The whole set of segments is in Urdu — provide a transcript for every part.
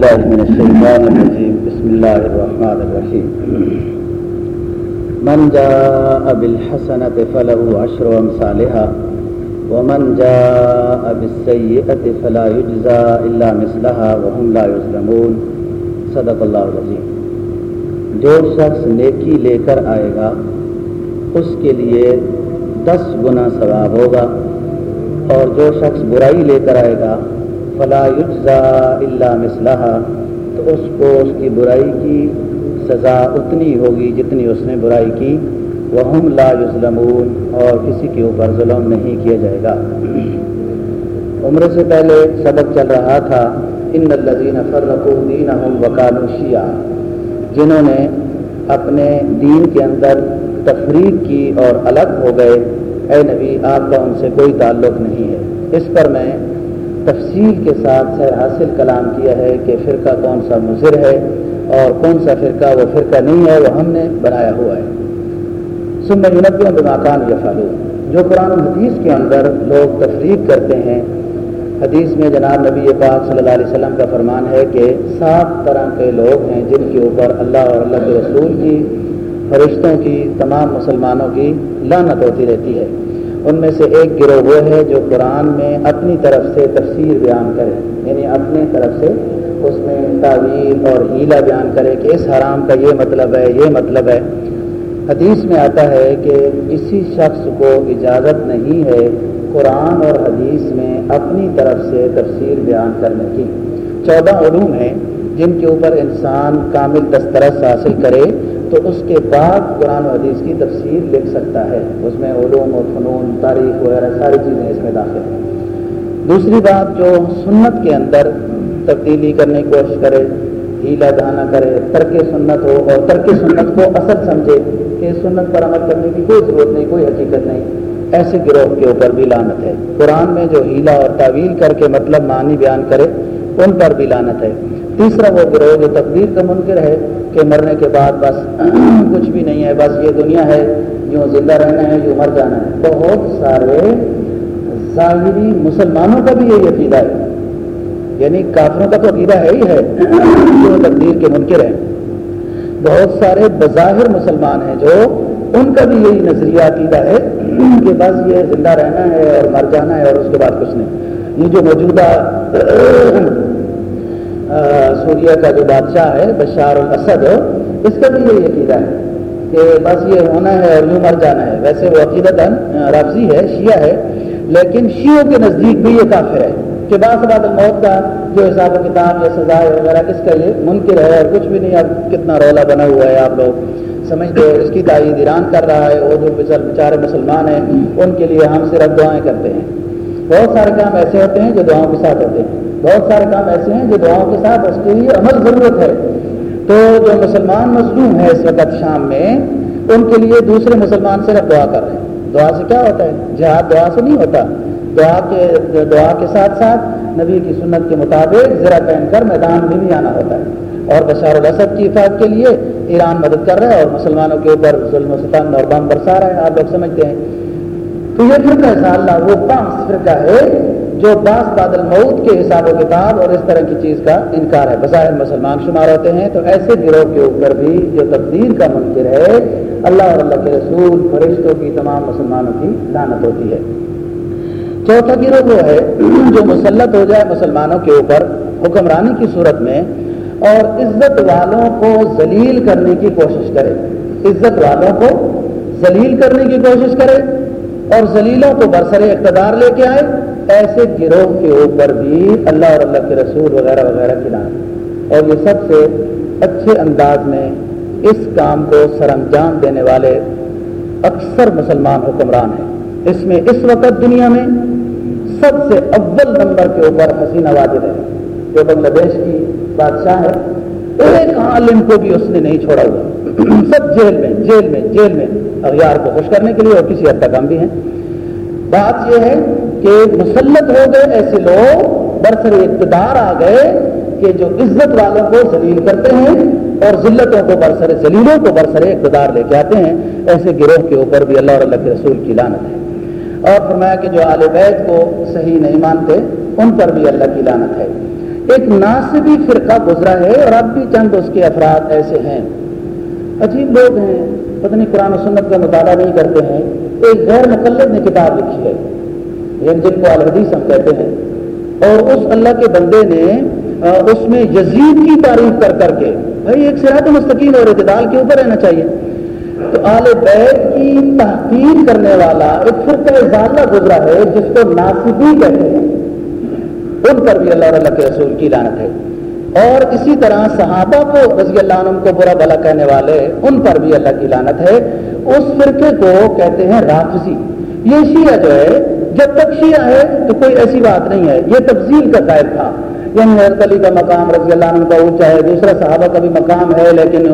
بالله من الشيطان الرجيم. بسم الله الرحمن الرحيم. من جاء بالحسنة فله عشر أمثالها، ومن جاء بالسيئة فلا يجزى إلا مثلها وهم لا يظلمون. صدق اللہ العظیم جو شخص نیکی لے کر آئے گا، اس کے لیے دس گنا ثواب ہوگا، اور جو شخص برائی لے کر آئے گا فلا یجزا اللہ مسلح تو اس کو اس کی برائی کی سزا اتنی ہوگی جتنی اس نے برائی کی۔ وہ ہم لا یظلمون، اور کسی کے اوپر ظلم نہیں کیا جائے گا۔ عمر سے پہلے سبق چل رہا تھا، ان الزین فرق دین وکان شیعہ، جنہوں نے اپنے دین کے اندر تفریق کی اور الگ ہو گئے۔ اے نبی، آپ کا ان سے کوئی تعلق نہیں ہے۔ اس پر میں تفصیل کے ساتھ سے حاصل کلام کیا ہے کہ فرقہ کون سا مضر ہے اور کون سا فرقہ وہ فرقہ نہیں ہے، وہ ہم نے بنایا ہوا ہے۔ سن یونبیوں بماکان یا فالو جو قرآن حدیث کے اندر لوگ تفریق کرتے ہیں۔ حدیث میں جناب نبی پاک صلی اللہ علیہ وسلم کا فرمان ہے کہ سات طرح کے لوگ ہیں جن کے اوپر اللہ اور اللہ کے رسول کی، فرشتوں کی، تمام مسلمانوں کی لانت ہوتی رہتی ہے۔ ان میں سے ایک گروہ وہ ہے جو قرآن میں اپنی طرف سے تفسیر بیان کرے یعنی اپنے طرف سے اس میں تعویل اور ہیلا بیان کرے کہ اس حرام کا یہ مطلب ہے، یہ مطلب ہے۔ حدیث میں آتا ہے کہ کسی شخص کو اجازت نہیں ہے قرآن اور حدیث میں اپنی طرف سے تفسیر بیان کرنے کی۔ چودہ علوم ہیں جن کے اوپر انسان کامل دسترس حاصل کرے تو اس کے بعد قرآن و حدیث کی تفسیر لکھ سکتا ہے۔ اس میں علوم و فنون، تاریخ وغیرہ ساری چیزیں اس میں داخل ہیں۔ دوسری بات جو سنت کے اندر تبدیلی کرنے کی کوشش کرے، ہیلا دہانا کرے، ترک سنت ہو اور ترک سنت کو اصل سمجھے کہ سنت پر عمل کرنے کی کوئی ضرورت نہیں، کوئی حقیقت نہیں۔ ایسے گروہ کے اوپر بھی لانت ہے۔ قرآن میں جو ہیلا اور تعویل کر کے مطلب معنی بیان کرے ان پر بھی لانت ہے۔ تیسرا وہ گروہ جو تقدیر کا منکر ہے کہ مرنے کے بعد بس کچھ بھی نہیں ہے، بس یہ دنیا ہے، یوں زندہ رہنا ہے، یوں مر جانا ہے۔ بہت سارے ظاہری مسلمانوں کا بھی یہی عقیدہ ہے۔ یعنی کافروں کا تو عقیدہ ہے ہی ہے جو تقدیر کے منکر ہیں۔ بہت سارے بظاہر مسلمان ہیں جو ان کا بھی یہی نظریہ عقیدہ ہے کہ بس یہ زندہ رہنا ہے اور مر جانا ہے اور اس کے بعد کچھ نہیں۔ یہ جو موجودہ سوریا کا جو بادشاہ ہے، بشار الاسد، اس کا بھی یہی عقیدہ ہے کہ بس یہ ہونا ہے اور یوں مر جانا ہے۔ ویسے وہ عقیدت رابضی ہے، شیعہ ہے، لیکن شیعوں کے نزدیک بھی یہ کافر ہے کہ بعض بعد موت کا جو حساب و کتاب یا سزا وغیرہ اس کا یہ منکر ہے اور کچھ بھی نہیں، اب کتنا رولا بنا ہوا ہے آپ لوگ۔ سمجھتے ہو اس کی تائید ایران کر رہا ہے، وہ جو بیچارے مسلمان ہیں، ان کے لیے ہم صرف دعائیں کرتے ہیں۔ بہت سارے کام ایسے ہوتے ہیں جو دعاؤں کے ساتھ ہوتے ہیں۔ بہت سارے کام ایسے ہیں جو دعاؤں کے ساتھ اس کے لیے عمل ضرورت ہے۔ تو جو مسلمان مظلوم ہے اس وقت شام میں، ان کے لیے دوسرے مسلمان صرف دعا کر رہے ہیں۔ دعا سے کیا ہوتا ہے؟ جہاد دعا سے نہیں ہوتا۔ دعا کے دعا کے ساتھ ساتھ نبی کی سنت کے مطابق ذرا پہن کر میدان میں بھی آنا ہوتا۔ ہے اور بشار الاسد کی افاد کے لیے ایران مدد کر رہا ہے اور مسلمانوں کے اوپر ظلم و ستم اور بم برسا رہا ہے۔ آپ لوگ سمجھتے ہیں۔ تو یہ فرقہ اللہ وہ پانچ فرقہ ہے جو باس بادل موت کے حساب و کتاب اور اس طرح کی چیز کا انکار ہے۔ بظاہر مسلمان شمار ہوتے ہیں، تو ایسے گروہ کے اوپر بھی جو تقدیر کا منکر ہے، اللہ اور اللہ کے رسول، فرشتوں کی، تمام مسلمانوں کی لانت ہوتی ہے۔ چوتھا گروہ وہ ہے جو مسلط ہو جائے مسلمانوں کے اوپر حکمرانی کی صورت میں اور عزت والوں کو ذلیل کرنے کی کوشش کرے۔ عزت والوں کو ذلیل کرنے کی کوشش کرے اور ذلیلوں کو برسر اقتدار لے کے آئے۔ ایسے گروہ کے اوپر بھی اللہ اور اللہ کے رسول وغیرہ وغیرہ کی نام اور یہ سب سے اچھے انداز میں اس کام کو سر انجام دینے والے اکثر مسلمان حکمران ہیں۔ اس میں اس وقت دنیا میں سب سے اول نمبر کے اوپر حسینہ واجد ہے، جو بنگلہ دیش کی بادشاہ ہے۔ ایک عالم کو بھی اس نے نہیں چھوڑا ہوا۔ سب جیل میں جیل میں جیل میں۔ اغیار کو خوش کرنے کے لیے اور کسی حد تک ہم بھی ہیں۔ بات یہ ہے کہ مسلط ہو گئے ایسے لوگ، برسر اقتدار آ گئے کہ جو عزت والوں کو ذلیل کرتے ہیں اور ذلتوں کو برسر ذلیلوں کو برسر اقتدار لے کے آتے ہیں، ایسے گروہ کے اوپر بھی اللہ اور اللہ کے رسول کی لانت ہے۔ اور فرمایا کہ جو آل بیت کو صحیح نہیں مانتے، ان پر بھی اللہ کی لانت ہے۔ ایک ناصبی فرقہ گزرا ہے اور اب بھی چند اس کے افراد ایسے ہیں۔ عجیب لوگ ہیں، پتہ نہیں قرآن و سنت کا مطالعہ نہیں کرتے ہیں۔ ایک غیر مقلد نے کتاب لکھی ہے۔ یعنی جن کو الحدیث ہم کہتے ہیں۔ اور اس اللہ کے بندے نے اس میں یزید کی تعریف کر کر کے، بھائی ایک سرات مستقیم اور اعتدال کے اوپر رہنا چاہیے۔ تو آل بیت کی تحقیر کرنے والا ایک فرقہ ضالہ گزرا ہے، جس کو ناصبی کہتے ہیں۔ ان پر بھی اللہ اللہ کے رسول کی لانت ہے۔ اور اسی طرح صحابہ کو رضی اللہ عنہ کو برا بلا کہنے والے، ان پر بھی اللہ کی لانت ہے۔ اس فرقے کو کہتے ہیں رافضی۔ یہ شیعہ جو ہے، جب تک شیعہ ہے تو کوئی ایسی بات نہیں ہے۔ یہ تفضیل کا قائد تھا۔ یعنی حضرت علی کا مقام رضی اللہ عنہ کا اونچا ہے، دوسرا صحابہ کا بھی مقام ہے، لیکن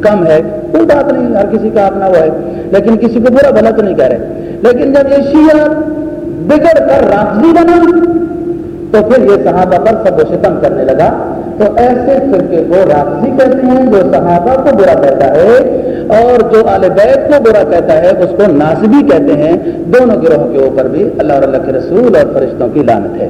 کم ہے۔ کوئی بات نہیں، ہر کسی کا اپنا وہ ہے۔ لیکن کسی کو برا بھلا تو نہیں کہہ رہے۔ لیکن جب یہ شیعہ بگڑ کر رافضی بنا، تو پھر یہ صحابہ پر سب و شتم کرنے لگا۔ تو ایسے فرقے کو رافضی کہتے ہیں جو صحابہ کو برا کہتا ہے۔ اور جو آل بیت کو برا کہتا ہے، اس کو ناصبی کہتے ہیں۔ دونوں گروہوں کے اوپر بھی اللہ اور اللہ کے رسول اور فرشتوں کی لانت ہے۔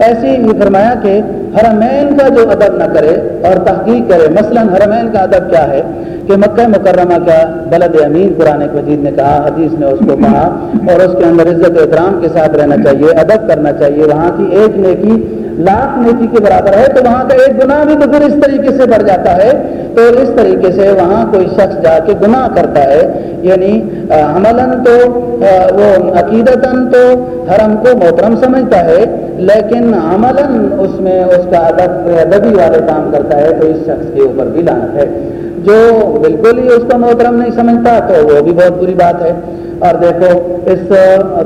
ایسی یہ فرمایا کہ حرمین کا جو ادب نہ کرے اور تحقیق کرے، مثلا حرمین کا ادب کیا ہے کہ مکہ مکرمہ کا بلد امین قرآن مجید نے کہا، حدیث نے اس کو کہا اور اس کے اندر عزت احترام کے ساتھ رہنا چاہیے، ادب کرنا چاہیے۔ وہاں کی ایک نیکی لاکھ نیکی کے برابر ہے، تو وہاں کا ایک گناہ بھی تو پھر اس طریقے سے بڑھ جاتا ہے۔ تو اس طریقے سے وہاں کوئی شخص جا کے گناہ کرتا ہے یعنی عملاً تو وہ عقیدتاً تو حرم کو محترم سمجھتا ہے، لیکن عملاً اس میں اس کا ادب، ادبی والے کام کرتا ہے، تو اس شخص کے اوپر بھی لانت ہے۔ جو بالکل ہی اس کو محترم نہیں سمجھتا، تو وہ بھی بہت بری بات ہے۔ اور دیکھو، اس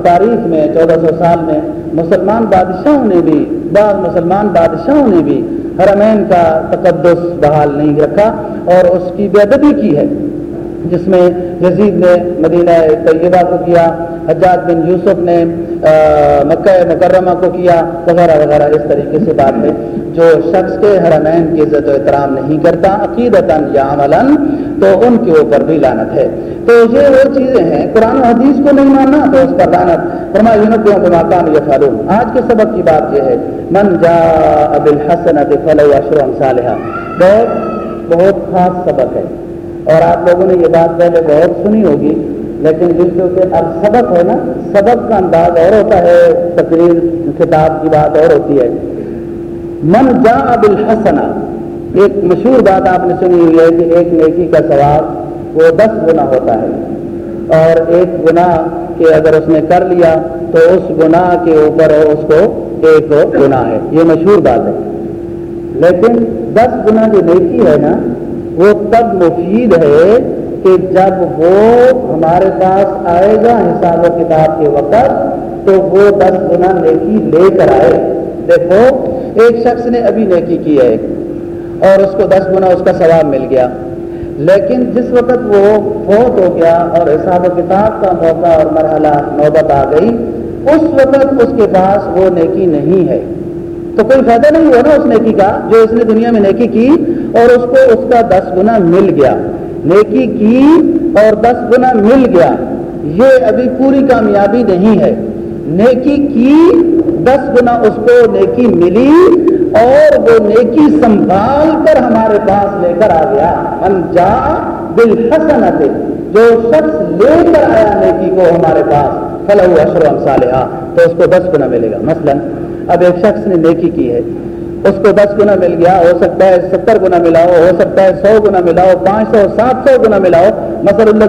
تاریخ میں، چودہ سو سال میں مسلمان بادشاہوں نے بھی، بعض مسلمان بادشاہوں نے بھی حرمین کا تقدس بحال نہیں رکھا اور اس کی بے ادبی کی ہے۔ جس میں یزید نے مدینہ طیبہ کو کیا، حجاج بن یوسف نے مکہ مکرمہ کو کیا، وغیرہ وغیرہ، اس طریقے سے بات ہے۔ جو شخص کے حرمین کی عزت و احترام نہیں کرتا، عقیدتاً یا عملاً، تو ان کے اوپر بھی لانت ہے۔ تو یہ وہ چیزیں ہیں، قرآن و حدیث کو نہیں ماننا تو اس پر لانت فرمایا یہ فالو آج کے سبق کی بات یہ ہے، من جا اب الحسن صالحہ بہت بہت خاص سبق ہے۔ اور آپ لوگوں نے یہ بات پہلے بہت سنی ہوگی، لیکن جس سے اب سبق ہے نا، سبق کا انداز اور ہوتا ہے، تقریر کتاب کی بات اور ہوتی ہے۔ من جا بالحسنا ایک مشہور بات آپ نے سنی ہوئی ہے کہ ایک نیکی کا ثواب وہ دس گنا ہوتا ہے۔ اور ایک گنا کہ اگر اس نے کر لیا تو اس گناہ کے اوپر اس کو ایک گنا ہے۔ یہ مشہور بات ہے۔ لیکن دس گنا جو نیکی ہے نا وہ تب مفید ہے کہ جب وہ ہمارے پاس آئے گا حساب و کتاب کے وقت، تو وہ دس گنا نیکی لے کر آئے۔ دیکھو، ایک شخص نے ابھی نیکی کی ہے اور اس کو دس گنا اس کا ثواب مل گیا۔ لیکن جس وقت وہ فوت ہو گیا اور حساب و کتاب کا موقع اور مرحلہ نوبت آ گئی، اس وقت اس کے پاس وہ نیکی نہیں ہے۔ تو کوئی فائدہ نہیں ہوا نا اس نیکی کا جو اس نے دنیا میں نیکی کی اور اس کو اس کا دس گنا مل گیا۔ نیکی کی اور دس گنا مل گیا۔ یہ ابھی پوری کامیابی نہیں ہے۔ نیکی کی دس گنا اس کو نیکی ملی اور وہ نیکی سنبھال کر ہمارے پاس لے کر آ گیا۔ ہم جا دل حسن جو شخص لے کر آیا نیکی کو ہمارے پاس فلاح اشرم صالحہ، تو اس کو دس گنا ملے گا۔ مثلا اب ایک شخص نے نیکی کی ہے۔ اس کو دس گنا مل گیا، ہو سکتا ہے ستر گنا ملا ہو ہو سکتا ہے سو گنا ملا ہو پانچ سو، سات سو گنا ملا ہو مسل اللہ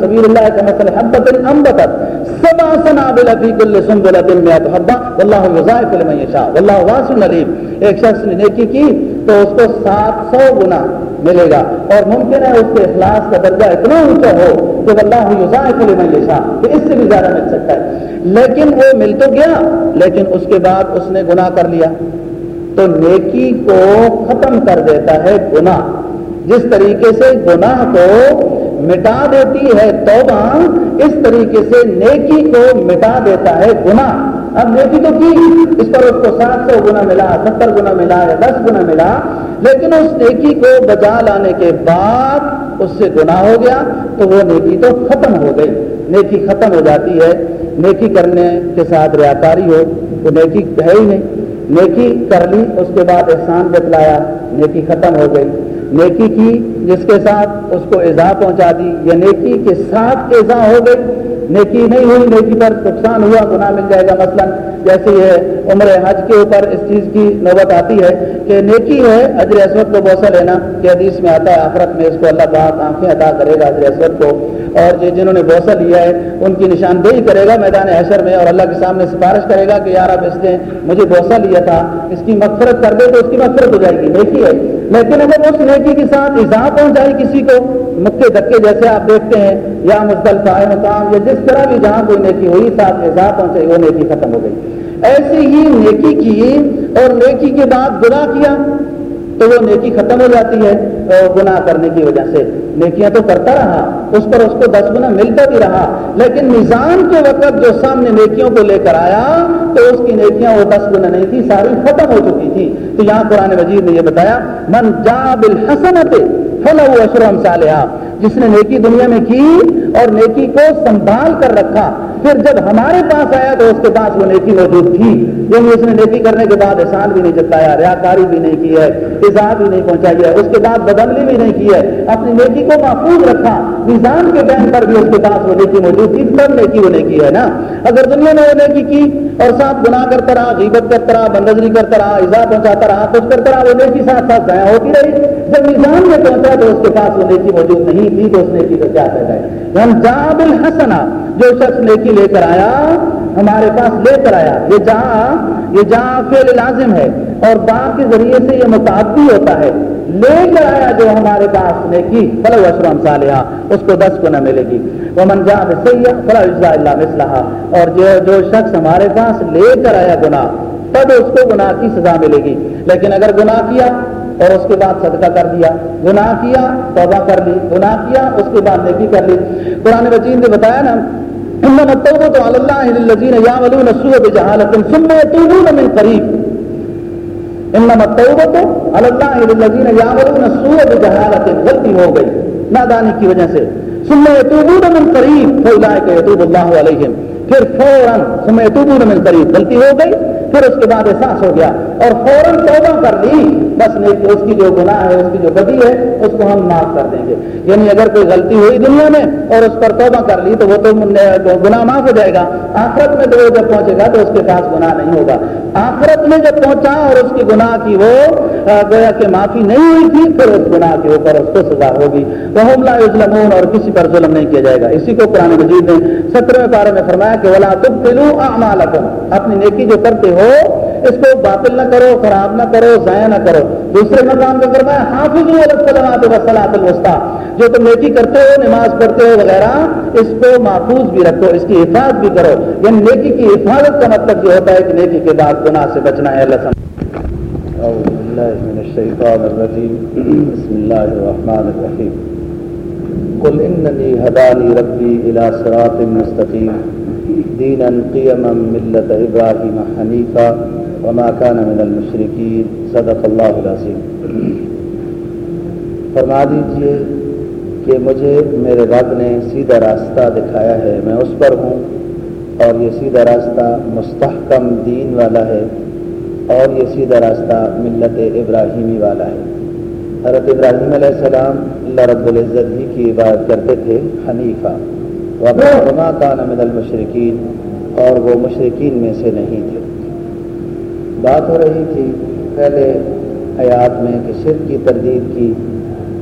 سبیر اللہ کا مسل حبت امبتت سبا سنا بلفی کل سنبلت دل میں حبا واللہ وظائف علم شاہ واللہ واسع علیم۔ ایک شخص نے نیکی کی تو اس کو سات سو گنا ملے گا۔ اور ممکن ہے اس کے اخلاص کا درجہ اتنا اونچا ہو کہ اللہ یوزائف علم شاہ کہ اس سے بھی زیادہ مل سکتا ہے۔ لیکن وہ مل تو گیا، لیکن اس کے بعد اس نے گناہ کر لیا۔ تو نیکی کو ختم کر دیتا ہے گناہ۔ جس طریقے سے گناہ کو مٹا دیتی ہے توبہ، اس طریقے سے نیکی کو مٹا دیتا ہے گناہ۔ اب نیکی تو کی اس پر اس کو سات سو گنا ملا، ستر گنا ملا یا دس گنا ملا، لیکن اس نیکی کو بجا لانے کے بعد اس سے گناہ ہو گیا، تو وہ نیکی تو ختم ہو گئی۔ نیکی ختم ہو جاتی ہے۔ نیکی کرنے کے ساتھ ریاکاری ہو تو نیکی ہے ہی نہیں۔ نیکی کر لی، اس کے بعد احسان بتلایا، نیکی ختم ہو گئی۔ نیکی کی جس کے ساتھ اس کو ایزا پہنچا دی یا نیکی کے ساتھ ایزا ہو گئی۔ نیکی نہیں ہوئی، نیکی پر نقصان ہوا، گناہ مل جائے گا۔ مثلا جیسے یہ عمر حج کے اوپر اس چیز کی نوبت آتی ہے کہ نیکی ہے اجر اسود کو بوسا لینا، کہ حدیث میں آتا ہے، آخرت میں اس کو اللہ پاک آنکھیں ادا کرے گا اجر اسود کو۔ اور جنہوں نے بوسا لیا ہے، ان کی نشاندہی کرے گا میدان حشر میں اور اللہ کے سامنے سفارش کرے گا کہ یار اب اس نے مجھے بوسا لیا تھا، اس کی مغفرت کر دے تو اس کی مغفرت ہو جائے گی، نیکی ہے۔ لیکن اگر اس نیکی کے ساتھ ایزا پہنچ جائے کسی کو، مکے دھکے جیسے آپ دیکھتے ہیں، یا مستلفہ مقام، یا جس طرح بھی جہاں کوئی نیکی ہوئی، ساتھ ایزا پہنچے وہ نیکی ختم ہو گئی۔ ایسے ہی نیکی کی اور نیکی کے بعد گناہ کیا؟ تو وہ نیکی ختم ہو جاتی ہے گناہ کرنے کی وجہ سے۔ نیکیاں تو کرتا رہا، اس پر اس کو دس گنا ملتا بھی رہا۔ لیکن نظام کے وقت جو سامنے نیکیوں کو لے کر آیا، تو اس کی نیکیاں وہ دس گنا نہیں تھی ساری ختم ہو چکی تھی تو یہاں قرآن مجید نے یہ بتایا، من جا بالحسنت فلا اشرم صالحہ جس نے نیکی دنیا میں کی اور نیکی کو سنبھال کر رکھا پھر جب ہمارے پاس آیا تو اس کے پاس وہ نیکی موجود تھی یعنی اس نے نیکی کرنے کے بعد احسان بھی نہیں جتایا، ریاکاری بھی نہیں کی ہے، اظہار بھی نہیں پہنچائی ہے، اس کے بعد بدملی بھی نہیں کی ہے، اپنی نیکی کو محفوظ رکھا نظام کے ٹائم پر بھی اس کے پاس وہ نیکی موجود تھی تب نیکی وہ نیکی ہے نا۔ اگر دنیا میں وہ نیکی کی اور ساتھ گناہ کرتا رہا، غیبت کرتا رہا بندزری کرتا رہا، ایزا پہنچاتا رہا، کچھ کرتا رہا، وہ نیکی ساتھ ساتھ ضائع ہوتی رہی۔ جب نظام میں پہنچا تو اس کے پاس وہ نیکی موجود نہیں تھی، تو اس نیکی کو کیا کہتا ہے؟ یعنی ہم جاب الحسنا جو شخص نیکی لے کر آیا، ہمارے پاس لے کر آیا۔ یہ جہاں یہ جہاں فیل لازم ہے اور باغ کے ذریعے سے یہ متعدی ہوتا ہے۔ لے کر آیا جو ہمارے پاس نیکی فلو اشرم صالحہ اس کو دس کو نہ ملے گی۔ وہ منجا میں سیاح فلاح اللہ مسلح اور جو جو شخص ہمارے پاس لے کر آیا گناہ، تب اس کو گناہ کی سزا ملے گی۔ لیکن اگر گناہ کیا اور اس کے بعد صدقہ کر دیا، گناہ کیا، توبہ کر لی، گناہ کیا، اس کے بعد نیکی کر لی۔ قرآن وزیر نے بتایا نا انما على الله للذين يعملون السوء ثم يتوبون من قريب انما على الله للذين يعملون السوء غلطی ہو گئی نادانی کی وجہ سے ثم يتوبون من قريب فاولئك يتوب الله عليهم. پھر فوراً ثم يتوبون من قريب غلطی ہو گئی پھر اس کے بعد احساس ہو گیا اور فوراً توبہ کر لی. بس نہیں، اس کی جو گناہ ہے، اس کی جو بدی ہے، اس کو ہم معاف کر دیں گے۔ یعنی اگر کوئی غلطی ہوئی دنیا میں اور اس پر توبہ کر لی، تو وہ تو گناہ معاف ہو جائے گا۔ آخرت میں تو وہ جب پہنچے گا، تو اس کے پاس گناہ نہیں ہوگا۔ آخرت میں جب پہنچا اور اس کی گناہ کی وہ گویا کہ معافی نہیں ہوئی تھی، پھر اس گناہ کے اوپر اس کو سزا ہوگی۔ وہ حملہ ظلم اور کسی پر ظلم نہیں کیا جائے گا۔ اسی کو قرآن مجید نے سترویں پارے میں فرمایا کہ ولا تب پلو اپنی نیکی جو کرتے ہو، اس کو باطل نہ کرو، خراب نہ کرو، ضائع نہ کرو۔ دوسرے مقام کا فرمایا حافظ السلامات وسلات الوسطی۔ جو تم نیکی کرتے ہو، نماز پڑھتے ہو وغیرہ، اس کو محفوظ بھی رکھو، اس کی حفاظت بھی کرو۔ یعنی نیکی کی حفاظت کا مطلب یہ ہوتا ہے کہ نیکی کے بعد گناہ سے بچنا ہے۔ اللہ أعوذ بالله من الشيطان الرجيم بسم الله الرحمن الرحيم قل إنني هداني ربي إلى صراط مستقيم دينا قيما ملة إبراهيم حنيفا وما كان من المشركين. صدق اللہ العظیم فرما دیجیے کہ مجھے میرے رب نے سیدھا راستہ دکھایا ہے، میں اس پر ہوں اور یہ سیدھا راستہ مستحکم دین والا ہے اور یہ سیدھا راستہ ملت ابراہیمی والا ہے۔ حضرت ابراہیم علیہ السلام اللہ رب العزت ہی کی عبادت کرتے تھے، حنیفہ۔ وما من المشرقین اور وہ مشرقین میں سے نہیں تھے۔ بات ہو رہی تھی پہلے حیات میں کہ شرک کی تردید کی،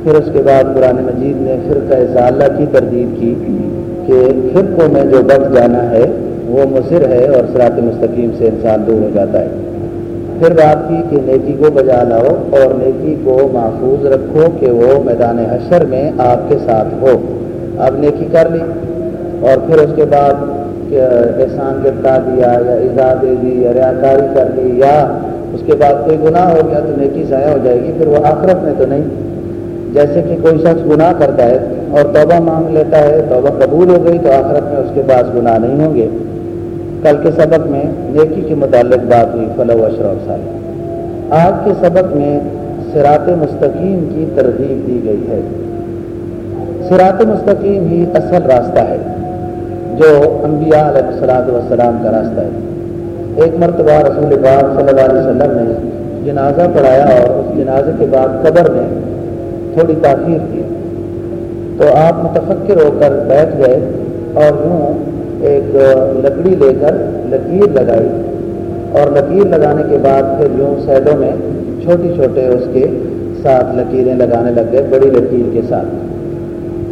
پھر اس کے بعد قرآن مجید نے فرقہ ضالہ کی تردید کی کہ فرقوں میں جو بچ جانا ہے، وہ مصر ہے اور سرات مستقیم سے انسان دور ہو جاتا ہے۔ پھر بات کی کہ نیکی کو بجا لاؤ اور نیکی کو محفوظ رکھو کہ وہ میدان حشر میں آپ کے ساتھ ہو۔ اب نیکی کر لی۔ اور پھر اس کے بعد احسان گرتا دیا یا ایزا دے دی یا ریاکاری کر لی یا اس کے بعد کوئی گناہ ہو گیا تو نیکی ضائع ہو جائے گی، پھر وہ آخرت میں تو نہیں۔ جیسے کہ کوئی شخص گناہ کرتا ہے اور توبہ مانگ لیتا ہے، توبہ قبول ہو گئی تو آخرت میں اس کے پاس گناہ نہیں ہوں گے۔ کل کے سبق میں نیکی کے متعلق بات ہوئی، فلو اشرف سال آج کے سبق میں سرات مستقیم کی ترغیب دی گئی ہے۔ سرات مستقیم ہی اصل راستہ ہے۔ جو انبیاء علیہ السلاۃ والسلام کا راستہ ہے۔ ایک مرتبہ رسول پاک صلی اللہ علیہ وسلم نے جنازہ پڑھایا اور اس جنازے کے بعد قبر میں تھوڑی تاخیر کی۔ تو آپ متفکر ہو کر بیٹھ گئے اور یوں ایک لکڑی لے کر لکیر لگائی۔ اور لکیر لگانے کے بعد پھر یوں سیدوں میں چھوٹی چھوٹے اس کے ساتھ لکیریں لگانے لگ گئے، بڑی لکیر کے ساتھ۔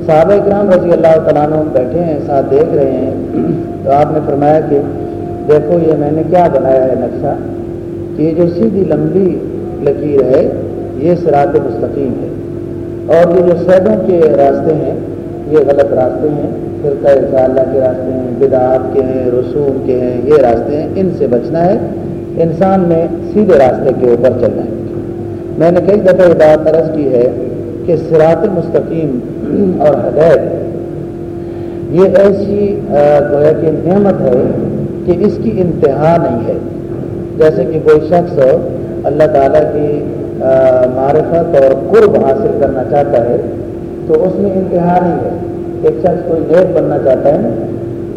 صحابہ اکرام رضی اللہ تعالیٰ عنہ بیٹھے ہیں، ساتھ دیکھ رہے ہیں۔ تو آپ نے فرمایا کہ دیکھو، یہ میں نے کیا بنایا ہے نقشہ؟ کہ یہ جو سیدھی لمبی لکیر ہے، یہ سرات مستقیم ہے۔ اور یہ جو سیدوں کے راستے ہیں، یہ غلط راستے ہیں۔ فرقہ اللہ کے راستے ہیں، بدعات کے ہیں، رسوم کے ہیں، یہ راستے ہیں۔ ان سے بچنا ہے۔ انسان میں سیدھے راستے کے اوپر چلنا ہے۔ میں نے کئی دفعہ یہ بات عرض کی ہے کہ سرات مستقیم اور ہدایت یہ ایسی گویا کہ نعمت ہے کہ اس کی انتہا نہیں ہے۔ جیسے کہ کوئی شخص اللہ تعالیٰ کی معرفت اور قرب حاصل کرنا چاہتا ہے تو اس میں انتہا نہیں ہے۔ ایک شخص کوئی نیک بننا چاہتا ہے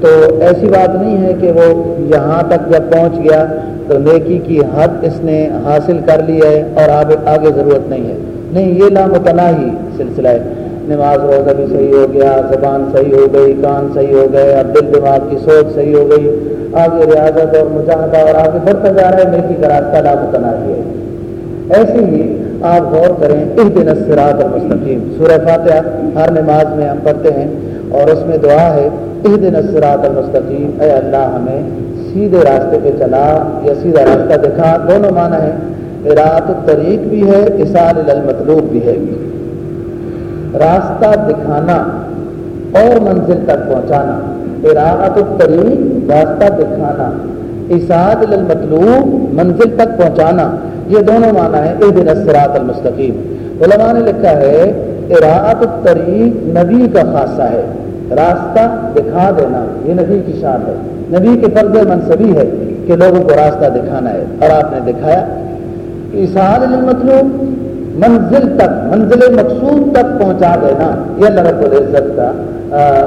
تو ایسی بات نہیں ہے کہ وہ یہاں تک جب پہنچ گیا تو نیکی کی حد اس نے حاصل کر لی ہے اور آگے آگے ضرورت نہیں ہے۔ نہیں، یہ لامتناہی سلسلہ ہے۔ نماز روزہ بھی صحیح ہو گیا، زبان صحیح ہو گئی، کان صحیح ہو گئے اب دل دماغ کی سوچ صحیح ہو گئی۔ آگے ریاضت اور مجاہدہ اور آگے بڑھتا جا رہا ہے نیکی کا راستہ لامتناہی ہے۔ ایسے ہی آپ غور کریں اس دن اسرات اور مستقیم سورہ فاتحہ ہر نماز میں ہم پڑھتے ہیں اور اس میں دعا ہے اس دن اسرات اور مستقیم اے اللہ، ہمیں سیدھے راستے پہ چلا یا سیدھا راستہ دکھا۔ دونوں معنی ہے اراعت الطریق بھی ہے اصال المطلوب بھی ہے۔ راستہ دکھانا اور منزل تک پہنچانا، اراعت الطریق راستہ دکھانا اساد المطلوب منزل تک پہنچانا، یہ دونوں معنی ہے اے دن اسرات المستقیم۔ علماء نے لکھا ہے، اراعت الطریق نبی کا خاصہ ہے، راستہ دکھا دینا، یہ نبی کی شان ہے۔ نبی کے فرض منصبی ہے کہ لوگوں کو راستہ دکھانا ہے، اور آپ نے دکھایا اشار مطلوب منزل تک، منزل مقصود تک پہنچا دینا، یہ اللہ رب العزت کا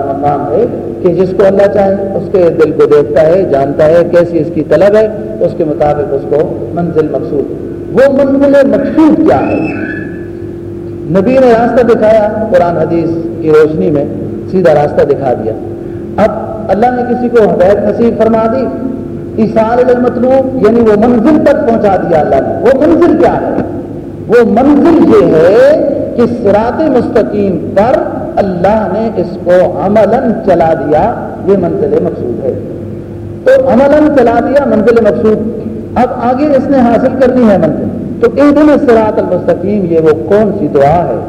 مقام ہے کہ جس کو اللہ چاہے، اس کے دل کو دیکھتا ہے، جانتا ہے کیسی اس کی طلب ہے، اس کے مطابق اس کو منزل مقصود۔ وہ منزل مقصود کیا ہے؟ نبی نے راستہ دکھایا، قرآن حدیث کی روشنی میں سیدھا راستہ دکھا دیا۔ اب اللہ نے کسی کو ہدایت نصیب فرما دی اشار مطلوب یعنی وہ منزل تک پہنچا دیا اللہ نے۔ وہ منزل کیا ہے؟ وہ منزل یہ ہے کہ سرات مستقیم پر اللہ نے اس کو عمل چلا دیا، یہ منزل مقصود ہے۔ تو عمل چلا دیا، منزل مقصود۔ اب آگے اس نے حاصل کرنی ہے منزل۔ تو ایک دن سرات المستقیم، یہ وہ کون سی دعا ہے؟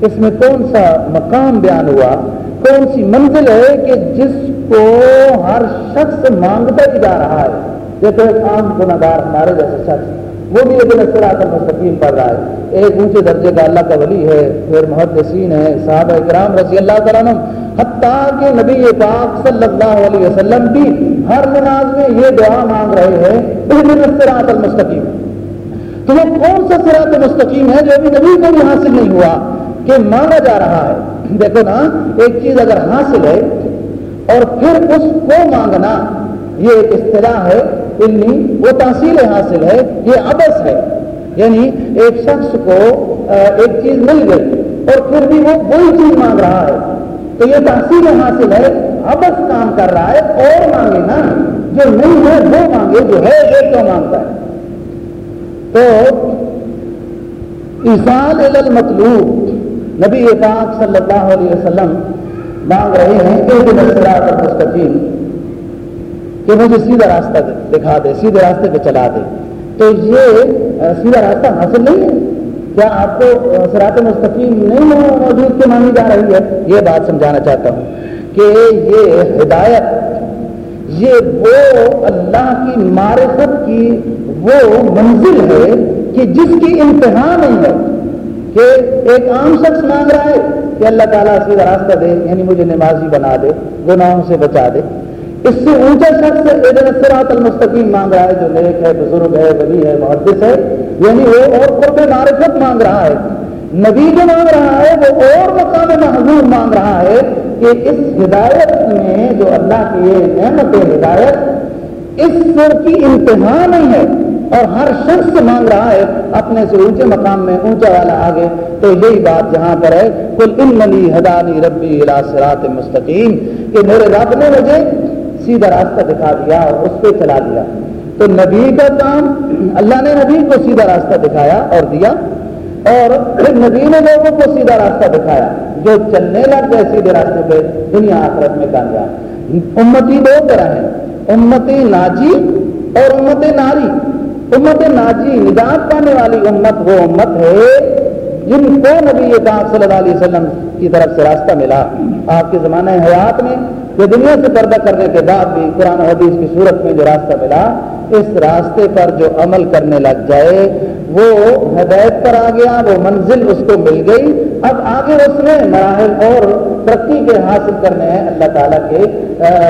اس میں کون سا مقام بیان ہوا؟ کون سی منزل ہے کہ جس کو ہر شخص مانگتا ہی جا رہا ہے؟ دیکھو ایک عام گناگار ہمارے جیسے شخص۔ وہ بھی ایک نسرات مستقیم پڑھ رہا ہے۔ ایک اونچے درجے کا اللہ کا ولی ہے، پھر محدثین ہے صحابہ کرام رضی اللہ تعالیٰ حتیٰ کہ نبی پاک صلی اللہ علیہ وسلم بھی ہر نماز میں یہ دعا مانگ رہے ہیں نسرات المستقیم تو وہ کون سا سرات مستقیم ہے جو ابھی نبی کو بھی حاصل نہیں ہوا کہ مانا جا رہا ہے؟ دیکھو نا، ایک چیز اگر حاصل ہے اور پھر اس کو مانگنا، یہ ایک اصطلاح ہے علمی وہ تحصیل حاصل ہے، یہ ابس ہے۔ یعنی ایک شخص کو ایک چیز مل گئی اور پھر بھی وہ وہی چیز مانگ رہا ہے۔ تو یہ تحصیل حاصل ہے ابس کام کر رہا ہے، اور مانگے نا۔ جو نہیں ہے، وہ مانگے، جو ہے وہ کیوں مانگتا ہے۔ تو ایسان المطلوب، نبی پاک صلی اللہ علیہ وسلم مانگ رہے ہیں کہ مستقیم کہ مجھے سیدھا راستہ دکھا دے، سیدھے راستے پہ چلا دے۔ تو یہ سیدھا راستہ حاصل نہیں ہے۔ کیا آپ کو سرات مستقیم نہیں موجود کے مانی جا رہی ہے؟ یہ بات سمجھانا چاہتا ہوں کہ یہ ہدایت، یہ وہ اللہ کی معرفت کی وہ منزل ہے کہ جس کی انتہا نہیں ہے کہ ایک عام شخص مانگ رہا ہے کہ اللہ تعالیٰ سیدھا راستہ دے یعنی مجھے نمازی بنا دے، گناہوں سے بچا دے۔ اس سے اونچا شخص سرات المستقیم مانگ رہا ہے، جو نیک ہے، بزرگ ہے، ولی ہے، محدث ہے یعنی وہ اور قرب معرفت مانگ رہا ہے۔ نبی جو مانگ رہا ہے، وہ اور مقام محضور مانگ رہا ہے کہ اس ہدایت میں جو اللہ کی یہ نعمت ہدایت، اس کی انتہا نہیں ہے۔ اور ہر شخص مانگ رہا ہے اپنے سے اونچے مقام میں اونچا والا آگے۔ تو یہی بات جہاں پر ہے۔ کل ان منی حدانی ربی سرات مستقیم کہ میرے رب نے مجھے سیدھا راستہ دکھا دیا اور اس پہ چلا دیا۔ تو نبی کا کام، اللہ نے نبی کو سیدھا راستہ دکھایا اور دیا اور پھر نبی نے لوگوں کو سیدھا راستہ دکھایا، جو چلنے لگ گئے سیدھے راستے پہ، دنیا آخرت میں کامیاب۔ امتی دو طرح ہیں، امت ناجی اور امت ناری۔ امت ناجی نجات پانے والی امت وہ امت ہے جن کو نبی پاک صلی اللہ علیہ وسلم کی طرف سے راستہ ملا۔ آپ کے زمانہ حیات میں کہ دنیا سے پردہ کرنے کے بعد بھی قرآن حدیث کی صورت میں جو راستہ ملا، اس راستے پر جو عمل کرنے لگ جائے، وہ ہدایت پر آ گیا، وہ منزل اس کو مل گئی۔ اب آگے اس میں مراحل اور ترقی کے حاصل کرنے ہیں اللہ تعالیٰ کے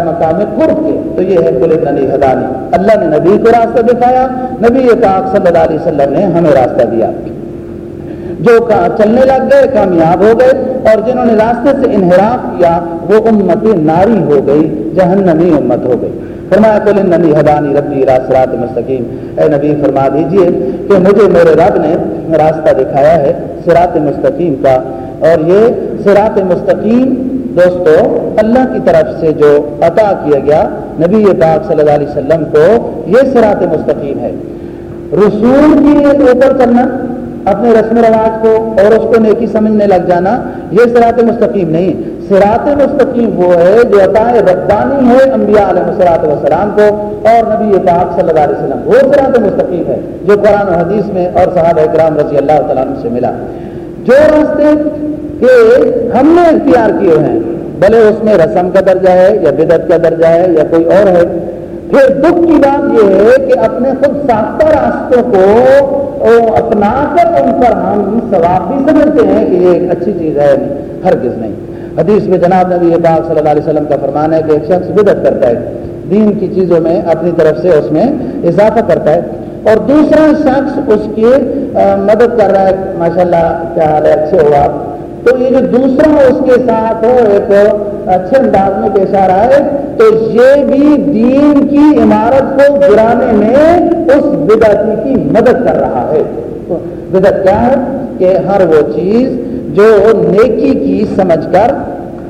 مقام قرب کے۔ تو یہ ہے کل نبی حدانی اللہ نے نبی کو راستہ دکھایا، نبی پاک صلی اللہ علیہ وسلم نے ہمیں راستہ دیا۔ جو چلنے لگ گئے، کامیاب ہو گئے اور جنہوں نے راستے سے انحراف کیا، وہ امت ناری ہو گئی، جہنمی امت ہو گئی۔ فرمایا کل نبی حدانی ربی راسرات مستقیم۔ اے نبی، فرما دیجیے کہ مجھے میرے رب نے راستہ دکھایا ہے سرات مستقیم کا۔ اور یہ سرات مستقیم دوستو، اللہ کی طرف سے جو عطا کیا گیا نبی پاک صلی اللہ علیہ وسلم کو، یہ سرات مستقیم ہے۔ رسول کی اوپر چلنا اپنے رسم و رواج کو اور اس کو نیکی سمجھنے لگ جانا، یہ سرات مستقیم نہیں۔ سرات مستقیم وہ ہے جو عطائے ربانی ہے انبیاء علیہ سرات وسلام کو اور نبی پاک صلی اللہ علیہ وسلم۔ وہ سرات مستقیم ہے جو قرآن و حدیث میں اور صحابہ اکرام رضی اللہ تعالیٰ عنہ سے ملا۔ جو راستے کہ ہم نے اختیار کیے ہیں، بھلے اس میں رسم کا درجہ ہے یا بدت کا درجہ ہے یا کوئی اور ہے پھر دکھ کی بات یہ ہے کہ اپنے خود ساختہ راستوں کو اپنا کر ان پر ہم ثواب بھی سمجھتے ہیں کہ یہ ایک اچھی چیز ہے، ہرگز نہیں۔ حدیث میں جناب نبی پاک صلی اللہ علیہ وسلم کا فرمان ہے کہ ایک شخص بدت کرتا ہے، دین کی چیزوں میں اپنی طرف سے اس میں اضافہ کرتا ہے۔ اور دوسرا شخص اس کی مدد کر رہا ہے۔ ماشاء اللہ کیا حال ہے؟ اچھے ہو آپ۔ تو یہ جو دوسرا اس کے ساتھ ایک اچھے انداز میں پیش آ رہا ہے تو یہ بھی دین کی عمارت کو گرانے میں اس بدعتی کی مدد کر رہا ہے۔ بدعت کیا ہے؟ کہ ہر وہ چیز جو نیکی کی سمجھ کر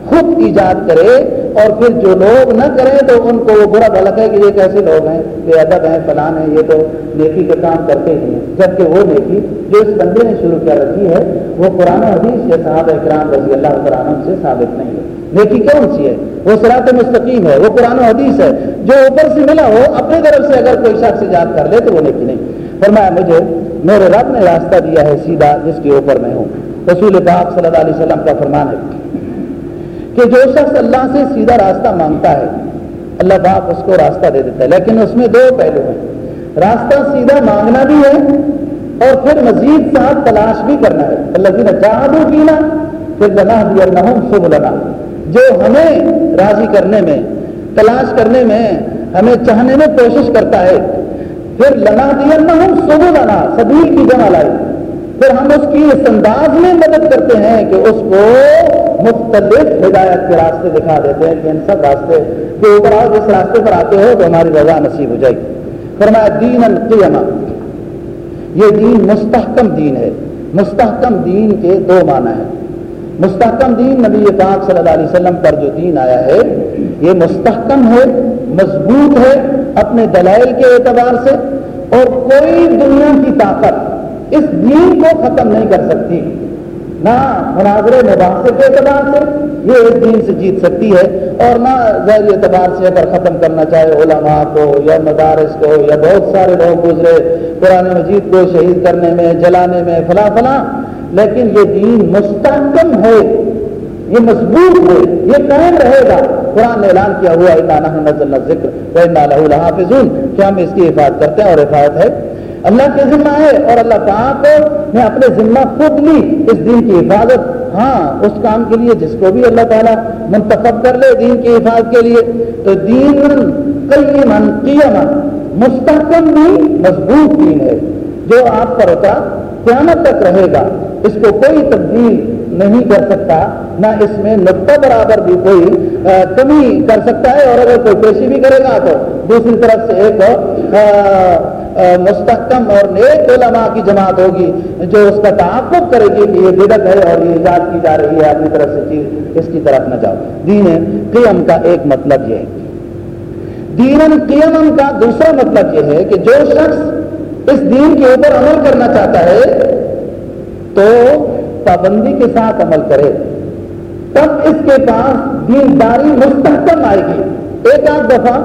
خود ایجاد کرے اور پھر جو لوگ نہ کریں تو ان کو وہ برا بلک ہے کہ یہ کیسے لوگ ہیں، بے ادب ہیں، فلان ہیں، یہ تو نیکی کے کام کرتے ہی ہیں۔ جبکہ وہ نیکی جو اس بندے نے شروع کر رکھی ہے، وہ قرآن حدیث سے صاحب اکرام رضی اللہ قرآن سے ثابت نہیں ہے۔ نیکی کون سی ہے؟ وہ سرات مستقیم ہے، وہ قرآن و حدیث ہے۔ جو اوپر سے ملا ہو، اپنی طرف سے اگر کوئی شخص ایجاد کر لے تو وہ نیکی نہیں۔ فرمایا، مجھے میرے رب نے راستہ دیا ہے سیدھا، جس کے اوپر میں ہوں۔ رسول پاک صلی اللہ علیہ وسلم کا فرمان ہے۔ کہ جو شخص اللہ سے سیدھا راستہ مانگتا ہے، اللہ پاک اس کو راستہ دے دیتا ہے۔ لیکن اس میں دو پہلو ہیں۔ راستہ سیدھا مانگنا بھی ہے اور پھر مزید ساتھ تلاش بھی کرنا ہے۔ اللہ جی نے جہاں پینا پھر لنا بھی اللہ شب لنا جو ہمیں راضی کرنے میں، تلاش کرنے میں ہمیں چاہنے میں کوشش کرتا ہے، پھر لنا دیا نہ ہم سب لنا سبیل کی جمع لائی پھر ہم اس کی اس انداز میں مدد کرتے ہیں کہ اس کو مختلف ہدایت کے راستے دکھا دیتے ہیں کہ ان سب راستے کے اوپر آؤ، جس راستے پر آتے ہو، تو ہماری رضا نصیب ہو جائے گی۔ فرمایا، دین القیمہ۔ یہ دین مستحکم دین ہے۔ مستحکم دین کے دو معنی ہیں۔ مستحکم دین نبی پاک صلی اللہ علیہ وسلم پر جو دین آیا ہے، یہ مستحکم ہے، مضبوط ہے اپنے دلائل کے اعتبار سے، اور کوئی دنیا کی طاقت اس دین کو ختم نہیں کر سکتی۔ نہ مناظر مباحثے کے اعتبار سے یہ اس دین سے جیت سکتی ہے اور نہ ظاہری اعتبار سے اگر ختم کرنا چاہے علماء کو یا مدارس کو یا بہت سارے لوگ گزرے قرآن مجید کو شہید کرنے میں، جلانے میں، فلاں فلاں۔ لیکن یہ دین مستحکم ہے، یہ مضبوط ہے، یہ قائم رہے گا۔ قرآن نے اعلان کیا ہوا ذکر کہ ہم اس کی حفاظت کرتے ہیں اور حفاظت ہے؟ اللہ کے ذمہ ہے اور اللہ پاک نے اپنے ذمہ خود لی اس دین کی حفاظت ہاں اس کام کے لیے جس کو بھی اللہ تعالیٰ منتخب کر لے دین کی حفاظت کے لیے، تو دین قیمن قیمن مستحکم بھی مضبوط دین ہے۔ جو آپ پر ہوتا قیامت تک رہے گا، اس کو کوئی تبدیل نہیں کر سکتا، نہ اس میں نقطہ برابر بھی کوئی کمی کر سکتا ہے اور اگر کوئی پیشی بھی کرے گا تو دوسری طرف سے ایک مستحکم اور نیک علماء کی جماعت ہوگی جو اس کا تعاقب کرے گی کہ یہ بدت ہے اور یہ ایجاد کی جا رہی ہے، اپنی طرف سے چیز اس کی طرف نہ جاؤ۔ دین قیم کا ایک مطلب یہ ہے۔ دین قیم کا دوسرا مطلب یہ ہے کہ جو شخص اس دین کے اوپر عمل کرنا چاہتا ہے، تو پابندی کے ساتھ عمل کرے۔ تب اس کے پاس دینداری مستحکم آئے گی۔ ایک آدھ دفعہ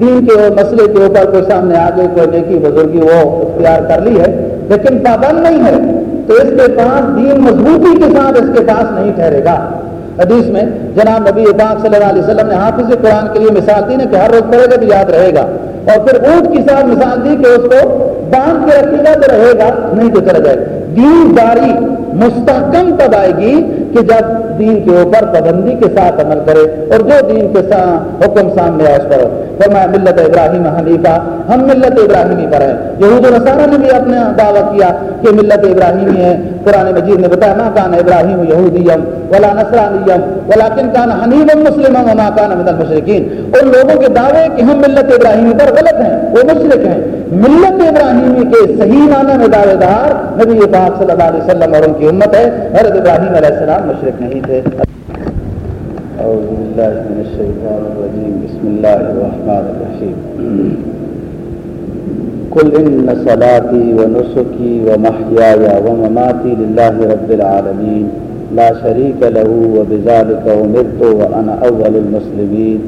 دین کے مسئلے کے اوپر کوئی سامنے آ گئے کوئی نیکی بزرگی وہ اختیار کر لی ہے، لیکن پابند نہیں ہے۔ تو اس کے پاس دین مضبوطی کے ساتھ اس کے پاس نہیں ٹھہرے گا۔ حدیث میں جناب نبی پاک صلی اللہ علیہ وسلم نے حافظ قرآن کے لیے مثال دی نا کہ ہر روز پڑھے گا تو یاد رہے گا۔ اور پھر اونٹ کی ساتھ مثال دی کہ اس کو باندھ کے رکھے گا تو رہے گا، نہیں تو چلا جائے گا۔ دین داری مستحکم تب آئے گی کہ جب دین کے اوپر پابندی کے ساتھ عمل کرے اور جو دین کے ساتھ حکم سامنے آئے اس پر فرمایا، ملت ابراہیم حنیفہ، ہم ملت ابراہیمی پر ہیں۔ یہود و نصارہ نے بھی اپنے دعویٰ کیا کہ ملت ابراہیمی ہے۔ قرآن مجید نے بتایا ماں کان ابراہیم یہودیم ولا نسرانیم ولاکن کان حنیب مسلم وما کان من المشرکین۔ ان لوگوں کے دعوے کہ ہم ملت ابراہیمی پر غلط ہیں، وہ مشرک ہیں۔ ملت ابراہیمی کے صحیح معنی میں دعوے دار نبی پاک صلی اللہ علیہ وسلم اور ان کی امت ہے۔ حضرت ابراہیم علیہ السلام مشرق نہیں تھے اعوذ باللہ من الشیطان الرجیم، بسم اللہ الرحمن الرحیم. قل ان صلاتي ونسكي ومحياي ومماتي لله رب العالمين لا شريك له وبذلك امرت وانا اول المسلمين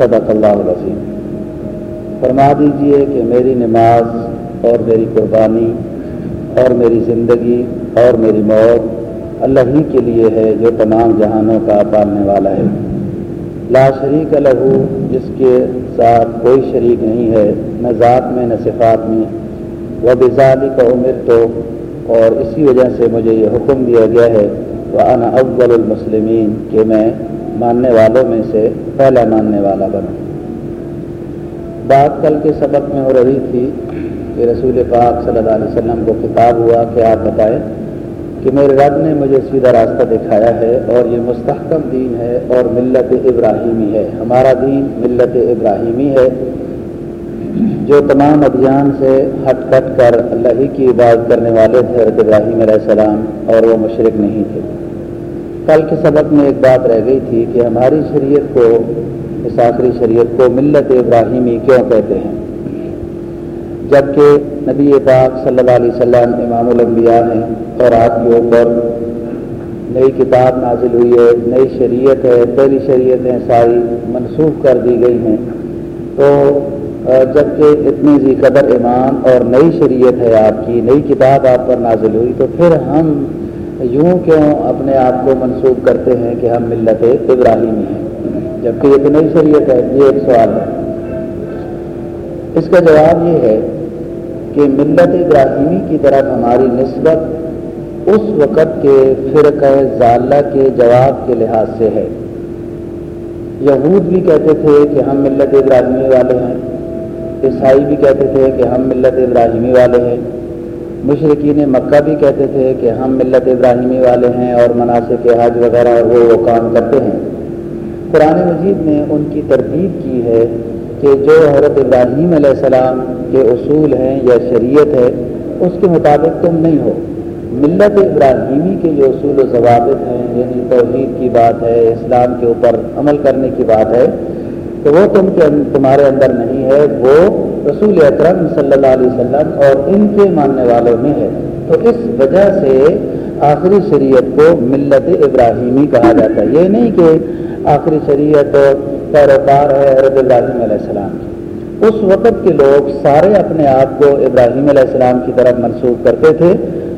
صدق الله العظيم فرما دیجیے کہ میری نماز اور میری قربانی اور میری زندگی اور میری موت اللہ ہی کے لیے ہے جو تمام جہانوں کا پالنے والا ہے۔ لا شریک لہو جس کے ساتھ کوئی شریک نہیں ہے، نہ ذات میں نہ صفات میں۔ وہ بزالی کا عمر تو اور اسی وجہ سے مجھے یہ حکم دیا گیا ہے وہ ان اول المسلمین، کہ میں ماننے والوں میں سے پہلا ماننے والا بنوں۔ بات کل کے سبق میں ہو رہی تھی کہ رسول پاک صلی اللہ علیہ وسلم کو خطاب ہوا کہ آپ بتائیں کہ میرے رب نے مجھے سیدھا راستہ دکھایا ہے اور یہ مستحکم دین ہے اور ملت ابراہیمی ہے۔ ہمارا دین ملت ابراہیمی ہے۔ جو تمام ادیان سے ہٹ کٹ کر اللہ ہی کی عبادت کرنے والے تھے، حضرت ابراہیم علیہ السلام، اور وہ مشرق نہیں تھے۔ کل کے سبق میں ایک بات رہ گئی تھی کہ ہماری شریعت کو، اس آخری شریعت کو ملت ابراہیمی کیوں کہتے ہیں؟ جبکہ نبی پاک صلی اللہ علیہ وسلم امام الانبیاء ہیں۔ اور آپ کے اوپر نئی کتاب نازل ہوئی ہے، نئی شریعت ہے، پہلی شریعتیں ساری منسوخ کر دی گئی ہیں۔ تو جبکہ اتنی ذی قدر ایمان اور نئی شریعت ہے آپ کی، نئی کتاب آپ پر نازل ہوئی، تو پھر ہم یوں کیوں اپنے آپ کو منسوخ کرتے ہیں کہ ہم ملت ابراہیمی ہیں؟ جبکہ یہ تو نئی شریعت ہے، یہ ایک سوال ہے۔ اس کا جواب یہ ہے کہ ملت ابراہیمی کی طرف ہماری نسبت اس وقت کے فرقہ ضالہ کے جواب کے لحاظ سے ہے۔ یہود بھی کہتے تھے کہ ہم ملت ابراہیمی والے ہیں۔ عیسائی بھی کہتے تھے کہ ہم ملت ابراہیمی والے ہیں۔ مشرقین مکہ بھی کہتے تھے کہ ہم ملت ابراہیمی والے ہیں اور مناسب کے حج وغیرہ وہ وہ کام کرتے ہیں۔ قرآن مجید نے ان کی تردید کی ہے کہ جو حضرت ابراہیم علیہ السلام کے اصول ہیں یا شریعت ہے، اس کے مطابق تم نہیں ہو۔ ملت ابراہیمی کے جو اصول و ضوابط ہیں یعنی توحید کی بات ہے، اسلام کے اوپر عمل کرنے کی بات ہے، تو وہ تم کے تمہارے اندر نہیں ہے، وہ رسول اکرم صلی اللہ علیہ وسلم اور ان کے ماننے والوں میں ہے۔ تو اس وجہ سے آخری شریعت کو ملت ابراہیمی کہا جاتا ہے۔ یہ نہیں کہ آخری شریعت پیروکار ہے حضرت ابراہیم علیہ السلام کی۔ اس وقت کے لوگ سارے اپنے آپ کو ابراہیم علیہ السلام کی طرف منسوخ کرتے تھے۔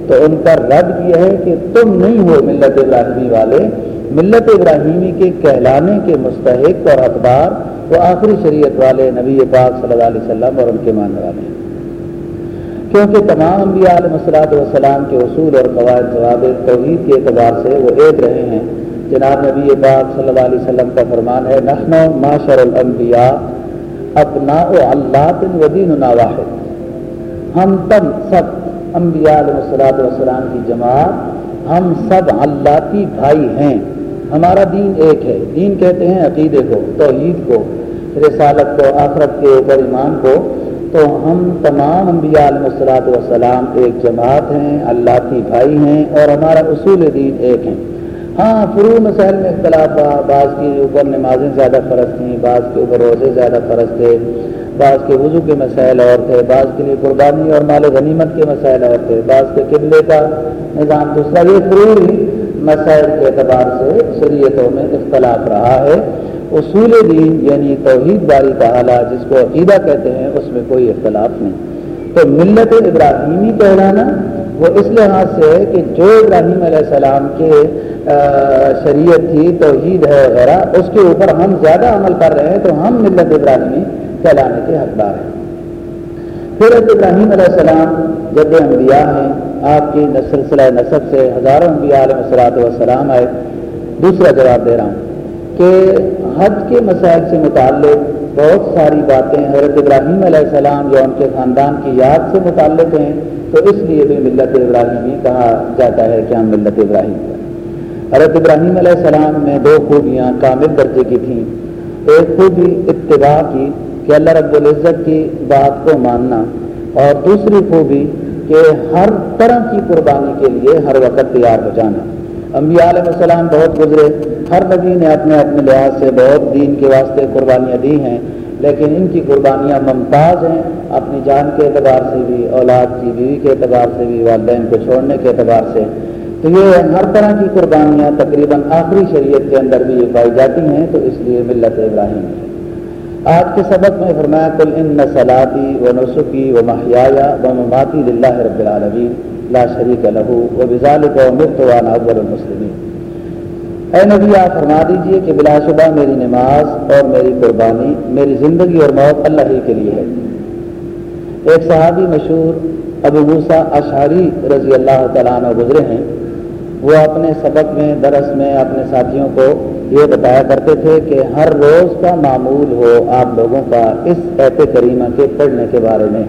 تو ان کا رد یہ ہے کہ تم نہیں ہو ملت ابراہیمی والے۔ ملت ابراہیمی کے کہلانے کے مستحق اور اخبار وہ آخری شریعت والے نبی پاک صلی اللہ علیہ وسلم اور ان کے ماننے والے ہیں۔ کیونکہ تمام انبیاء علیہ مسلاط والسلام کے اصول اور قواعد ضوابط توحید کے اعتبار سے وہ ایک رہے ہیں۔ جناب نبی پاک صلی اللہ علیہ وسلم کا فرمان ہے، نحن معاشر الانبیاء اپنا اللہ واحد۔ ہم تم سب انبیاء علیہ السلاۃ والسلام کی جماعت، ہم سب اللہ بھائی ہیں۔ ہمارا دین ایک ہے۔ دین کہتے ہیں عقیدے کو، توحید کو، رسالت کو، آخرت کے اوپر ایمان کو۔ تو ہم تمام انبیاء علیہ السلاۃ والسلام ایک جماعت ہیں اللہ کی بھائی ہیں اور ہمارا اصول دین ایک ہیں۔ ہاں فرو مسائل میں اختلاف بعض کے اوپر نمازیں زیادہ فرض تھیں، بعض کے اوپر روزے زیادہ فرض تھے۔ بعض کے وضو کے مسائل اور تھے، بعض کے لیے قربانی اور مال غنیمت کے مسائل اور تھے، بعض کے قبلے کا نظام دوسرا یہ پوری مسائل کے اعتبار سے شریعتوں میں اختلاف رہا ہے۔ اصول دین یعنی توحید باری تعالیٰ جس کو عقیدہ کہتے ہیں، اس میں کوئی اختلاف نہیں۔ تو ملت ابراہیمی کہلانا وہ اس لحاظ سے ہے کہ جو ابراہیم علیہ السلام کے شریعت تھی توحید ہے وغیرہ اس کے اوپر ہم زیادہ عمل کر رہے ہیں تو ہم ملت ابراہیمی کہلانے کے حقدار ہیں۔ پھر ابراہیم علیہ السلام جب انبیاء ہیں، آپ کی سلسلہ نصب سے ہزاروں انبیاء علیہ السلاۃ والسلام آئے۔ دوسرا جواب دے رہا ہوں کہ حج کے مسائل سے متعلق بہت ساری باتیں حضرت ابراہیم علیہ السلام جو ان کے خاندان کی یاد سے متعلق ہیں، تو اس لیے بھی ملت ابراہیمی کہا جاتا ہے کہ ہم ملت ابراہیم حضرت ابراہیم علیہ السلام میں دو خوبیاں کامل درجے کی تھیں۔ ایک خوبی اتباع کی کہ اللہ رب العزت کی بات کو ماننا اور دوسری خوبی کہ ہر طرح کی قربانی کے لیے ہر وقت تیار ہو جانا۔ انبیاء علیہ السلام بہت گزرے۔ ہر نبی نے اپنے اپنے لحاظ سے بہت دین کے واسطے قربانیاں دی ہیں، لیکن ان کی قربانیاں ممتاز ہیں۔ اپنی جان کے اعتبار سے بھی، اولاد کی بیوی کے اعتبار سے بھی، والدین کو چھوڑنے کے اعتبار سے۔ تو یہ ہر طرح کی قربانیاں تقریباً آخری شریعت کے اندر بھی یہ پائی جاتی ہیں، تو اس لیے ملت ابراہیم۔ ہے آج کے سبق میں فرمایا کل ان نسلاتی و نسخی و محیا و مماتی اللہ رب العالمین لا شریک لہو و بزال کو مفت وانا اول المسلمین اے نبی، آپ فرما دیجیے کہ بلا شبہ میری نماز اور میری قربانی میری زندگی اور موت اللہ ہی کے لیے ہے۔ ایک صحابی مشہور ابو موسا اشاری رضی اللہ تعالیٰ عنہ گزرے ہیں۔ وہ اپنے سبق میں، درس میں، اپنے ساتھیوں کو یہ بتایا کرتے تھے کہ ہر روز کا معمول ہو آپ لوگوں کا اس ایپ کریمہ کے پڑھنے کے بارے میں۔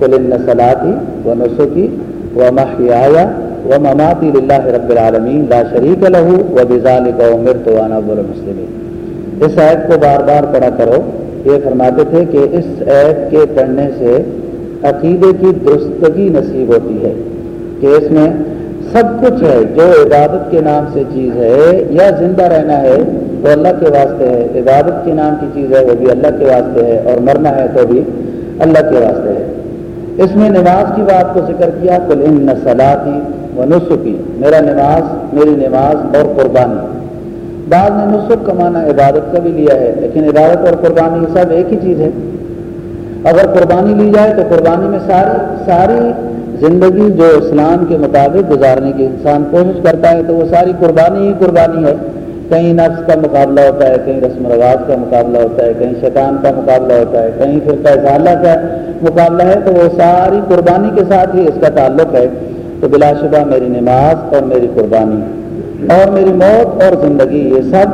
کل نسلاتی و نسخی و محیا و مماتی اللہ رب العالمین لا شریک لہو و بزال کا تو مسلم اس ایپ کو بار بار پڑھا کرو۔ یہ فرماتے تھے کہ اس ایپ کے پڑھنے سے عقیدے کی درستگی نصیب ہوتی ہے کہ اس میں سب کچھ ہے، جو عبادت کے نام سے چیز ہے یا زندہ رہنا ہے، وہ اللہ کے واسطے ہے۔ عبادت کے نام کی چیز ہے، وہ بھی اللہ کے واسطے ہے، اور مرنا ہے تو بھی اللہ کے واسطے ہے۔ اس میں نماز کی بات کو ذکر کیا کل ان نسلاتی و نسخی میرا نماز، میری نماز اور قربانی۔ بعض نے نسخ کا معنی عبادت کا بھی لیا ہے، لیکن عبادت اور قربانی سب ایک ہی چیز ہے۔ اگر قربانی لی جائے تو قربانی میں ساری ساری زندگی جو اسلام کے مطابق گزارنے کی انسان کوشش کرتا ہے تو وہ ساری قربانی ہی قربانی ہے۔ کہیں نفس کا مقابلہ ہوتا ہے، کہیں رسم و رواج کا مقابلہ ہوتا ہے، کہیں شیطان کا مقابلہ ہوتا ہے، کہیں پھر پیسہ کا مقابلہ ہے تو وہ ساری قربانی کے ساتھ ہی اس کا تعلق ہے۔ تو بلا شبہ میری نماز اور میری قربانی اور میری موت اور زندگی، یہ سب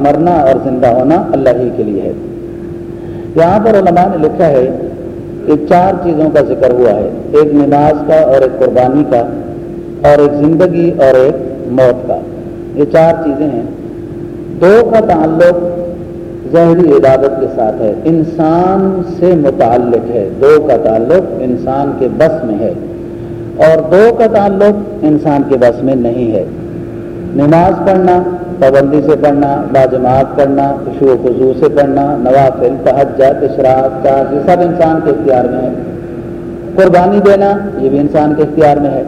مرنا اور زندہ ہونا اللہ ہی کے لیے ہے۔ یہاں پر علماء نے لکھا ہے کہ چار چیزوں کا ذکر ہوا ہے، ایک نماز کا اور ایک قربانی کا اور ایک زندگی اور ایک موت کا۔ یہ چار چیزیں ہیں۔ دو کا تعلق ظہری عبادت کے ساتھ ہے، انسان سے متعلق ہے۔ دو کا تعلق انسان کے بس میں ہے اور دو کا تعلق انسان کے بس میں نہیں ہے۔ نماز پڑھنا پابندی سے پڑھنا باجماعت پڑھنا خوشو و خضو سے پڑھنا، نوافل تحجت اشراق کا یہ سب انسان کے اختیار میں ہے۔ قربانی دینا، یہ بھی انسان کے اختیار میں ہے۔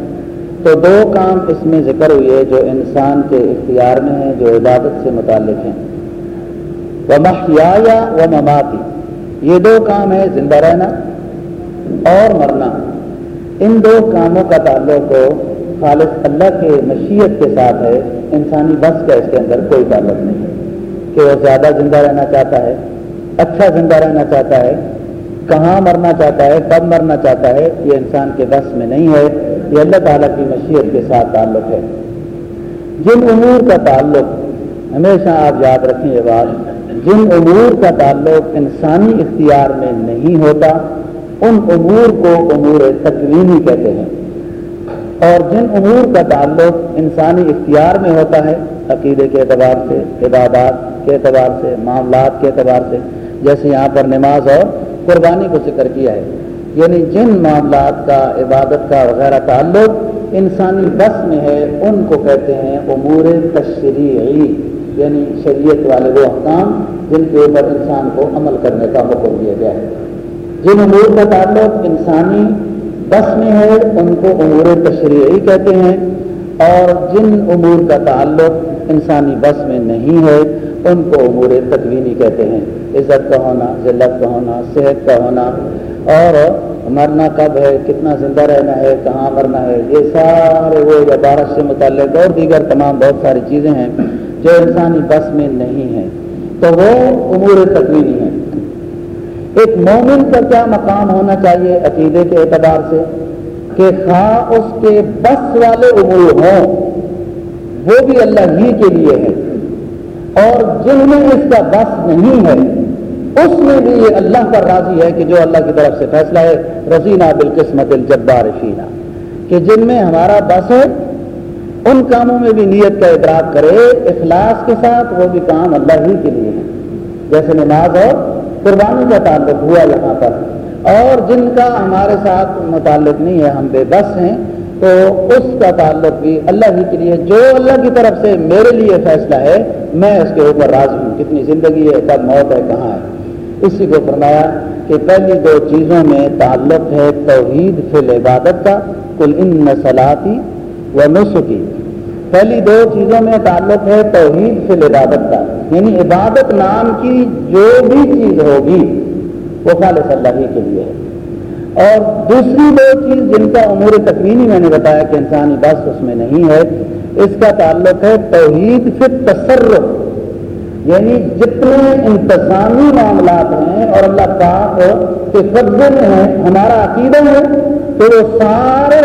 تو دو کام اس میں ذکر ہوئے جو انسان کے اختیار میں ہیں، جو عبادت سے متعلق ہیں۔ وہ محیا و مماتی یہ دو کام ہے زندہ رہنا اور مرنا۔ ان دو کاموں کا تعلق خالص اللہ کے مشیت کے ساتھ ہے۔ انسانی بس کا اس کے اندر کوئی تعلق نہیں کہ وہ زیادہ زندہ رہنا چاہتا ہے اچھا زندہ رہنا چاہتا ہے، کہاں مرنا چاہتا ہے، کب مرنا چاہتا ہے، یہ انسان کے بس میں نہیں ہے، یہ اللہ تعالیٰ کی مشیت کے ساتھ تعلق ہے۔ جن امور کا تعلق، ہمیشہ آپ یاد رکھیں یہ بات، جن امور کا تعلق انسانی اختیار میں نہیں ہوتا، ان امور کو امور تکوینی کہتے ہیں۔ اور جن امور کا تعلق انسانی اختیار میں ہوتا ہے، عقیدے کے اعتبار سے، عبادات کے اعتبار سے، معاملات کے اعتبار سے، جیسے یہاں پر نماز اور قربانی کو ذکر کیا ہے۔ یعنی جن معاملات کا، عبادت کا وغیرہ تعلق انسانی بس میں ہے، ان کو کہتے ہیں امور تشریعی یعنی شریعت والے وہ احکام جن کے اوپر انسان کو عمل کرنے کا حکم دیا گیا ہے۔ جن امور کا تعلق انسانی بس میں ہے، ان کو امور تشریعی کہتے ہیں۔ اور جن امور کا تعلق انسانی بس میں نہیں ہے، ان کو امور تکوینی کہتے ہیں۔ عزت کا ہونا، ذلت کا ہونا، صحت کا ہونا۔ اور مرنا کب ہے، کتنا زندہ رہنا ہے، کہاں مرنا ہے، یہ سارے وہ بارش سے متعلق اور دیگر تمام بہت ساری چیزیں ہیں جو انسانی بس میں نہیں ہیں۔ تو وہ امور تکوینی ہیں۔ ایک مومن کا کیا مقام ہونا چاہیے عقیدے کے اعتبار سے کہ خواہ اس کے بس والے امور ہوں، وہ بھی اللہ ہی کے لیے ہے اور جن میں اس کا بس نہیں ہے، اس میں بھی یہ اللہ پر راضی ہے کہ جو اللہ کی طرف سے فیصلہ ہے رضینہ بالقسمت الجبار فینا کہ جن میں ہمارا بس ہے، ان کاموں میں بھی نیت کا ادراک کرے، اخلاص کے ساتھ وہ بھی کام اللہ ہی کے لیے ہے جیسے نماز اور قربانی کا تعلق ہوا یہاں پر۔ اور جن کا ہمارے ساتھ متعلق نہیں ہے، ہم بے بس ہیں۔ تو اس کا تعلق بھی اللہ ہی کے لیے، جو اللہ کی طرف سے میرے لیے فیصلہ ہے، میں اس کے اوپر راضی ہوں۔ کتنی زندگی ہے، کب موت ہے، کہاں ہے۔ اسی کو فرمایا کہ پہلی دو چیزوں میں تعلق ہے توحید فی العبادت کا کل ان نسلاتی و نسخی پہلی دو چیزوں میں تعلق ہے توحید فی العبادت کا۔ یعنی عبادت نام کی جو بھی چیز ہوگی وہ خالص اللہ ہی کے لیے ہے۔ اور دوسری دو چیز جن کا امور تکوینی میں نے بتایا کہ انسانی بس اس میں نہیں ہے، اس کا تعلق ہے توحید فی تصرف یعنی جتنے انتظامی معاملات ہیں اور اللہ پاک کے قبضے میں ہیں، ہمارا عقیدہ ہے کہ وہ سارے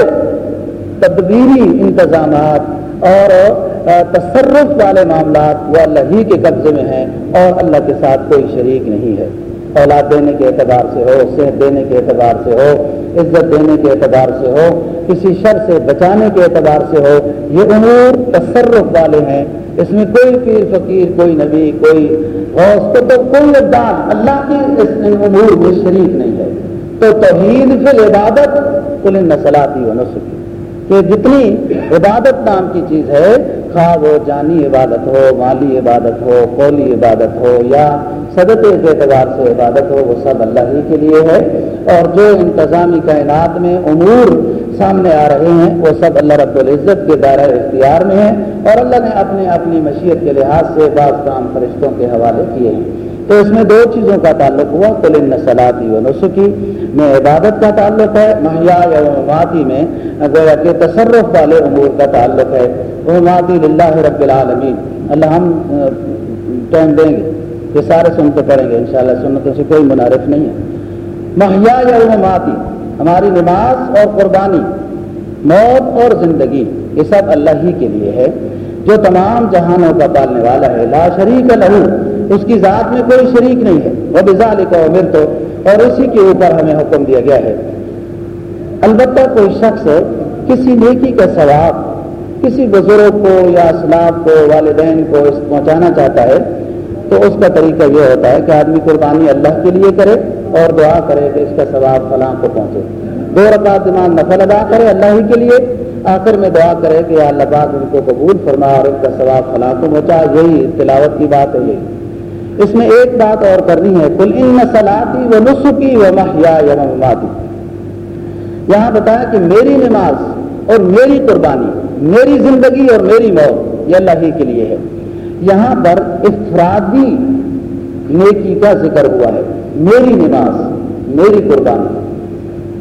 تدبیری انتظامات اور تصرف والے معاملات وہ اللہ ہی کے قبضے میں ہیں اور اللہ کے ساتھ کوئی شریک نہیں ہے۔ اولاد دینے کے اعتبار سے ہو، صحت دینے کے اعتبار سے ہو، عزت دینے کے اعتبار سے ہو، کسی شر سے بچانے کے اعتبار سے ہو، یہ امور تصرف والے ہیں۔ اس میں کوئی پیر، فقیر، کوئی نبی، کوئی غوث کو تو کوئی ابدان اللہ کی اس امور میں شریک نہیں ہے۔ تو توحید فی عبادت کل نسلاتی و نسخی کہ جتنی عبادت نام کی چیز ہے خواہ وہ جانی عبادت ہو، مالی عبادت ہو، قولی عبادت ہو، یا صدقے کے اعتبار سے عبادت ہو، وہ سب اللہ ہی کے لیے ہے۔ اور جو انتظامی کائنات میں امور سامنے آ رہے ہیں، وہ سب اللہ رب العزت کے دائرہ اختیار میں ہیں۔ اور اللہ نے اپنے اپنی مشیت کے لحاظ سے بعض کام فرشتوں کے حوالے کیے ہیں۔ تو اس میں دو چیزوں کا تعلق ہوا کل نسلاتی و نسخی میں عبادت کا تعلق ہے مہیا یا ماتی میں گویا کہ تصرف والے امور کا تعلق ہے۔ وہ اللہ رب العالمین۔ اللہ ہم ٹائم دیں گے۔ یہ سارے سنتے پڑھیں گے، انشاءاللہ سنتوں سے کوئی منعرف نہیں ہے۔ مہیا یا ماتی ہماری نماز اور قربانی، موت اور زندگی، یہ سب اللہ ہی کے لیے ہے۔ جو تمام جہانوں کا پالنے والا ہے، لا شریک لہو، اس کی ذات میں کوئی شریک نہیں ہے۔ وہ بزا لکھا مر تو اور اسی کے اوپر ہمیں حکم دیا گیا ہے۔ البتہ کوئی شخص کسی نیکی کا ثواب کسی بزرگ کو یا اسلام کو، والدین کو اس پہنچانا چاہتا ہے، تو اس کا طریقہ یہ ہوتا ہے کہ آدمی قربانی اللہ کے لیے کرے اور دعا کرے کہ اس کا ثواب فلاں کو پہنچے۔ دو رکعت دماغ نفل ادا کرے اللہ ہی کے لیے، آخر میں دعا کرے کہ اللہ پاک ان کو قبول فرما اور ان کا ثواب فلاں کو پہنچا۔ یہی تلاوت کی بات ہے، یہی۔ اس میں ایک بات اور کرنی ہے کل ان نسلاتی و نسخی و محیا یا مماتی۔ یہاں بتایا کہ میری نماز اور میری قربانی میری زندگی اور میری موت، یہ اللہ ہی کے لیے ہے۔ یہاں پر افرادی نیکی کا ذکر ہوا ہے۔ میری نماز، میری قربانی۔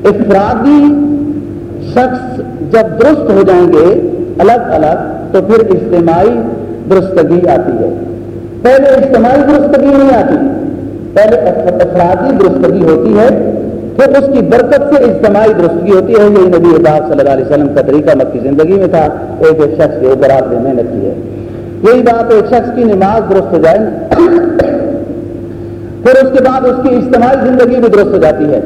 افرادی شخص جب درست ہو جائیں گے الگ الگ، تو پھر اجتماعی درستگی آتی ہے۔ پہلے اجتماعی درستگی نہیں آتی، پہلے افرادی درستگی ہوتی ہے۔ پھر اس کی برکت سے اجتماعی درستگی ہوتی ہے، یہی نبی صلی اللہ علیہ وسلم کا طریقہ مکی زندگی میں تھا، ایک ایک شخص کے اوپر آپ نے محنت کی ہے۔ یہی بات ایک شخص کی نماز درست ہو جائے نا پھر اس کے بعد اس کی اجتماعی زندگی بھی درست ہو جاتی ہے۔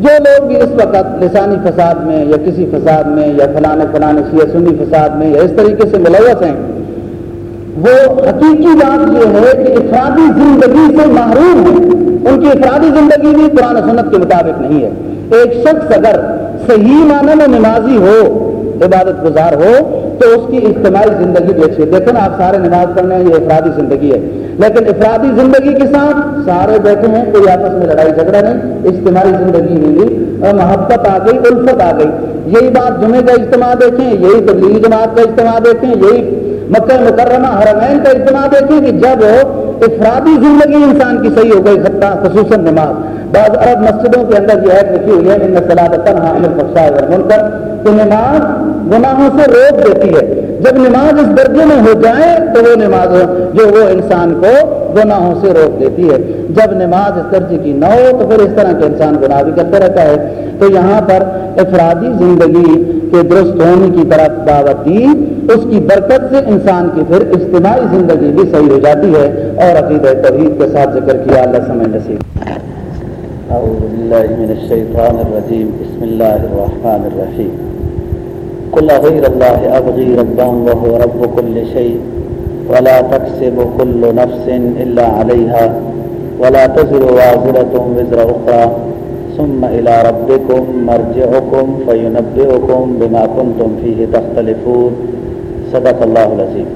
جو لوگ بھی اس وقت لسانی فساد میں یا کسی فساد میں یا فلانے فلانے شیعہ سنی فساد میں یا اس طریقے سے ملوث ہیں، وہ حقیقی بات یہ ہے کہ افرادی زندگی سے محروم ہے ان کی افرادی زندگی بھی قرآن سنت کے مطابق نہیں ہے۔ ایک شخص اگر صحیح معنی میں نمازی ہو، عبادت گزار ہو، تو اس کی اجتماعی زندگی بھی اچھی ہے۔ دیکھیں آپ سارے نماز پڑھنے ہیں، یہ افرادی زندگی ہے۔ لیکن افرادی زندگی کے ساتھ سارے بیٹھے ہیں، کوئی آپس میں لڑائی جھگڑا نہیں، اجتماعی زندگی ملی اور محبت آ گئی، الفت آ گئی۔ یہی بات جمعے کا اجتماع دیکھیں، یہی تبلیغی جماعت کا اجتماع دیکھیں، یہی مکہ مکرمہ حرمین کا اجتماع دیکھیں کہ جب افرادی زندگی انسان کی صحیح ہو گئی خطہ خصوصاً نماز۔ بعض عرب مسجدوں کے اندر یہ ہے لکھی ہوئی ہے، ان صلاح تنہا امر منکر کہ نماز گناہوں سے روک دیتی ہے۔ جب نماز اس درجے میں ہو جائے، تو وہ نماز جو وہ انسان کو گناہوں سے روک دیتی ہے۔ جب نماز اس درجے کی نہ ہو، تو پھر اس طرح کے انسان گناہ بھی کرتے رہتا ہے۔ تو یہاں پر افرادی زندگی کے درست ہونے کی طرف دعوت دی، اس کی برکت سے انسان کی پھر اجتماعی زندگی بھی صحیح ہو جاتی ہے اور عقید توحید کے ساتھ ذکر کیا، اللہ سمے نصیب۔ من بسم الرحمن قل ربا وهو رب كل شيء ولا تكسب كل نفس إلا عليها ولا تزر وازرة وزر أخرى ثم إلى ربكم مرجعكم فينبئكم بما كنتم فيه تختلفون. صدق الله العظيم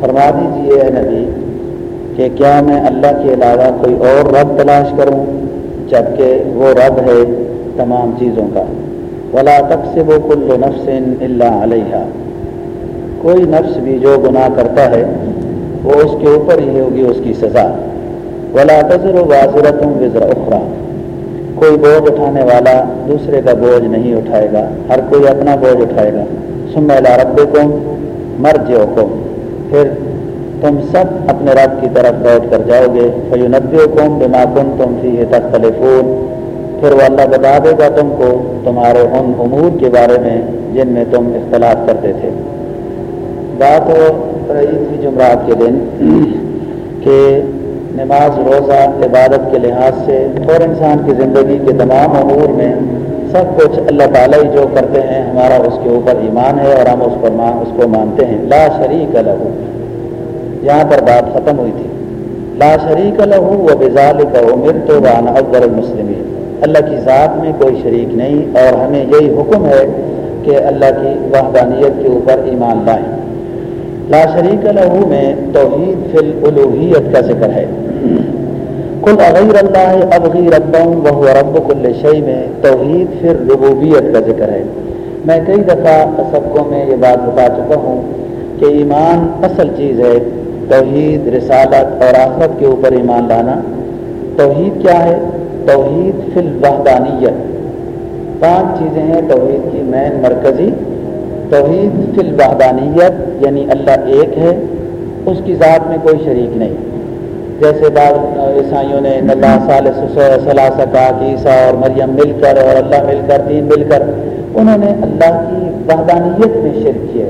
فرما دیجیے نبی کہ کیا میں اللہ کے علاوہ کوئی اور رب تلاش کروں جبکہ وہ رب ہے تمام چیزوں کا؟ ولا تک سے وہ کل نفس اللہ علیہ کوئی نفس بھی جو گناہ کرتا ہے وہ اس کے اوپر ہی ہوگی اس کی سزا۔ ولا تذر و واضرت وزر اخرا کوئی بوجھ اٹھانے والا دوسرے کا بوجھ نہیں اٹھائے گا، ہر کوئی اپنا بوجھ اٹھائے گا۔ سم رب کو مر جو پھر تم سب اپنے رب کی طرف لوٹ کر جاؤ گے۔ فیو نبی قوم بنا کن تم فی تختلفون۔ پھر وہ اللہ بتا دے گا تم کو تمہارے ان امور کے بارے میں جن میں تم اختلاف کرتے تھے۔ بات ہو رہی تھی جمعرات کے دن کہ نماز روزہ عبادت کے لحاظ سے اور انسان کی زندگی کے تمام امور میں سب کچھ اللہ تعالیٰ ہی جو کرتے ہیں، ہمارا اس کے اوپر ایمان ہے اور ہم اس پر مان اس کو مانتے ہیں۔ لا شریک الگ یہاں پر بات ختم ہوئی تھی۔ لا شریک لہو و بزال کا عمر تو ران اکبر المسلم اللہ کی ذات میں کوئی شریک نہیں اور ہمیں یہی حکم ہے کہ اللہ کی وحدانیت کے اوپر ایمان لائیں۔ لا شریک لہو میں توحید فی الوحیت کا ذکر ہے۔ کل اغیر اللہ ابغی ربم وہ رب کل شعی میں توحید پھر ربوبیت کا ذکر ہے۔ میں کئی دفعہ سبقوں میں یہ بات بتا چکا ہوں کہ ایمان اصل چیز ہے، توحید، رسالت اور آخرت کے اوپر ایمان لانا۔ توحید کیا ہے؟ توحید فی الوحدانیت۔ پانچ چیزیں ہیں توحید کی، مین، مرکزی۔ توحید فی الوحدانیت یعنی اللہ ایک ہے، اس کی ذات میں کوئی شریک نہیں۔ جیسے بعض عیسائیوں نے اللہ صلاح کہا کہ عیسیٰ اور مریم مل کر اور اللہ مل کر تین مل کر، انہوں نے اللہ کی وحدانیت میں شرک کیا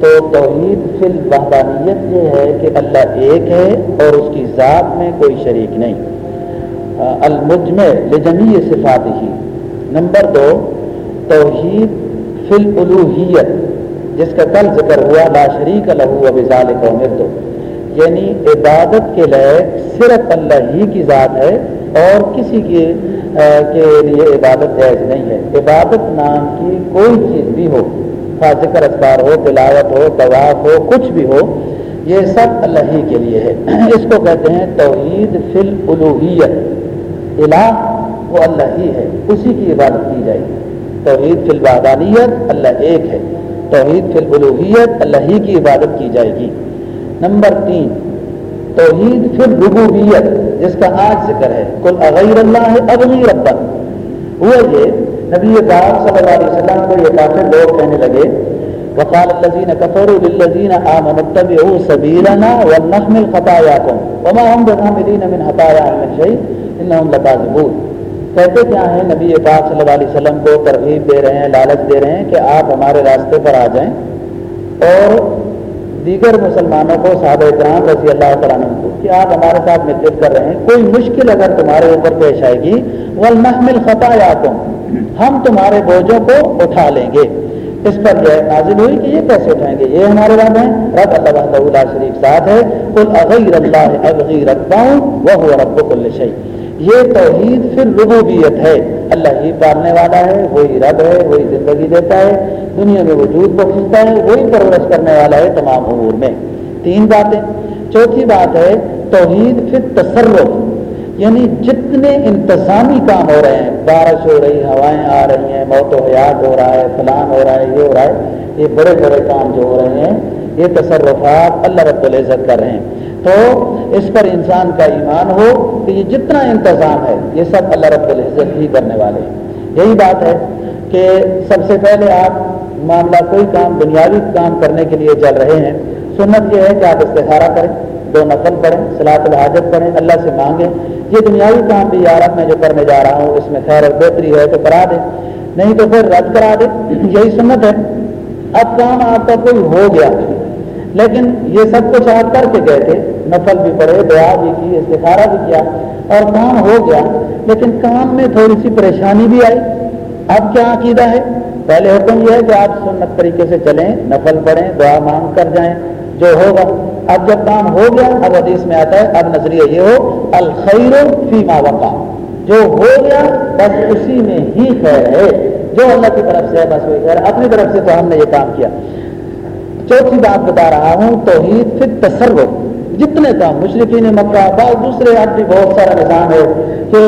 تو توحید فی الوحدانیت یہ ہے کہ اللہ ایک ہے اور اس کی ذات میں کوئی شریک نہیں۔ المجمع لجمی صفات ہی نمبر دو، توحید فی الالوحیت جس کا کل ذکر ہوا، لا شریک الحو اب کو مردو یعنی عبادت کے لیے صرف اللہ ہی کی ذات ہے اور کسی کے کے لیے عبادت جائز نہیں ہے۔ عبادت نام کی کوئی چیز بھی ہو ذکر اذکار ہو، تلاوت ہو، طواف ہو، کچھ بھی ہو، یہ سب اللہ ہی کے لیے ہے۔ اس کو کہتے ہیں توحید فل الوحیت الہ وہ اللہ ہی ہے، اسی کی عبادت کی جائے گی۔ توحید فل وادانیت اللہ ایک ہے۔ توحید فل الوحیت اللہ ہی کی عبادت کی جائے گی۔ نمبر تین، توحید فل ربوبیت جس کا آج ذکر ہے۔ کل اغیر اللہ ہے اغنی ربن وہ یہ، نبی پاک صلی اللہ علیہ وسلم کو یہ کافر لوگ کہنے لگے، وقال الذين كفروا للذين امنوا اتبعوا سبيلنا ولنحمل خطاياكم وما هم بحاملين من خطاياهم من شيء انهم لكاذبون کہتے کیا ہیں نبی پاک صلی اللہ علیہ وسلم کو ترغیب دے رہے ہیں، لالچ دے رہے ہیں کہ آپ ہمارے راستے پر آ جائیں؟ اور دیگر مسلمانوں کو صحابہ اکرام رضی اللہ تعالیٰ عنہ کو کہ آپ ہمارے ساتھ مدد کر رہے ہیں، کوئی مشکل اگر تمہارے اوپر پیش آئے گی والمحمل خطاياكم ہم تمہارے بوجھوں کو اٹھا لیں گے۔ اس پر یہ نازل ہوئی کہ یہ کیسے اٹھائیں گے، یہ ہمارے رب ہیں۔ رب اللہ وحدہ لا شریک ساتھ ہے۔ قل اغیر اللہ ابغی رباؤں وهو رب کل شیء یہ توحید پھر ربوبیت ہے۔ اللہ ہی پالنے والا ہے، وہی رب ہے، وہی زندگی دیتا ہے، دنیا میں وجود بخشتا ہے، وہی پرورش کرنے والا ہے تمام امور میں۔ تین باتیں۔ چوتھی بات ہے، توحید پھر تصرف یعنی جتنے انتظامی کام ہو رہے ہیں، بارش ہو رہی، ہوائیں آ رہی ہیں، موت و حیات ہو رہا ہے، فلان ہو رہا ہے، یہ ہو رہا ہے، یہ بڑے بڑے کام جو ہو رہے ہیں، یہ تصرفات اللہ رب العزت کر رہے ہیں۔ تو اس پر انسان کا ایمان ہو کہ یہ جتنا انتظام ہے، یہ سب اللہ رب العزت ہی کرنے والے ہیں۔ یہی بات ہے کہ سب سے پہلے آپ معاملہ کوئی کام، دنیاوی کام کرنے کے لیے چل رہے ہیں، سنت یہ ہے کہ آپ استخارہ کریں، دو نفل پڑھیں صلاح الحاجت پڑھیں، اللہ سے مانگیں۔ یہ دنیاوی کام بھی یار میں جو کرنے جا رہا ہوں، اس میں خیر اور بہتری ہے تو کرا دے نہیں تو پھر رد کرا دے یہی سنت ہے۔ اب کام آپ کا کوئی ہو گیا۔ لیکن یہ سب کچھ آپ کر کے گئے تھے، نفل بھی پڑے دعا بھی کی، استخارہ بھی کیا، اور کام ہو گیا۔ لیکن کام میں تھوڑی سی پریشانی بھی آئی۔ اب کیا عقیدہ ہے؟ پہلے حکم یہ ہے کہ آپ سنت طریقے سے چلیں، نفل پڑھیں، دعا مانگ کر جائیں، جو ہوگا۔ اب جب کام ہو گیا، اب حدیث میں آتا ہے، اب نظریہ یہ ہو، الخیر فی ما وقع۔ جو ہو گیا، بس اسی میں ہی خیر ہے۔ جو اللہ کی طرف سے ہے، بس وہی خیر۔ اپنی طرف سے تو ہم نے یہ کام کیا۔ چوتھی بات بتا رہا ہوں توحید پھر تصرف جتنے کام مشرقین مکہ، بعض دوسرے آج بھی بہت سارا نظام ہے کہ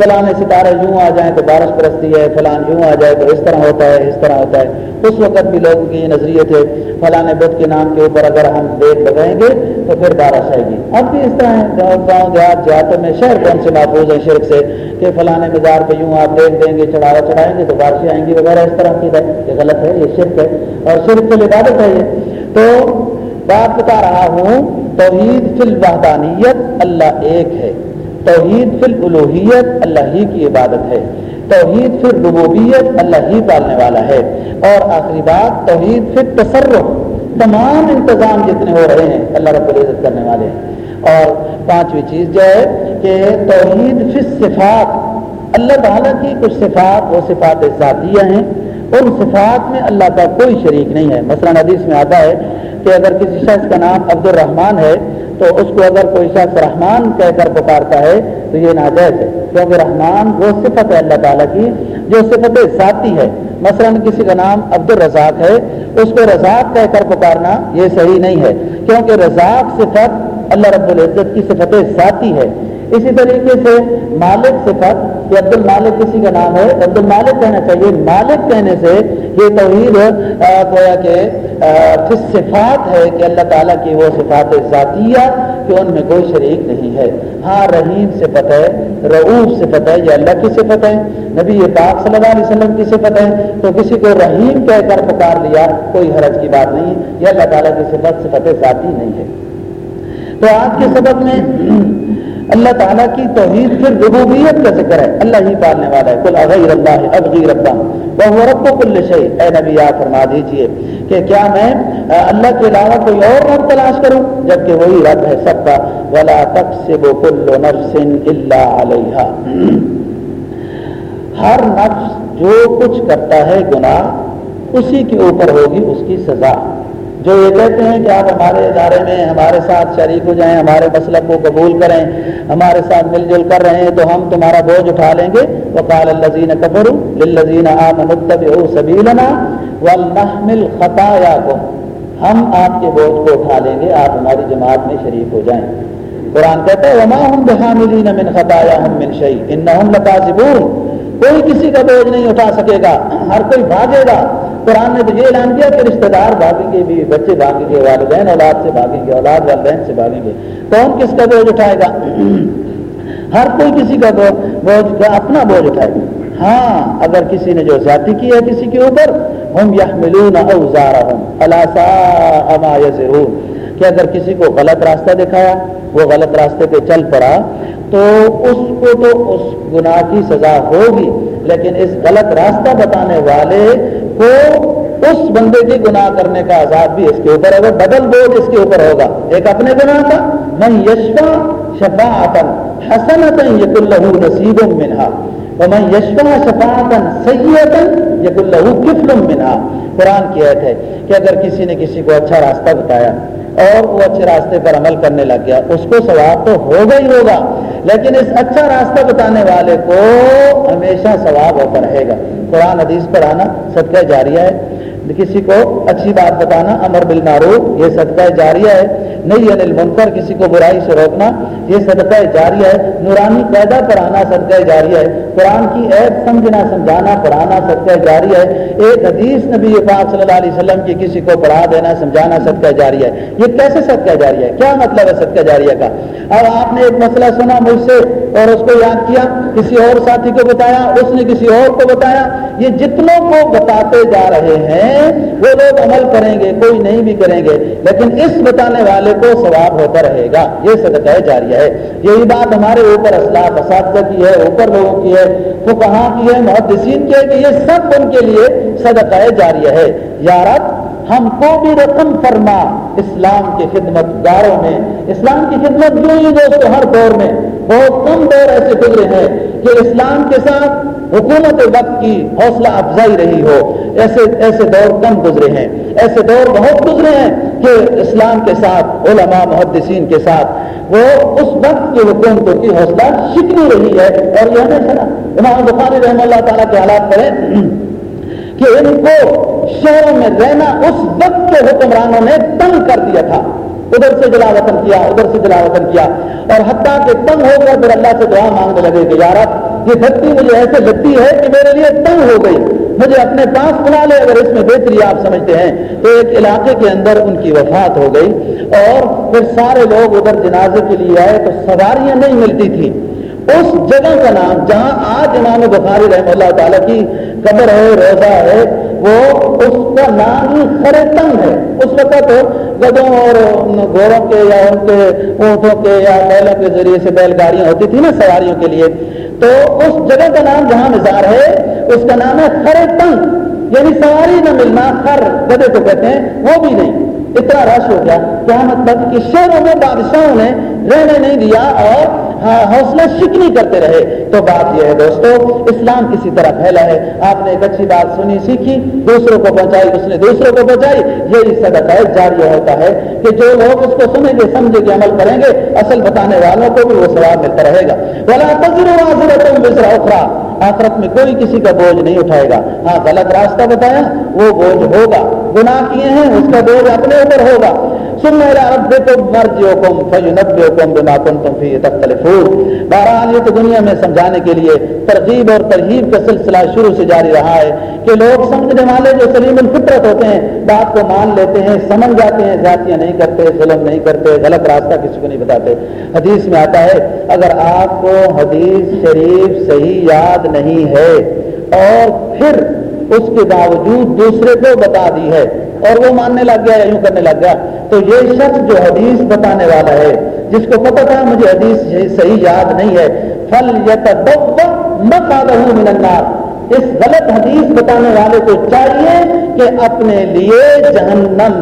فلاں ستارے یوں آ جائیں تو بارش پرستی ہے، فلان یوں آ جائے تو اس طرح ہوتا ہے، اس طرح ہوتا ہے۔ اس وقت بھی لوگوں کے یہ نظریے تھے فلاں بدھ کے نام کے اوپر اگر ہم دیکھ لگائیں گے تو پھر بارش آئے گی۔ اب بھی اس طرح گاؤں دیہات جہاتوں میں شہر کون سے محفوظ ہیں شرک سے کہ فلاں مزار پہ یوں آپ دیکھ دیں گے، چڑھاوا چڑھائیں گے تو بارشیں آئیں گی وغیرہ، اس طرح کی یہ غلط ہے، یہ شرک ہے اور شرک کے عبادت ہے یہ۔ تو بات بتا رہا ہوں توحید فی الوحدانیت اللہ ایک ہے۔ توحید فی الوحیت اللہ ہی کی عبادت ہے۔ توحید فی ربوبیت اللہ ہی پالنے والا ہے۔ اور آخری بات، توحید فی تصرف تمام انتظام جتنے ہو رہے ہیں، اللہ رب العزت کرنے والے ہیں۔ اور پانچویں چیز جو ہے کہ توحید فی صفات اللہ تعالیٰ کی کچھ صفات، وہ صفات ذاتیہ ہیں۔ ان صفات میں اللہ کا کوئی شریک نہیں ہے۔ مثلا حدیث میں آتا ہے کہ اگر کسی شخص کا نام عبد الرحمان ہے، تو اس کو اگر کوئی شخص رحمان کہہ کر پکارتا ہے، تو یہ ناجائز ہے۔ کیونکہ رحمان وہ صفت ہے اللہ تعالیٰ کی، جو صفت ذاتی ہے۔ مثلا کسی کا نام عبد الرزاق ہے، اس کو رزاق کہہ کر پکارنا یہ صحیح نہیں ہے۔ کیونکہ رزاق صفت اللہ رب العزت کی صفت ذاتی ہے۔ اسی طریقے سے مالک صفت کہ عبد المالک کسی کا نام ہے عبد المالک کہنا چاہیے، مالک کہنے سے یہ توحید گویا کہ صفات ہے کہ اللہ تعالیٰ کی وہ صفات ذاتیہ کہ ان میں کوئی شریک نہیں ہے۔ ہاں رحیم صفت ہے رعوف صفت ہے، یہ اللہ کی صفت ہے، نبی یہ پاک صلی اللہ علیہ وسلم کی صفت ہے۔ تو کسی کو رحیم کہہ کر پکار لیا، کوئی حرج کی بات نہیں، یہ اللہ تعالیٰ کی صفت صفت ذاتی نہیں ہے۔ تو آج کے سبق میں اللہ تعالیٰ کی توحید پھر ربوبیت کا ذکر ہے۔ اللہ ہی پالنے والا ہے۔ کل اغیر اللہ، ابغی ربا وہ رب کو کل شہی اے نبی، آپ فرما دیجیے کہ کیا میں اللہ کے علاوہ کوئی اور رب تلاش کروں؟ جبکہ وہی رب ہے سب کا۔ ولا تقسب کل نفس الا علیہا۔ ہر نفس جو کچھ کرتا ہے گناہ، اسی کے اوپر ہوگی اس کی سزا۔ جو یہ کہتے ہیں کہ آپ ہمارے ادارے میں، ہمارے ساتھ شریک ہو جائیں، ہمارے مسلب کو قبول کریں، ہمارے ساتھ مل جل کر رہے ہیں تو ہم تمہارا بوجھ اٹھا لیں گے۔ وہ کال الزین سبیلنا ولنحمل خطایا کو ہم آپ کے بوجھ کو اٹھا لیں گے، آپ ہماری جماعت میں شریک ہو جائیں۔ قرآن کہتا ہے، وما ہم بحاملین من خطایاہم من شعی انہم لکاذبون کوئی کسی کا بوجھ نہیں اٹھا سکے گا، ہر کوئی بھاگے گا۔ قرآن نے تو یہ اعلان کیا کہ رشتے دار بھاگیں گے بھی، بچے بھاگیں گے، والدین، اولاد سے بھاگیں گے، اولاد، والدین سے بھاگیں گے۔ کون کس کا بوجھ اٹھائے گا؟ ہر کوئی کسی کا بوجھ کا اپنا بوجھ اٹھائے گا۔ ہاں اگر کسی نے جو زیادتی کی ہے کسی کے اوپر، ہم یا ملون اوزارا ہوں اللہ کہ اگر کسی کو غلط راستہ دکھایا، وہ غلط راستے پہ چل پڑا تو اس کو تو اس گناہ کی سزا ہوگی، لیکن اس غلط راستہ بتانے والے کو اس بندے کی گناہ کرنے کا عذاب بھی اس کے اوپر ہوگا بدل بوجھ اس کے اوپر ہوگا۔ ایک اپنے گناہ کا میں یشوا شفا حسن یق اللہ نصیب منہا۔ اور میں یشوا شفاطن سیدن یہ لہو کفلم بنا قرآن کی عید ہے کہ اگر کسی نے کسی کو اچھا راستہ بتایا اور وہ اچھے راستے پر عمل کرنے لگ گیا، اس کو ثواب تو ہوگا ہی ہوگا۔ لیکن اس اچھا راستہ بتانے والے کو ہمیشہ ثواب ہوتا رہے گا۔ قرآن حدیث پر آنا صدقہ جاریہ ہے۔ کسی کو اچھی بات بتانا، امر بالمعروف، یہ صدقہ جاریہ ہے۔ نہیں انل منکر کسی کو برائی سے روکنا، یہ صدقہ جاریہ ہے۔ نورانی پیدا کرانا صدقہ جاریہ ہے۔ قرآن کی عید سمجھنا، سمجھانا، پڑھانا صدقہ جاریہ ہے۔ ایک حدیث نبی پاک صلی اللہ علیہ وسلم کی کسی کو پڑھا دینا، سمجھانا صدقہ جاریہ ہے۔ یہ کیسے صدقہ جاریہ ہے؟ کیا مطلب ہے صدقہ جاریہ کا؟ اب آپ نے ایک مسئلہ سنا مجھ سے اور اس کو یاد کیا، کسی اور ساتھی کو بتایا، اس نے کسی اور کو بتایا۔ یہ جتنوں کو بتاتے جا رہے ہیں وہ لوگ عمل کریں گے، کوئی نہیں بھی کریں گے، لیکن اس بتانے والے کو ثواب ہوتا رہے گا۔ یہ صدقہ جاریہ ہے۔ یہی بات ہمارے اوپر اسلاف اساتذہ کی ہے، اوپر لوگوں کی ہے وہ کہاں کی ہے، محدثین کی ہے کہ یہ سب ان کے لیے صدقہ جاریہ ہے۔ یارت ہم کو بھی رقم فرما اسلام کی خدمت گاروں میں، اسلام کی خدمت جو ہی دوست ہر دور میں، بہت کم دور ایسے گزرے ہیں کہ اسلام کے ساتھ حکومت وقت کی حوصلہ افزائی رہی ہو۔ ایسے ایسے دور کم گزرے ہیں۔ ایسے دور بہت گزرے ہیں کہ اسلام کے ساتھ، علماء، محدثین کے ساتھ وہ اس وقت کی حکومتوں کی حوصلہ شکنی رہی ہے۔ اور یہ ہمیں امام بخاری رحم اللہ تعالیٰ کے حالات کریں کہ ان کو شہروں میں رہنا اس وقت کے حکمرانوں نے تنگ کر دیا تھا۔ ادھر سے جلا وطن کیا، ادھر سے جلا وطن کیا۔ اور حتیٰ کہ تنگ ہو کر پھر اللہ سے دعا مانگنے لگے کہ یار یہ دھرتی مجھے ایسے لگتی ہے کہ میرے لیے تنگ ہو گئی۔ مجھے اپنے پاس بنا لے، اگر اس میں بہتری آپ سمجھتے ہیں، تو ایک علاقے کے اندر ان کی وفات ہو گئی۔ اور پھر سارے لوگ ادھر جنازے کے لیے آئے تو سواریاں نہیں ملتی تھی اس جگہ کا نام جہاں آج امام بخاری رحم اللہ تعالیٰ کی قبر ہے، روزہ ہے، وہ اس کا نام ہی خرتنگ ہے۔ اس وقت گدوں اور گوروں کے یا ان کے اونٹوں کے یا بیلوں کے ذریعے سے بیل گاڑیاں ہوتی تھی نا سواریوں کے لیے۔ تو اس جگہ کا نام جہاں مزار ہے، اس کا نام ہے خرتنگ یعنی سواری نہ ملنا خر گدے کو کہتے ہیں، وہ بھی نہیں۔ اتنا رش ہو گیا۔ کیا مطلب کہ شہروں میں بادشاہوں نے رہنے نہیں دیا اور ہاں، حوصلہ شکنی کرتے رہے۔ تو بات یہ ہے دوستو، اسلام کسی طرح پھیلا ہے۔ آپ نے ایک اچھی بات سنی، سیکھی، دوسروں کو پہنچائی اس نے دوسروں کو پہنچائی یہی صدقہ ہے جاری ہوتا ہے کہ جو لوگ اس کو سنیں گے سمجھے گے، عمل کریں گے، اصل بتانے والوں کو بھی وہ سواب ملتا رہے گا۔ بلا اخرا آخرت میں کوئی کسی کا بوجھ نہیں اٹھائے گا۔ ہاں غلط راستہ بتایا، وہ بوجھ ہوگا۔ گناہ کیے ہیں، اس کا بوجھ اپنے اوپر ہوگا۔ سن بہرحال یہ تو دنیا میں سمجھانے کے لیے ترغیب اور ترغیب کا سلسلہ شروع سے جاری رہا ہے کہ لوگ سمجھنے والے جو سلیم الفطرت ہوتے ہیں، بات کو مان لیتے ہیں، سمجھ جاتے ہیں، ذاتیاں نہیں کرتے، ظلم نہیں کرتے، غلط راستہ کسی کو نہیں بتاتے۔ حدیث میں آتا ہے، اگر آپ کو حدیث شریف صحیح یاد نہیں ہے اور پھر اس کے باوجود دوسرے کو بتا دی ہے اور وہ ماننے لگ گیا یا یوں کرنے لگ گیا؟ تو یہ شخص جو حدیث بتانے والا ہے، جس کو پتا تھا مجھے حدیث صحیح یاد نہیں ہے فل من النار۔ اس غلط حدیث بتانے والے کو چاہیے کہ اپنے لیے جہنم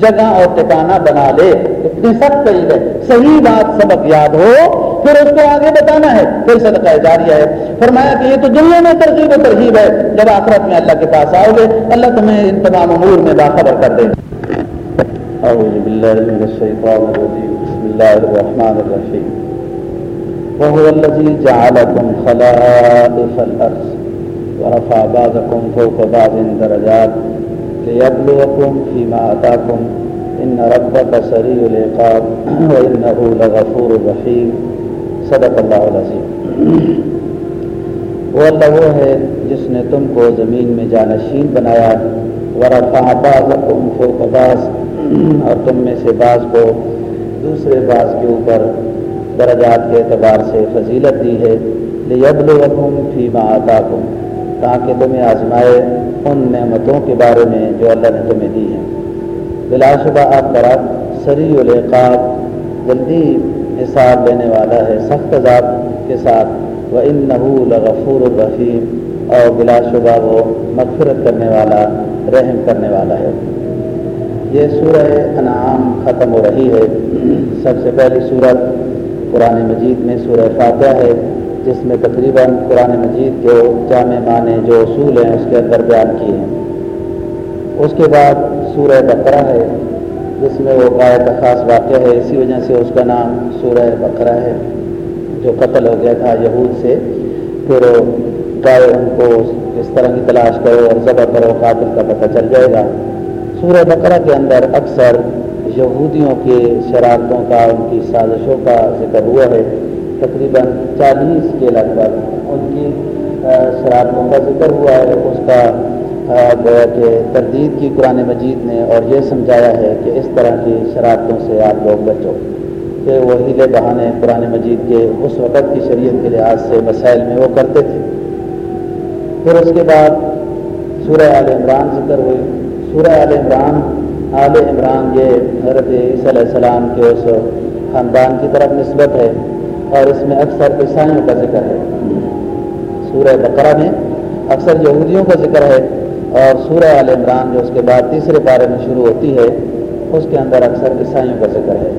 جگہ اور ٹکانا بنا لے۔ اتنی سخت طریق ہے۔ صحیح بات سبق یاد ہو، پھر اس کو آگے بتانا ہے۔ پھر صدقہ جاریہ ہے۔ فرمایا کہ یہ تو دنیا میں ترغیب و ترغیب ہے۔ جب آخرت میں اللہ کے پاس آؤ گے، اللہ تمہیں ان تمام امور میں باخبر کر دے أعوذ بالله من الشيطان الرجيم بسم الله الرحمن الرحيم وهو الذي جعلكم خلائف الأرض ورفع بعضكم فوق بعض درجات۔ ليبلوكم فيما أتاكم إن ربك سريع العقاب وإنه لغفور رحيم صدق اللہ العظیم۔ وہ اللہ وہ ہے جس نے تم کو زمین میں جانشین بنایا۔ ورفع بعضكم فوق بعض اور تم میں سے بعض کو دوسرے بعض کے اوپر درجات کے اعتبار سے فضیلت دی ہے۔ لیبلوکم فیما آتاکم تاکہ تمہیں آزمائے ان نعمتوں کے بارے میں جو اللہ نے تمہیں دی ہیں۔ بلا شبہ آپ طرف سری القاب جلدی حساب لینے والا ہے، سخت ذات کے ساتھ۔ وہ ان لغفور الرحیم اور بلا شبہ وہ مغفرت کرنے والا، رحم کرنے والا ہے۔ یہ سورہ انعام ختم ہو رہی ہے۔ سب سے پہلی صورت قرآن مجید میں سورہ فاتحہ ہے۔ جس میں تقریباً قرآن مجید کے جامع معنی جو اصول ہیں اس کے اندر بیان کیے ہیں۔ اس کے بعد سورہ بقرہ ہے، جس میں وہ گائے کا خاص واقعہ ہے، اسی وجہ سے اس کا نام سورہ بقرہ ہے، جو قتل ہو گیا تھا یہود سے۔ پھر گائے ان کو اس طرح کی تلاش کرو اور ذبح کرو، قاتل کا پتہ چل جائے گا۔ سورہ بقرہ کے اندر اکثر یہودیوں کے شرارتوں کا، ان کی سازشوں کا ذکر ہوا ہے۔ تقریباً چالیس کے لگ بھگ ان کی شرارتوں کا ذکر ہوا ہے۔ اس کا گویا کہ تردید کی قرآن مجید نے اور یہ سمجھایا ہے کہ اس طرح کی شرارتوں سے آپ لوگ بچو۔ کہ وہ ہیلے بہانے قرآن مجید کے اس وقت کی شریعت کے لحاظ سے مسائل میں وہ کرتے تھے۔ پھر اس کے بعد سورہ عال عمران ذکر ہوئی۔ سورہ عال عمران عال عمران یہ حضرت عیسی علیہ السلام کے اس خاندان کی طرف نسبت ہے۔ اور اس میں اکثر عیسائیوں کا ذکر ہے۔ سورہ بقرہ میں اکثر یہودیوں کا ذکر ہے اور سورہ عال عمران جو اس کے بعد تیسرے بارے میں شروع ہوتی ہے، اس کے اندر اکثر عیسائیوں کا ذکر ہے۔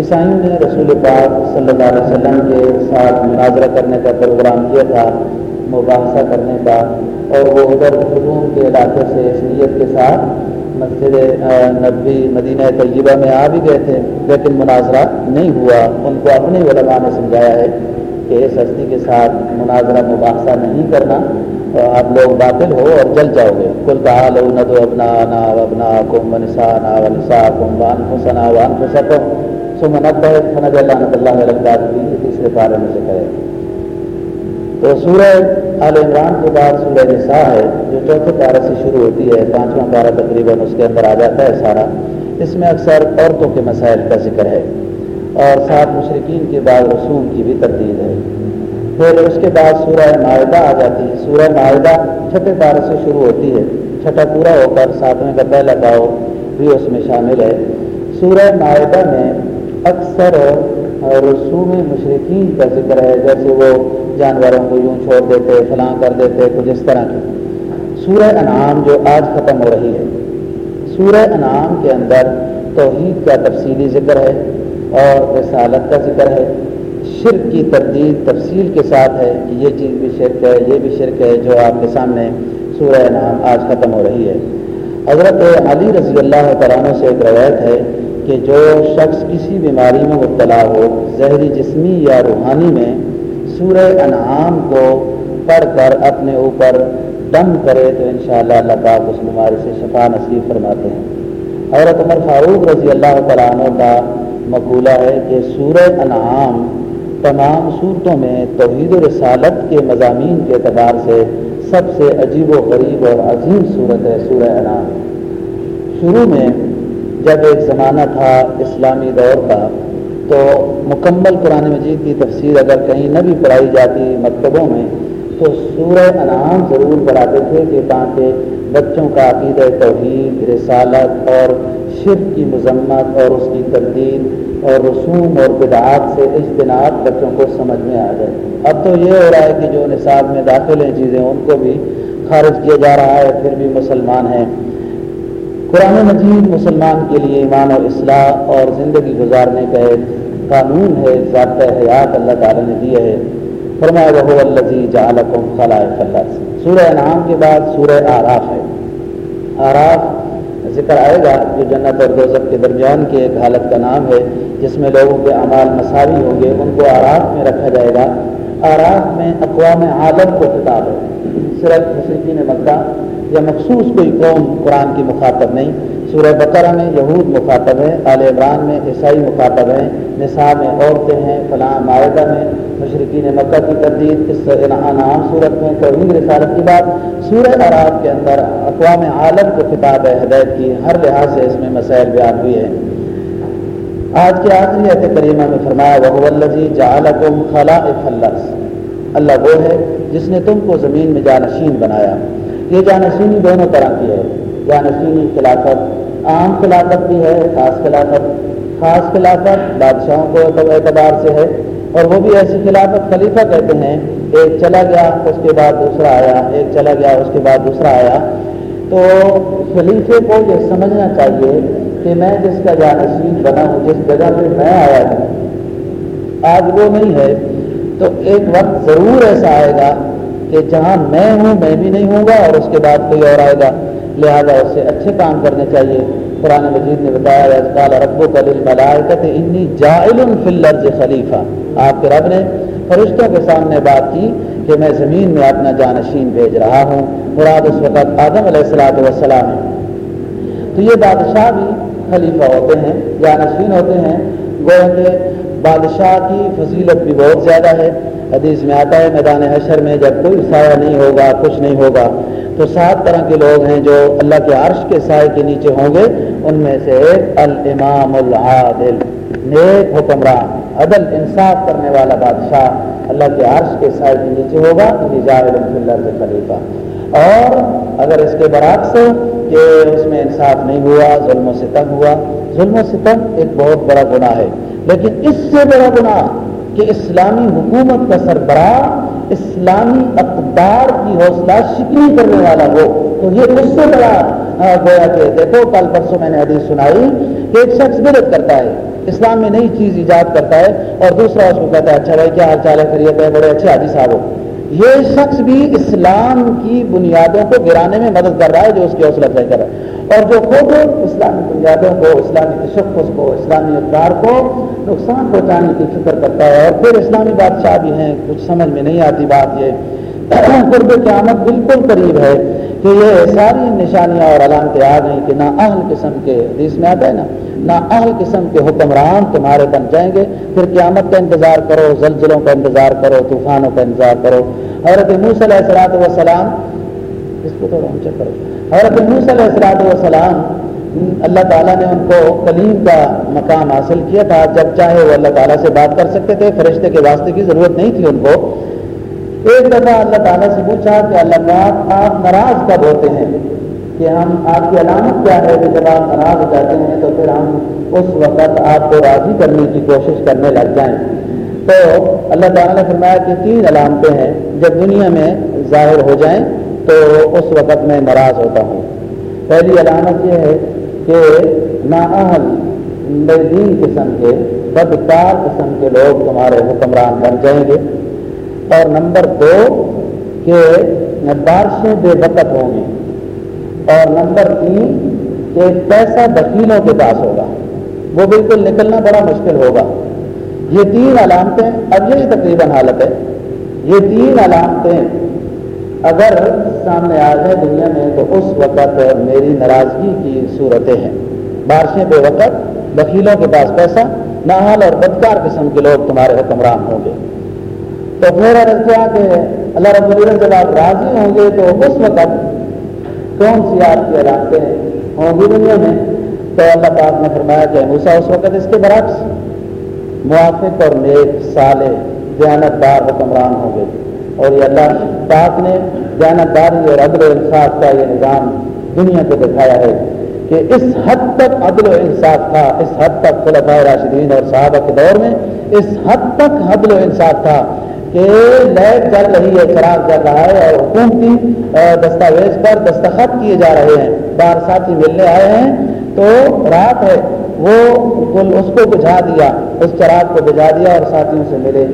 عیسائیوں نے رسول پاک صلی اللہ علیہ وسلم کے ساتھ مناظرہ کرنے کا پروگرام کیا تھا، مباحثہ کرنے کا، اور وہ ادھر خدوم کے علاقے سے اس نیت کے ساتھ مسجد نبی مدینہ طیبہ میں آ بھی گئے تھے، لیکن مناظرہ نہیں ہوا۔ ان کو اپنے علماء نے سمجھایا ہے کہ اس ہستی کے ساتھ مناظرہ مباحثہ نہیں کرنا آپ لوگ باطل ہو اور جل جاؤ گے۔ کل کہا لو نہ تو نا ابنا کم و نسا نا کم وان حسنا وان حسکم سو منت ہے فنج اللہ نت اللہ کی تیسرے پارے میں سے کرے تو سورہ عال عمران کے بعد سورہ نساء ہے، جو چوتھے پارے سے شروع ہوتی ہے، پانچواں پارہ تقریباً اس کے اندر آ جاتا ہے سارا۔ اس میں اکثر عورتوں کے مسائل کا ذکر ہے اور ساتھ مشرقین کے بعد رسوم کی بھی تردید ہے۔ پھر اس کے بعد سورہ معاہدہ آ جاتی ہے۔ سورہ معاہدہ چھٹے پارے سے شروع ہوتی ہے۔ چھٹا پورا ہو کر ساتویں کا پہلا گاؤ بھی اس میں شامل ہے۔ سورہ معاہدہ میں اکثر رسوم مشرقین کا ذکر ہے، جیسے وہ جانوروں کو یوں چھوڑ دیتے، فلاں کر دیتے، کچھ اس طرح کی۔ سورہ انعام جو آج ختم ہو رہی ہے۔ سورہ انعام کے اندر توحید کا تفصیلی ذکر ہے اور رسالت کا ذکر ہے۔ شرک کی تردید تفصیل کے ساتھ ہے کہ یہ چیز بھی شرک ہے، یہ بھی شرک ہے جو آپ کے سامنے سورہ نام آج ختم ہو رہی ہے۔ حضرت علی رضی اللہ تعالیٰ سے ایک روایت ہے کہ جو شخص کسی بیماری میں مبتلا ہو، زہری جسمی یا روحانی میں سورہ انعام کو پڑھ کر اپنے اوپر دم کرے تو انشاءاللہ اللہ پاک اس بیماری سے شفا نصیب فرماتے ہیں۔ حضرت عمر فاروق رضی اللہ تعالیٰ عنہ کا مقولہ ہے کہ سورہ انعام تمام صورتوں میں توحید و رسالت کے مضامین کے اعتبار سے سب سے عجیب و غریب اور عظیم صورت ہے سورہ انعام۔ شروع میں جب ایک زمانہ تھا اسلامی دور کا تو مکمل قرآن مجید کی تفسیر اگر کہیں نہ بھی پڑھائی جاتی مکتبوں میں، تو سورہ انعام ضرور پڑھاتے تھے کہ تاکہ بچوں کا عقید توحید، رسالت اور شرک کی مذمت اور اس کی تردید اور رسوم اور بدعات سے اجتناب بچوں کو سمجھ میں آ جائے۔ اب تو یہ ہو رہا ہے کہ جو نصاب میں داخل ہیں چیزیں، ان کو بھی خارج کیا جا رہا ہے، پھر بھی مسلمان ہیں۔ قرآن مجید مسلمان کے لیے ایمان اور اصلاح اور زندگی گزارنے کا ایک قانون ہے ضابطۂ حیات اللہ تعالیٰ نے دیا ہے۔ فرمایا وہ الزی جعلکم خلائق اللہ سورہ انعام کے بعد سورہ آراف ہے۔ آراف ذکر آئے گا جو جنت اور دوزت کے درمیان کی ایک حالت کا نام ہے، جس میں لوگوں کے اعمال مساوی ہوں گے، ان کو آراف میں رکھا جائے گا۔ آراف میں اقوام عالم کو خطاب ہے۔ صرف مشرقین مکہ، یا مخصوص کوئی قوم قرآن کی مخاطب نہیں، سورہ بقرہ میں یہود مخاطب ہے آل عمران میں عیسائی مخاطب ہیں، نساء میں عورتیں ہیں، فلاں معاہدہ میں مشرقین مکہ کی تردید، اس انعام صورت میں توحید رسالت کی بات، سورہ عراب کے اندر اقوام عالم کو خطاب ہے ہدایت کی ہر لحاظ سے اس میں مسائل بیان ہوئی ہے آج کے آخری ایت کریمہ میں فرمایا وہ الزی جعلکم خلائف اللہ وہ ہے جس نے تم کو زمین میں جانشین بنایا۔ یہ جانشینی دونوں طرح کی ہے۔ جانشینی خلافت، عام خلافت بھی ہے، خاص خلافت۔ خاص خلافت بادشاہوں کو اعتبار سے ہے۔ اور وہ بھی ایسی خلافت خلیفہ کہتے ہیں۔ ایک چلا گیا، اس کے بعد دوسرا آیا۔ ایک چلا گیا، اس کے بعد دوسرا آیا۔ تو خلیفے کو یہ سمجھنا چاہیے کہ میں جس کا جانشین بنا ہوں، جس جگہ پہ میں آیا ہوں، آج وہ نہیں ہے۔ تو ایک وقت ضرور ایسا آئے گا کہ جہاں میں ہوں، میں بھی نہیں ہوں گا اور اس کے بعد کوئی اور آئے گا۔ لہذا اس سے اچھے کام کرنے چاہیے۔ قرآن مجید نے بتایا رب و انی جائل خلیفہ آپ کے رب نے فرشتوں کے سامنے بات کی کہ میں زمین میں اپنا جانشین بھیج رہا ہوں۔ مراد اس وقت آدم علیہ السلاۃ والسلام ہے۔ تو یہ بادشاہ بھی خلیفہ ہوتے ہیں، جانشین ہوتے ہیں۔ گویا کہ بادشاہ کی فضیلت بھی بہت زیادہ ہے۔ حدیث میں آتا ہے، میدان حشر میں جب کوئی سایہ نہیں ہوگا، کچھ نہیں ہوگا۔ تو سات طرح کے لوگ ہیں جو اللہ کے عرش کے سائے کے نیچے ہوں گے۔ ان میں سے ایک الامام العادل، نیک حکمران، عدل، انصاف کرنے والا بادشاہ اللہ کے عرش کے سائے کے نیچے ہوگا اللہ خلیفہ۔ اور اگر اس کے برعکس کہ اس میں انصاف نہیں ہوا، ظلم و ستم ہوا۔ ظلم و ستم ایک بہت بڑا گناہ ہے۔ لیکن اس سے بڑا گناہ کہ اسلامی حکومت کا سربراہ اسلامی اقدار کی حوصلہ شکنی کرنے والا ہو۔ تو یہ اس سے بڑا گویا کہ دیکھو، کل پرسوں میں نے حدیث سنائی کہ ایک شخص بدت کرتا ہے، اسلام میں نئی چیز ایجاد کرتا ہے اور دوسرا اس کو کہتا ہے اچھا بھائی، کیا حال چال ہے؟ خریت ہے بڑے اچھے حاجی صاحب ہو۔ یہ شخص بھی اسلام کی بنیادوں کو گرانے میں مدد کر رہا ہے، جو اس کی حوصلہ افزائی کر رہا ہے۔ اور جو خود اسلامی بنیادوں کو، اسلامی تشخص کو، اسلامی اقدار کو نقصان پہنچانے کی فکر کرتا ہے اور پھر اسلامی بادشاہ بھی ہیں، کچھ سمجھ میں نہیں آتی بات یہ۔ قرب قیامت بالکل قریب ہے کہ یہ ساری نشانیاں اور علامتیں آ گئیں کہ نہ اہل قسم کے، حدیث میں آتا ہے نا نہ اہل قسم کے حکمران تمہارے بن جائیں گے۔ پھر قیامت کا انتظار کرو، زلزلوں کا انتظار کرو، طوفانوں کا انتظار کرو۔ حضرت موس علیہ السلاۃ وسلام اس کو تھوڑا اونچا کرو حضرت موس علیہ السلاۃ وسلام اللہ تعالیٰ نے ان کو کلیم کا مقام حاصل کیا تھا۔ جب چاہے وہ اللہ تعالیٰ سے بات کر سکتے تھے، فرشتے کے واسطے کی ضرورت نہیں تھی ان کو۔ ایک دفعہ اللہ تعالیٰ سے پوچھا کہ اللہ پاک، آپ ناراض کب ہوتے ہیں؟ کہ ہم آپ کی علامت کیا ہے؟ کہ جب آپ ناراض ہو جاتے ہیں تو پھر ہم اس وقت آپ کو راضی کرنے کی کوشش کرنے لگ جائیں۔ تو اللہ تعالیٰ نے فرمایا کہ تین علامتیں ہیں جب دنیا میں ظاہر ہو جائیں۔ تو اس وقت میں ناراض ہوتا ہوں۔ پہلی علامت یہ ہے کہ نااہل دین قسم کے، بدکار قسم کے لوگ تمہارے حکمران بن جائیں گے۔ اور نمبر دو، کہ بارشیں بے وقت ہوں گی۔ اور نمبر تین، کہ پیسہ وکیلوں کے پاس ہوگا۔ وہ بالکل نکلنا بڑا مشکل ہوگا۔ یہ تین علامتیں، اب یہی تقریباً حالت ہے۔ یہ تین علامتیں اگر سامنے آ جائیں دنیا میں تو اس وقت میری ناراضگی کی صورتیں ہیں۔ بارشیں بے وقت، وکیلوں کے پاس پیسہ، ناحال اور بدکار قسم کے لوگ تمہارے حکمران ہوں گے۔ تو میرا کیا کہ اللہ رب العالمین جب آپ راضی ہوں گے تو اس وقت کون سی آپ کی علامتیں ہوں گی دنیا میں؟ تو اللہ پاک نے فرمایا کہ موسا اس وقت اس کے برعکس موافق اور نیک سالے دیانت دار حکمران ہوں گے۔ اور یہ اللہ پاک نے دیانت داری اور عدل و انصاف کا یہ نظام دنیا کو دکھایا ہے کہ اس حد تک عدل و انصاف تھا، اس حد تک خلفاء راشدین اور صحابہ کے دور میں، اس حد تک عدل و انصاف تھا کہ لائٹ چل رہی ہے، چراغ چل رہا ہے اور حکومتی دستاویز پر دستخط کیے جا رہے ہیں۔ بار ساتھی ملنے آئے ہیں تو رات ہے، وہ اس کو بجھا دیا، اس چراغ کو بجھا دیا اور ساتھیوں سے ملے۔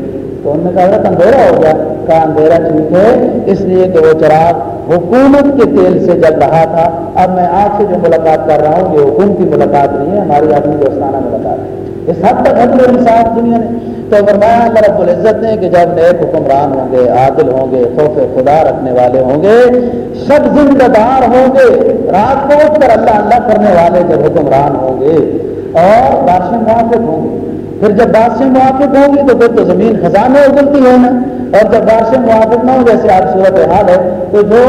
تو انہوں نے کہا اندھیرا ہو گیا۔ کہا اندھیرا ٹھیک ہے، اس لیے کہ وہ چراغ حکومت کے تیل سے جل رہا تھا۔ اب میں آپ سے جو ملاقات کر رہا ہوں، یہ حکومتی ملاقات نہیں ہے، ہماری آدمی دوستانہ ملاقات ہے۔ اس حد تک عدل انصاف دنیا نے تو فرمایا اللہ رب العزت نے کہ جب نیک حکمران ہوں گے، عادل ہوں گے، خوف خدا رکھنے والے ہوں گے، سب ذمہ دار ہوں گے، رات کو اٹھ کر اللہ اللہ کرنے والے جب حکمران ہوں گے اور بادشاہ موافق ہوں گے۔ پھر جب بادشاہ موافق ہوں گی تو پھر تو زمین خزانے اگلتی ہے نا۔ اور جب بادشاہ موافق نہ ہو جیسے آپ صورت حال ہے تو جو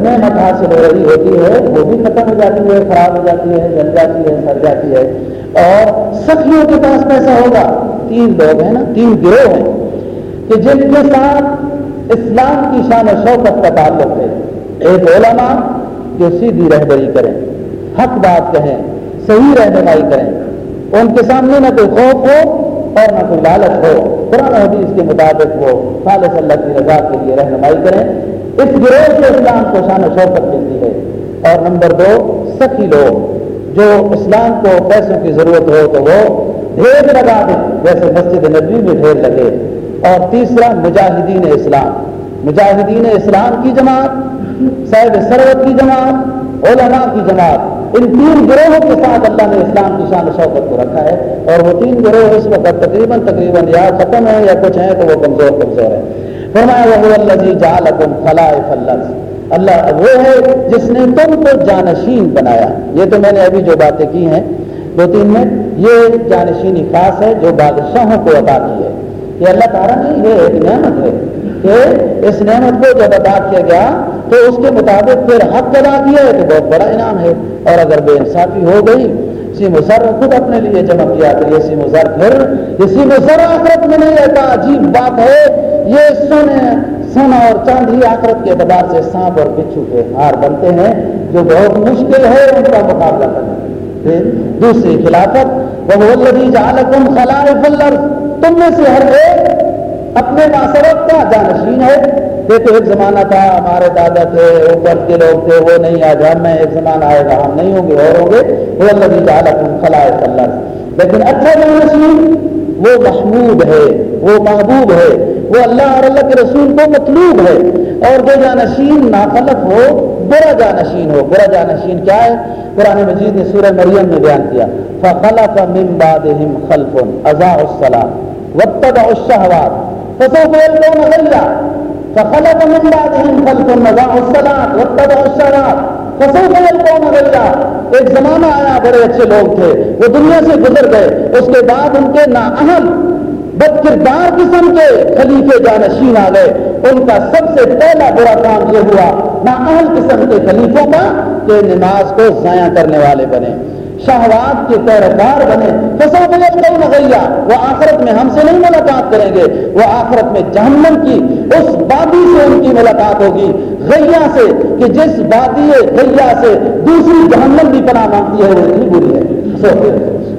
نعمت حاصل ہو رہی ہوتی ہے، وہ بھی ختم ہو جاتی ہے، خراب ہو جاتی ہے، جل جاتی ہے سر جاتی ہے۔ اور سخیوں کے پاس پیسہ ہوگا۔ تین لوگ ہیں نا، تین گروہ ہیں کہ جن کے ساتھ اسلام کی شان و شوقت کا تعلق ہے۔ ایک علماء جو سیدھی رہبری کریں، حق بات کہیں، صحیح رہنمائی کریں۔ ان کے سامنے نہ کوئی خوف ہو اور نہ کوئی لالچ ہو۔ قرآن حدیث کے مطابق وہ خالص اللہ کی رضا کے لیے رہنمائی کریں۔ اس گروہ سے اسلام کو شان و شوقت ملتی ہے۔ اور نمبر دو، سخی لوگ۔ جو اسلام کو پیسوں کی ضرورت ہو تو وہ ڈھیر لگا دیں جیسے مسجد نبی میں ڈھیر لگے۔ اور تیسرا، مجاہدین اسلام۔ مجاہدین اسلام کی جماعت، صاحب سروت کی جماعت، علماء کی جماعت۔ ان تین گروہوں کے ساتھ اللہ نے اسلام کی شان شوقت کو رکھا ہے اور وہ تین گروہ اس وقت تقریباً تقریباً یا ختم ہے یا کچھ ہیں تو وہ کمزور کمزور ہے فرمایا وہ اللہ جی جالکم خلائف اللہ اللہ وہ ہے جس نے تم کو جانشین بنایا۔ یہ تو میں نے ابھی جو باتیں کی ہیں، دو تین میں، یہ جانشینی خاص ہے جو بادشاہوں کو عطا کی ہے۔ یہ اللہ تعالیٰ نے یہ ایک نعمت ہے۔ کہ اس نعمت کو جب ادا کیا گیا تو اس کے مطابق پھر حق ادا کیا ہے تو بہت بڑا انعام ہے۔ اور اگر بے انصافی ہو گئی سیم سر خود اپنے لیے جمع کیا تو یہ سیم سر پھر یہ سیم سر آخرت میں نہیں رہتا عجیب بات ہے۔ یہ سونے سونا اور چاندی آخرت کے اعتبار سے سانپ اور بچھو کے ہار بنتے ہیں، جو بہت مشکل ہے ان کا مقابلہ کرنا۔ پھر دوسری خلافت وہ لدی جالکم خلائف اللہ تم میں سے ہر ایک اپنے ماسرت کا جانشین ہے۔ دیکھو، ایک زمانہ تھا، ہمارے دادا تھے، اوپر کے لوگ تھے، وہ نہیں آ جا میں، ایک زمانہ آئے گا، ہم نہیں ہوں گے، اور ہوں گے۔ وہ اللہ جالکم خلائف اللہ لیکن اچھا جانشین، وہ محمود ہے، وہ محبوب ہے، وہ اللہ اور اللہ کے رسول کو مطلوب ہے۔ اور جو جانشین ناخلق ہو، برا جانشین ہو۔ برا جانشین کیا ہے؟ قرآن مجید نے سورہ مریم میں بیان کیا۔ فخلق من بعدهم خلف، اضاعوا الصلاة واتبعوا الشهوات۔ فسوف يلقون غيا فخلق من بعدهم خلف اضاعوا الصلاة واتبعوا الشهوات فسوف يلقون غيا ایک زمانہ آیا بڑے اچھے لوگ تھے، وہ دنیا سے گزر گئے، اس کے بعد ان کے نااہل بد کردار قسم کے خلیفے جانشین آ گئے۔ ان کا سب سے پہلا برا کام یہ ہوا نہ اہل قسم کے خلیفوں کا کہ نماز کو ضائع کرنے والے بنے۔ شہوات کے پیروکار بنے فصل بلت وہ آخرت میں ہم سے نہیں ملاقات کریں گے، وہ آخرت میں جہنم کی، اس وادی سے ان کی ملاقات ہوگی۔ غیا سے، کہ جس وادی غیا سے دوسری جہنم بھی پناہ مانگتی ہے، وہ اتنی بری ہے۔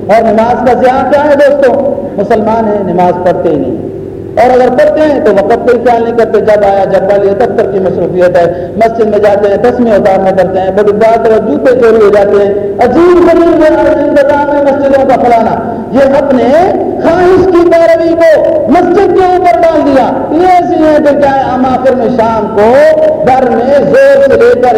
اور نماز کا زیادہ کیا ہے دوستوں مسلمان ہیں، نماز پڑھتے ہی نہیں۔ اور اگر پڑھتے ہیں تو وقت پہ خیال نہیں کرتے، جب آیا، جب والی دفتر کی مصروفیت ہے۔ مسجد میں جاتے ہیں دسویں اتارنے کرتے ہیں، بڑی بات جوتے چوری ہو جاتے ہیں۔ عجیب غریب انتظام ہے مسجدوں کا فلانا۔ یہ اپنے خواہش کی پیروی کو مسجد کے اوپر ڈال دیا۔ یہ ایسی ہے کہ کیا ہم آخر میں شام کو گھر میں زور سے لے کر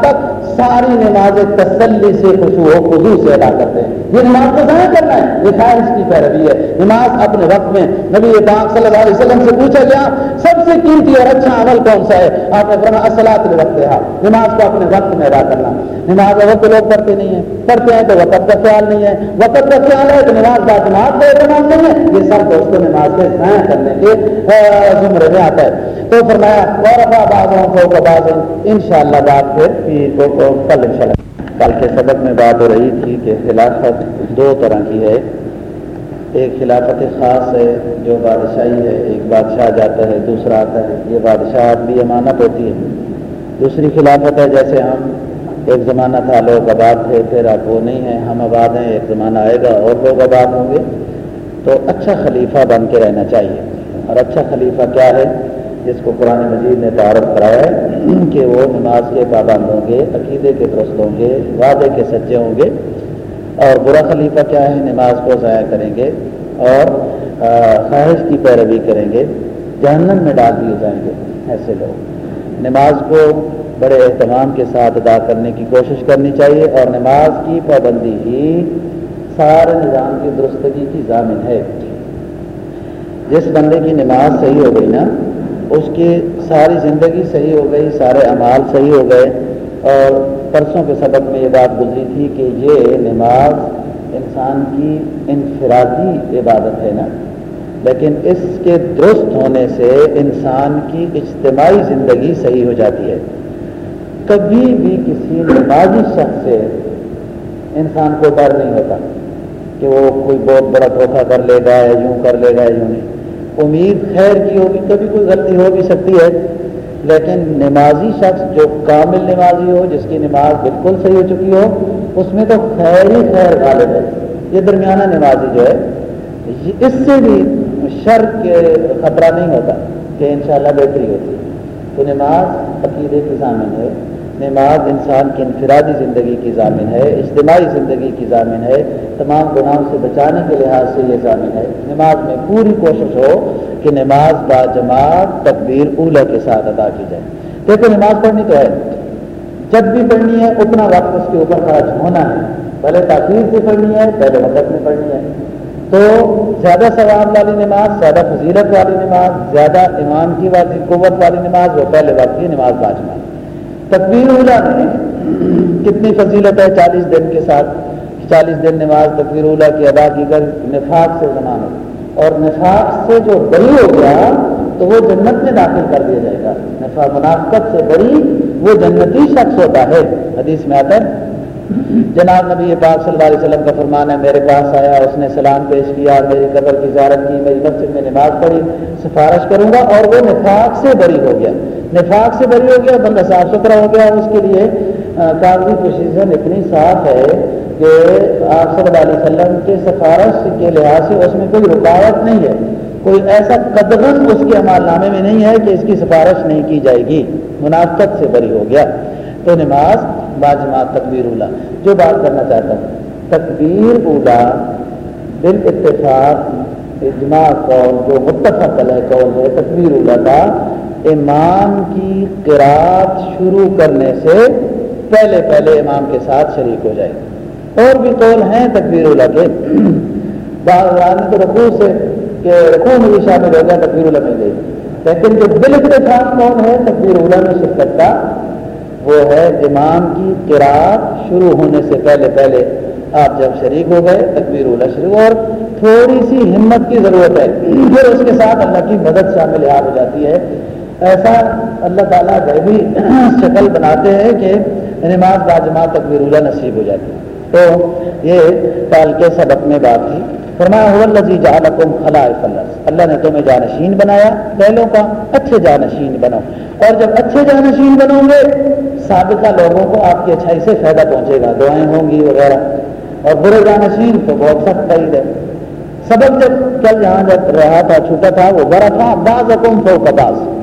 تک ساری نماز تسلی سے خوشو ہو خدو سے ادا کرتے ہیں۔ یہ نماز کو ضائع کرنا ہے۔ یہ خواہش کی پیروی ہے۔ نماز اپنے وقت میں نبی پاک صلی اللہ علیہ وسلم سے پوچھا گیا، سب سے قیمتی اور اچھا عمل کون سا ہے؟ آپ نے فرمایا اصلاۃ وقت ہے۔ نماز کو اپنے وقت میں ادا کرنا۔ نماز وقت لوگ پڑھتے نہیں ہیں۔ پڑھتے ہیں تو وقت کا خیال نہیں ہے۔ وقت کا خیال ہے تو نماز کا جماعت کا اہتمام نہیں ہے۔ یہ سب دوستوں نماز کے ضائع کرنے کے زمرے میں آتا ہے۔ تو فرمایا اور بازوں کو باز ان شاء اللہ بات پھر کو کل ان شاء اللہ کل کے سبق میں بات ہو رہی تھی کہ خلافت دو طرح کی ہے۔ ایک خلافت خاص ہے جو بادشاہی ہے، ایک بادشاہ جاتا ہے، دوسرا آتا ہے۔ یہ بادشاہ بھی امانت ہوتی ہے۔ دوسری خلافت ہے جیسے ہم ایک زمانہ تھا، لوگ آباد تھے پھر اب وہ نہیں ہیں ہم آباد ہیں، ایک زمانہ آئے گا اور لوگ آباد ہوں گے۔ تو اچھا خلیفہ بن کے رہنا چاہیے۔ اور اچھا خلیفہ کیا ہے؟ جس کو قرآن مجید نے تعارف کرایا ہے کہ وہ نماز کے پابند ہوں گے، عقیدے کے درست ہوں گے، وعدے کے سچے ہوں گے۔ اور برا خلیفہ کیا ہے؟ نماز کو ضائع کریں گے اور خواہش کی پیروی کریں گے۔ جہنم میں ڈال دیے جائیں گے ایسے لوگ۔ نماز کو بڑے اہتمام کے ساتھ ادا کرنے کی کوشش کرنی چاہیے اور نماز کی پابندی ہی سارے نظام کی درستگی کی ضامن ہے۔ جس بندے کی نماز صحیح ہو گئی نا، اس کی ساری زندگی صحیح ہو گئی، سارے اعمال صحیح ہو گئے اور پرسوں کے سبق میں یہ بات گزری تھی کہ یہ نماز انسان کی انفرادی عبادت ہے نا۔ لیکن اس کے درست ہونے سے انسان کی اجتماعی زندگی صحیح ہو جاتی ہے۔ کبھی بھی کسی نمازی شخص سے انسان کو ڈر نہیں ہوتا کہ وہ کوئی بہت بڑا دھوکہ کر لے گا یا یوں کر لے گا یا یوں نہیں۔ امید خیر کی ہوگی، کبھی کوئی غلطی ہو بھی سکتی ہے، لیکن نمازی شخص جو کامل نمازی ہو، جس کی نماز بالکل صحیح ہو چکی ہو، اس میں تو خیر ہی خیر غالب ہے۔ یہ درمیانہ نمازی جو ہے اس سے بھی شر کے خطرہ نہیں ہوتا کہ انشاءاللہ بہتری ہوتی ہے۔ تو نماز عقیدے کی ضامن ہے۔ نماز انسان کی انفرادی زندگی کی ضامن ہے، اجتماعی زندگی کی ضامن ہے، تمام گناہوں سے بچانے کے لحاظ سے یہ ضامن ہے۔ نماز میں پوری کوشش ہو کہ نماز با جماعت تقبیر اولا کے ساتھ ادا کی جائے۔ دیکھو، نماز پڑھنی تو ہے۔ جب بھی پڑھنی ہے، اتنا وقت اس کے اوپر خرچ ہونا ہے۔ پہلے تاخیر سے پڑھنی ہے، پہلے وقت میں پڑھنی ہے۔ تو زیادہ ثواب والی نماز، زیادہ فضیلت والی نماز، زیادہ ایمان کی قوت والی نماز، وہ پہلے وقت کی نماز باجمہ تقبیر اولا میں کتنی فضیلت ہے چالیس دن کے ساتھ، چالیس دن نماز تقبیر اولا کی ادا کی کر نفاق سے ضمانت اور نفاق سے جو بری ہو گیا، تو وہ جنت میں داخل کر دیا جائے گا۔ نفا منافقت سے بری وہ جنتی شخص ہوتا ہے۔ حدیث میں آتا ہے۔ جناب نبی پاک صلی اللہ علیہ وسلم کا فرمان ہے، میرے پاس آیا، اس نے سلام پیش کیا، میری قبر کی زیارت کی میری مسجد میں نماز پڑھی، سفارش کروں گا اور وہ نفاق سے بری ہو گیا۔ نفاق سے بری ہو گیا، بندہ صاف ستھرا ہو گیا، اس کے لیے کاغذی پوزیشن اتنی صاف ہے کہ آپ صلی اللہ علیہ وسلم کے سفارش کے لحاظ سے اس میں کوئی رکاوٹ نہیں ہے۔ کوئی ایسا قدغن اس کے عمال نامے میں نہیں ہے کہ اس کی سفارش نہیں کی جائے گی۔ منافقت سے بری ہو گیا۔ تو نماز باجماعت تکبیر اولا۔ جو بات کرنا چاہتا ہوں، تکبیر اولا بال اتفاق اجماع قول جو متفق ہے قول ہے، تکبیر اولا کا امام کی قرآت شروع کرنے سے پہلے پہلے امام کے ساتھ شریک ہو جائے اور بھی قول ہیں تکبیر اولا کے۔ بعض تو رقو سے کہ رقو میں بھی شامل ہو گیا تکبیر اولا میں گئی لیکن جو بال اتفاق کون ہے تکبیر اولا میں شرکت کا وہ ہے امام کی قرآت شروع ہونے سے پہلے پہلے آپ جب شریک ہو گئے، تکبیر اولا شروع۔ اور تھوڑی سی ہمت کی ضرورت ہے۔ پھر اس کے ساتھ اللہ کی مدد شامل ہو جاتی ہے۔ ایسا اللہ تعالیٰ بھی شکل بناتے ہیں کہ نماز باجماعت تکبیر اولا نصیب ہو جاتی تو یہ کال کے سبق میں بات تھی۔ فرمایا جعلکم خلائف اللہ اللہ نے تمہیں جانشین بنایا، پہلوں کا اچھے جانشین بنو اور جب اچھے جانشین بنو گے، سابقہ لوگوں کو آپ کی اچھائی سے فائدہ پہنچے گا۔ دعائیں ہوں گی وغیرہ۔ اور برے جانشین تو بہت سخت قید ہے۔ سبق جب کل جہاں جب رہا تھا، چھوٹا تھا، وہ بڑا تھا۔ بعض حکم تو کباز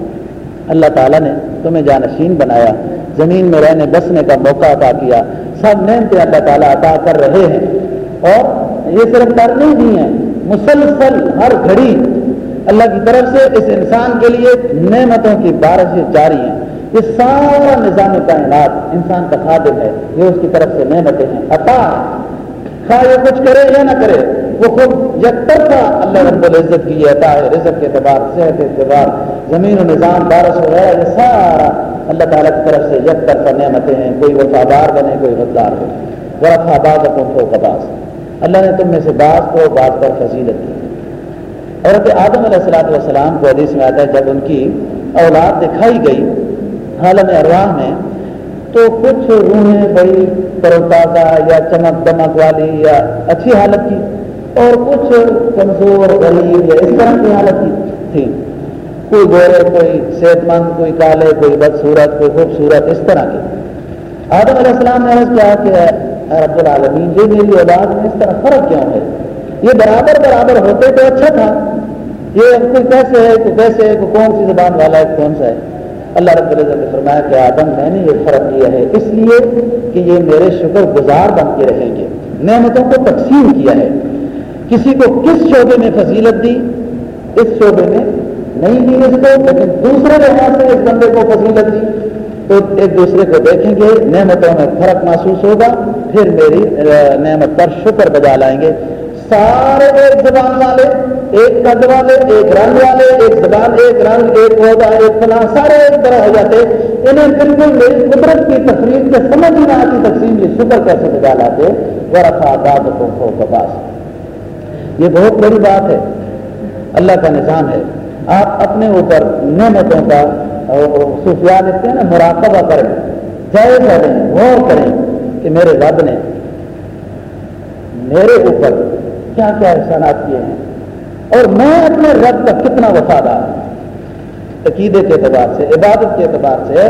اللہ تعالیٰ نے تمہیں جانشین بنایا، زمین میں رہنے بسنے کا موقع عطا کیا، سب نعمتیں اللہ تعالیٰ عطا کر رہے ہیں۔ اور یہ صرف کر نہیں دی ہیں، مسلسل ہر گھڑی اللہ کی طرف سے اس انسان کے لیے نعمتوں کی بارشیں جاری ہیں۔ یہ سارا نظام کائنات انسان کا خادم ہے، یہ اس کی طرف سے نعمتیں ہیں۔ عطا خواہ یہ کچھ کرے یا نہ کرے وہ خود یک اللہ رب العزت کی یہ عطا ہے، رزق کے اعتبار، صحت اعتبار، زمین و نظام، بارش وغیرہ یہ سارا اللہ تعالیٰ کی طرف سے یک طرفہ نعمتیں ہیں۔ کوئی وفادار بنے، کوئی غدار بنے۔ ورفا آباد اپن کو قباس اللہ نے تم میں سے بعض کو بعض پر فضیلت دی۔ عورت آدم علیہ السلاۃ والسلام کو حدیث میں آتا ہے، جب ان کی اولاد دکھائی گئی عالم ارواح میں، تو کچھ روحیں بڑی تازہ یا چمک دمک والی یا اچھی حالت کی۔ اور کچھ کمزور، غریب یا اس طرح کی حالت تھی۔ کوئی گورے، کوئی صحت مند، کوئی کالے، کوئی بدسورت کوئی خوبصورت، اس طرح کی۔ آدم علیہ السلام نے عرض کیا کہ رب العالمین، یہ میری اولاد میں اس طرح فرق کیوں ہے؟ یہ برابر برابر ہوتے تو اچھا تھا۔ یہ کوئی کیسے ہے، کوئی کیسے ہے، کوئی کون سی زبان والا ہے، کون سا ہے؟ اللہ رب العزت نے فرمایا کہ آدم، میں نے یہ فرق کیا ہے۔ اس لیے کہ یہ میرے شکر گزار بن کے رہیں گے۔ نعمتوں کو تقسیم کیا ہے۔ کسی کو کس شعبے میں فضیلت دی؟ اس شعبے میں نہیں دی اس کو، لیکن دوسرے لحاظ سے اس بندے کو فضیلت دی۔ تو ایک دوسرے کو دیکھیں گے، نعمتوں میں فرق محسوس ہوگا، پھر میری نعمت پر شکر بجا لائیں گے۔ سارے ایک زبان والے، ایک قد والے، ایک رنگ والے، ایک زبان، ایک رنگ، ایک پودا ایک فلاں، سارے ایک طرح ہو جاتے۔ انہیں بالکل میری قدرت کی تفریح کے سمجھ میں آتی تقسیم یہ شکر کیسے بجا لاتے؟ ورفا دادتوں کو پاس یہ بہت بڑی بات ہے۔ اللہ کا نظام ہے۔ آپ اپنے اوپر نعمتوں کا خصوصیات لکھتے ہیں نا، مراقبہ کریں۔ جائزہ لیں غور کریں کہ میرے رب نے میرے اوپر کیا کیا احسانات کیے ہیں۔ اور میں اپنے رب کا کتنا وفادار ہوں۔ عقیدے کے اعتبار سے، عبادت کے اعتبار سے،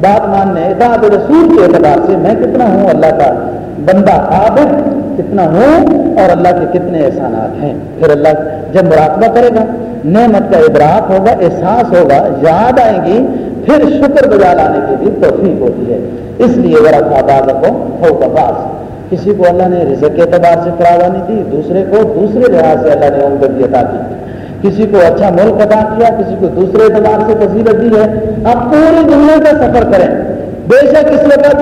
بات ماننے، اطاعت رسول کے اعتبار سے میں کتنا ہوں اللہ کا بندہ عابد کتنا ہوں اور اللہ کے کتنے احسانات ہیں۔ پھر اللہ جب مراقبہ کرے گا، نعمت کا ادراک ہوگا، احساس ہوگا، یاد آئیں گی، پھر شکر بجا لانے کی بھی توفیق ہوتی ہے۔ اس لیے ذرا آباد کو ہو کپاس کسی کو اللہ نے رزق کے اعتبار سے فراوانی دی، دوسرے کو دوسرے لحاظ سے اللہ نے عمدگی عطا کی۔ کسی کو اچھا ملک ادا کیا، کسی کو دوسرے اعتبار سے فضیلت دی ہے۔ آپ پوری دنیا کا سفر کریں۔ بے شک اس وقت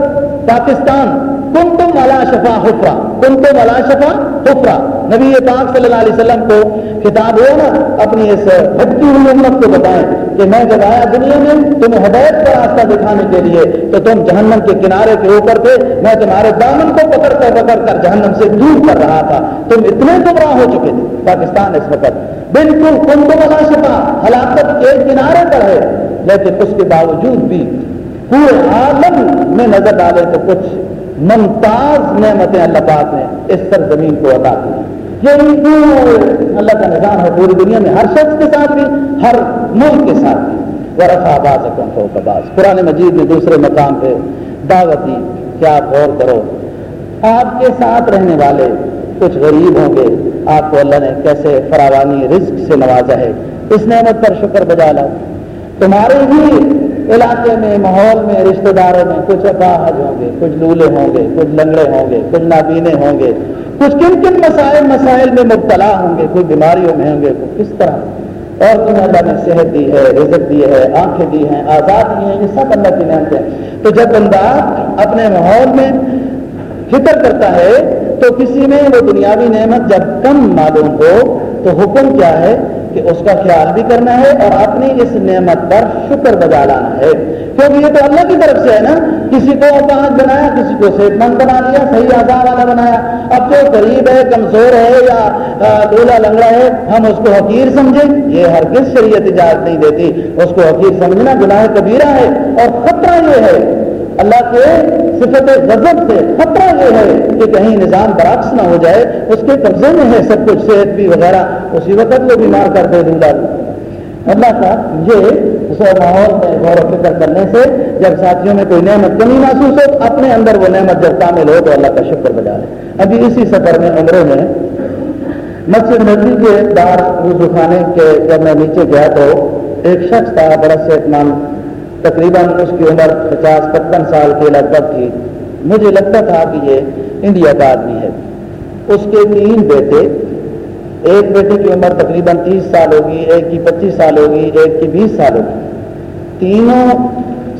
پاکستان کم تم والا شفا حفرا کم تم والا شفا حفرا نبی پاک صلی اللہ علیہ وسلم کو خطاب ہو نا، اپنی اس بھٹکی ہوئی امت کو بتائیں۔ کہ میں جب آیا دنیا میں تمہیں ہدایت کا راستہ دکھانے کے لیے، تو تم جہنم کے کنارے کے اوپر تھے۔ میں تمہارے دامن کو پکڑ کر پکڑ کر جہنم سے دور کر رہا تھا۔ تم اتنے گمراہ ہو چکے تھے۔ پاکستان اس وقت بالکل کن تو ملا شفا ہلاکت کے کنارے پر ہے۔ لیکن اس کے باوجود بھی پورے عالم میں نظر ڈالے تو کچھ ممتاز نعمتیں اللہ پاک نے اس سرزمین کو عطا کی یعنی یہ اللہ کا نظام ہے، پوری دنیا میں ہر شخص کے ساتھ بھی، ہر ملک کے ساتھ بھی۔ ورفا باز کا باز قرآن مجید میں دوسرے مقام پہ دعوت دی کہ آپ غور کرو۔ آپ کے ساتھ رہنے والے کچھ غریب ہوں گے، آپ کو اللہ نے کیسے فراوانی رزق سے نوازا ہے۔ اس نعمت پر شکر بجا لاؤ۔ تمہارے ہی علاقے میں، ماحول میں، رشتہ داروں میں کچھ اپاہج ہوں گے، کچھ لولے ہوں گے، کچھ لنگڑے ہوں گے، کچھ نابینے ہوں گے، کچھ کن کن مسائل مسائل میں مبتلا ہوں گے، کچھ بیماریوں میں ہوں گے کس طرح؟ اور تمہیں اللہ نے صحت دی ہے، رزق دی ہے، آنکھیں دی ہیں، آزاد دی ہیں، یہ سب اللہ کی نعمتیں تو جب بندہ اپنے ماحول میں فکر کرتا ہے، تو کسی میں وہ دنیاوی نعمت جب کم معلوم ہو، تو حکم کیا ہے؟ کہ اس کا خیال بھی کرنا ہے اور اپنی اس نعمت پر شکر بجا لانا ہے۔ کیونکہ یہ تو اللہ کی طرف سے ہے نا، کسی کو اپاہت بنایا، کسی کو صحت مند بنا لیا، صحیح آزاد والا بنایا۔ اب جو غریب ہے، کمزور ہے یا ڈولا لنگڑا ہے، ہم اس کو حقیر سمجھیں۔ یہ ہر کس شریعت اجازت نہیں دیتی۔ اس کو حقیر سمجھنا گناہ کبیرہ ہے اور خطرہ یہ ہے اللہ کے صفت غضب سے خطرہ یہ ہے کہ کہیں نظام برعکس نہ ہو جائے، اس کے قبضے میں ہے سب کچھ، صحت بھی وغیرہ، اسی وقت وہ بیمار کر دے دوں گا اللہ کا یہ سو ماحول میں غور و فکر کرنے سے جب ساتھیوں میں کوئی نعمت کمی محسوس ہو، اپنے اندر وہ نعمت جب کامل ہو تو اللہ کا شکر بجا لے ابھی اسی سفر میں عمرے میں مسجد ندی کے دار وضو خانے کے جب میں نیچے گیا تو ایک شخص تھا، بڑا صحت مند تقریباً اس کی عمر پچاس پچپن سال کے لگ بھگ تھی مجھے لگتا تھا کہ یہ انڈیا کا آدمی ہے۔ اس کے تین بیٹے، ایک بیٹے کی عمر تقریباً تیس سال ہوگی، ایک کی پچیس سال ہوگی، ایک کی بیس سال ہوگی۔ تینوں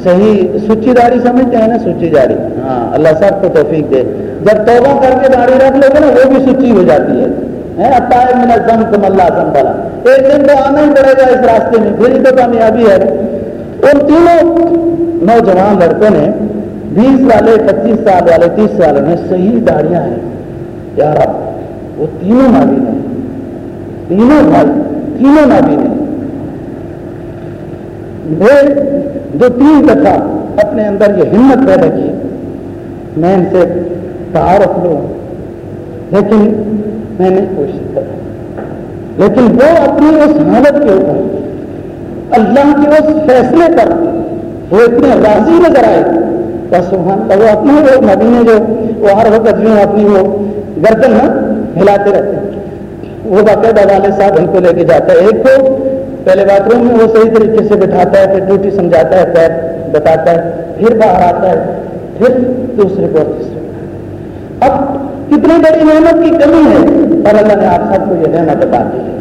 صحیح سچی داڑھی سمجھتے ہیں نا؟ سچی داڑھی۔ ہاں اللہ سب کو توفیق دے۔ جب توبہ کر کے داڑھی رکھ لو گے نا، وہ بھی سچی ہو جاتی ہے۔ اللہ بڑا ایک دن تو آنا ہی پڑے گا اس راستے میں، پھر تو کامیابی ہے۔ ان تینوں نوجوان لڑکوں نے بیس والے پچیس سال والے، تیس سال میں صحیح داڑیاں ہیں۔ یار وہ تینوں نابی ہیں۔ تینوں بھائی تینوں نابی ہیں۔ جو تین دفعہ اپنے اندر یہ ہمت پیدا کی، میں ان سے تعارف لوں۔ لیکن میں نے کوشش کر، لیکن وہ اپنی اس حالت کے اوپر اللہ کے اس فیصلے پر وہ اتنے راضی نظر آئے بس وہ اپنی وہ نبی نے جو، وہ ہر وقت جو اپنی وہ گردن نا ہلاتے رہتے ہیں۔ وہ باقاعدہ والے صاحب ان کو لے کے جاتا ہے۔ ایک کو پہلے باتھ روم میں وہ صحیح طریقے سے بٹھاتا ہے، پھر ڈیوٹی سمجھاتا ہے، پیر بتاتا ہے، پھر باہر آتا ہے، پھر دوسرے کو تیسرے اب کتنی بڑی نعمت کی کمی ہے۔ اور اللہ نے آپ سب کو یہ نعمت بتا دی ہے۔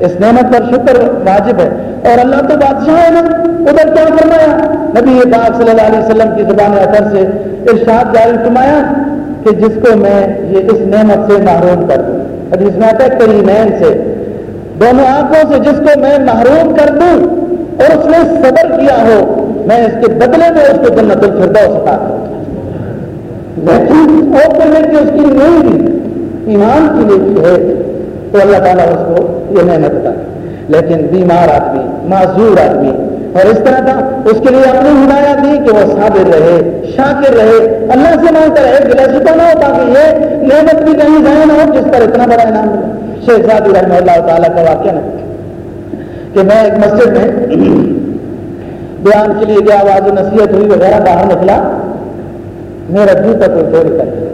اس نعمت پر شکر واجب ہے۔ اور اللہ تو بادشاہ ہے نا۔ ادھر کیا فرمایا؟ نبی پاک صلی اللہ علیہ وسلم کی زبان اثر سے ارشاد جاری فرمایا کہ جس کو میں یہ اس نعمت سے محروم کر دوں۔ حدیث میں آتا ہے کریمین سے۔ دونوں آنکھوں سے جس کو میں محروم کر دوں اور اس نے صبر کیا ہو، میں اس کے بدلے میں اس کو جنت الفردوس عطا کروں لیکن اور کرنے کی اس کی نہیں ایمان کی نیکی ہے۔ تو اللہ تعالیٰ اس کو یہ نعمت ہے۔ لیکن بیمار آدمی، معذور آدمی، اور اس طرح کا اس کے لیے اپنی ہدایات دی کہ وہ صابر رہے، شاکر رہے، اللہ سے مانگتا رہے گلا شکا نہ ہو تاکہ یہ نعمت بھی کہیں ضائع نہ ہو، جس پر اتنا بڑا انعام ملا۔ شیخ زادی رحمہ اللہ تعالیٰ کا واقعہ نا کہ میں ایک مسجد میں بیان کے لیے گیا، آواز نصیحت ہوئی وغیرہ، باہر نکلا۔ میرا جوتا کوئی چوری کر۔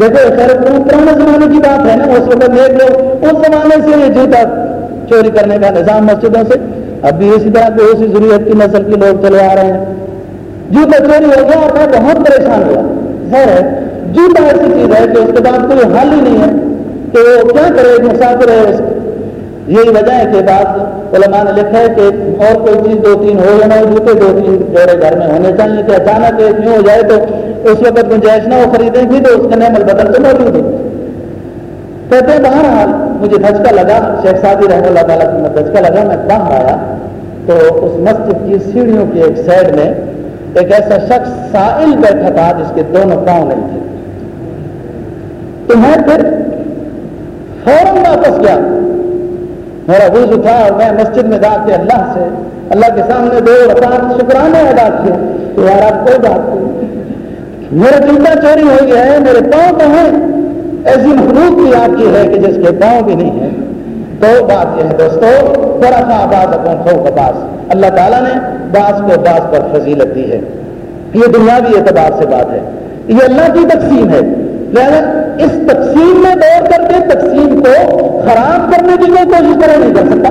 دیکھو، خیر پرانے زمانے کی بات ہے نا، اس وقت دیکھ لو، اس زمانے سے یہ جوتا چوری کرنے کا نظام مسجدوں سے، اب بھی اسی طرح کے اسی ضروریت کی نسل کے لوگ چلے آ رہے ہیں۔ جوتا چوری ہو گیا اور میں بہت پریشان ہوا۔ خیر ہے، جوتا ایسی چیز ہے کہ اس کے بعد کوئی حل ہی نہیں ہے کہ وہ کیا کرے مسافر ہے یہی وجہ ہے کہ بعض علماء نے لکھا ہے کہ اور کوئی چیز دو تین ہو یا نہ ہو جوتے دو تین جوڑے گھر میں ہونے چاہیے کہ اچانک کیوں ہو جائے تو اس وقت گنجائش نہ ہو، خریدیں گی تو اس کا نعمل بدل تو موجود ہے کہتے ہیں، بہرحال مجھے دھچکا لگا، شیخ سادی رحمۃ اللہ تعالیٰ کی میں دھچکا لگا، میں باہر آیا تو اس مسجد کی سیڑھیوں کی ایک سائڈ میں ایک ایسا شخص سائل بیٹھا تھا جس کے دونوں پاؤں نہیں تھے۔ تو میں پھر فوراً واپس گیا۔ میرا وز اٹھا اور میں مسجد میں جا کے اللہ سے، اللہ کے سامنے دو رکعت شکرانے ادا کیے۔ تو یار آپ کوئی بات نہیں۔ میرا جوتا چوری ہو گیا ہے، میرے پاؤں تو ہیں ایسی مخلوق بھی آپ کی ہے کہ جس کے پاؤں بھی نہیں ہے تو بات یہ ہے دوستو طرح آباد اپن کا باس۔ اللہ تعالیٰ نے باس کو باس پر فضیلت دی ہے۔ یہ دنیاوی اعتبار سے بات ہے۔ یہ اللہ کی تقسیم ہے۔ لہذا اس تقسیم میں دور کر کے تقسیم کو خراب کرنے کی کوئی کوشش کرے نہیں کر سکتا۔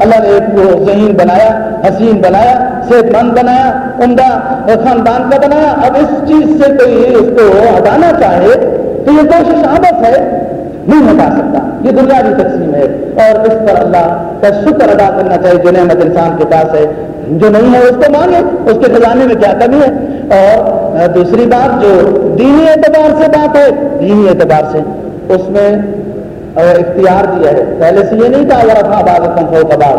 اللہ نے ایک ذہین بنایا، حسین بنایا، صحت مند بنایا، عمدہ خاندان کا بنایا۔ اب اس چیز سے کوئی اس کو ہٹانا چاہے تو یہ کوشش آبس ہے۔ نہیں ہٹا سکتا۔ یہ دنیاوی تقسیم ہے۔ اور اس پر اللہ کا شکر ادا کرنا چاہیے جو نعمت انسان کے پاس ہے۔ جو نہیں ہے، اس کو مانگے۔ اس کے خزانے میں کیا کمی ہے؟ اور دوسری بات جو دینی اعتبار سے بات ہے، دینی اعتبار سے۔ اس میں اختیار دیا ہے۔ پہلے سے یہ نہیں کہا تھا باز فوق باز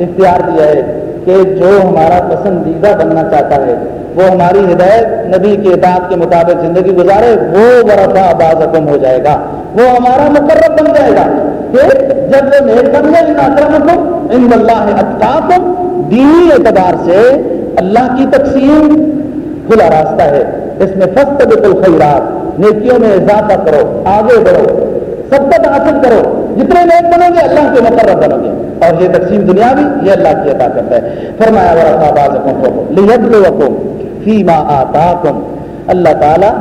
اختیار دیا ہے کہ جو ہمارا پسندیدہ بننا چاہتا ہے وہ ہماری ہدایت نبی کے اطاعت کے مطابق زندگی گزارے، وہ ورفا باز ہو جائے گا۔ وہ ہمارا مقرر بن جائے گا۔ کہ جب وہ میل کر لے اکرم ان اللہ اتقاکم دینی اعتبار سے اللہ کی تقسیم کھلا راستہ ہے۔ اس میں فسٹ بالکل خیرات نیکیوں میں اضافہ کرو، آگے بڑھو سب تک حاصل کرو۔ جتنے نیک بنو گے، اللہ کے مقرر بنو گے۔ اور یہ تقسیم دنیا بھی یہ اللہ کی عطا کرتا ہے۔ فرمایا فیما آتا تم اللہ تعالیٰ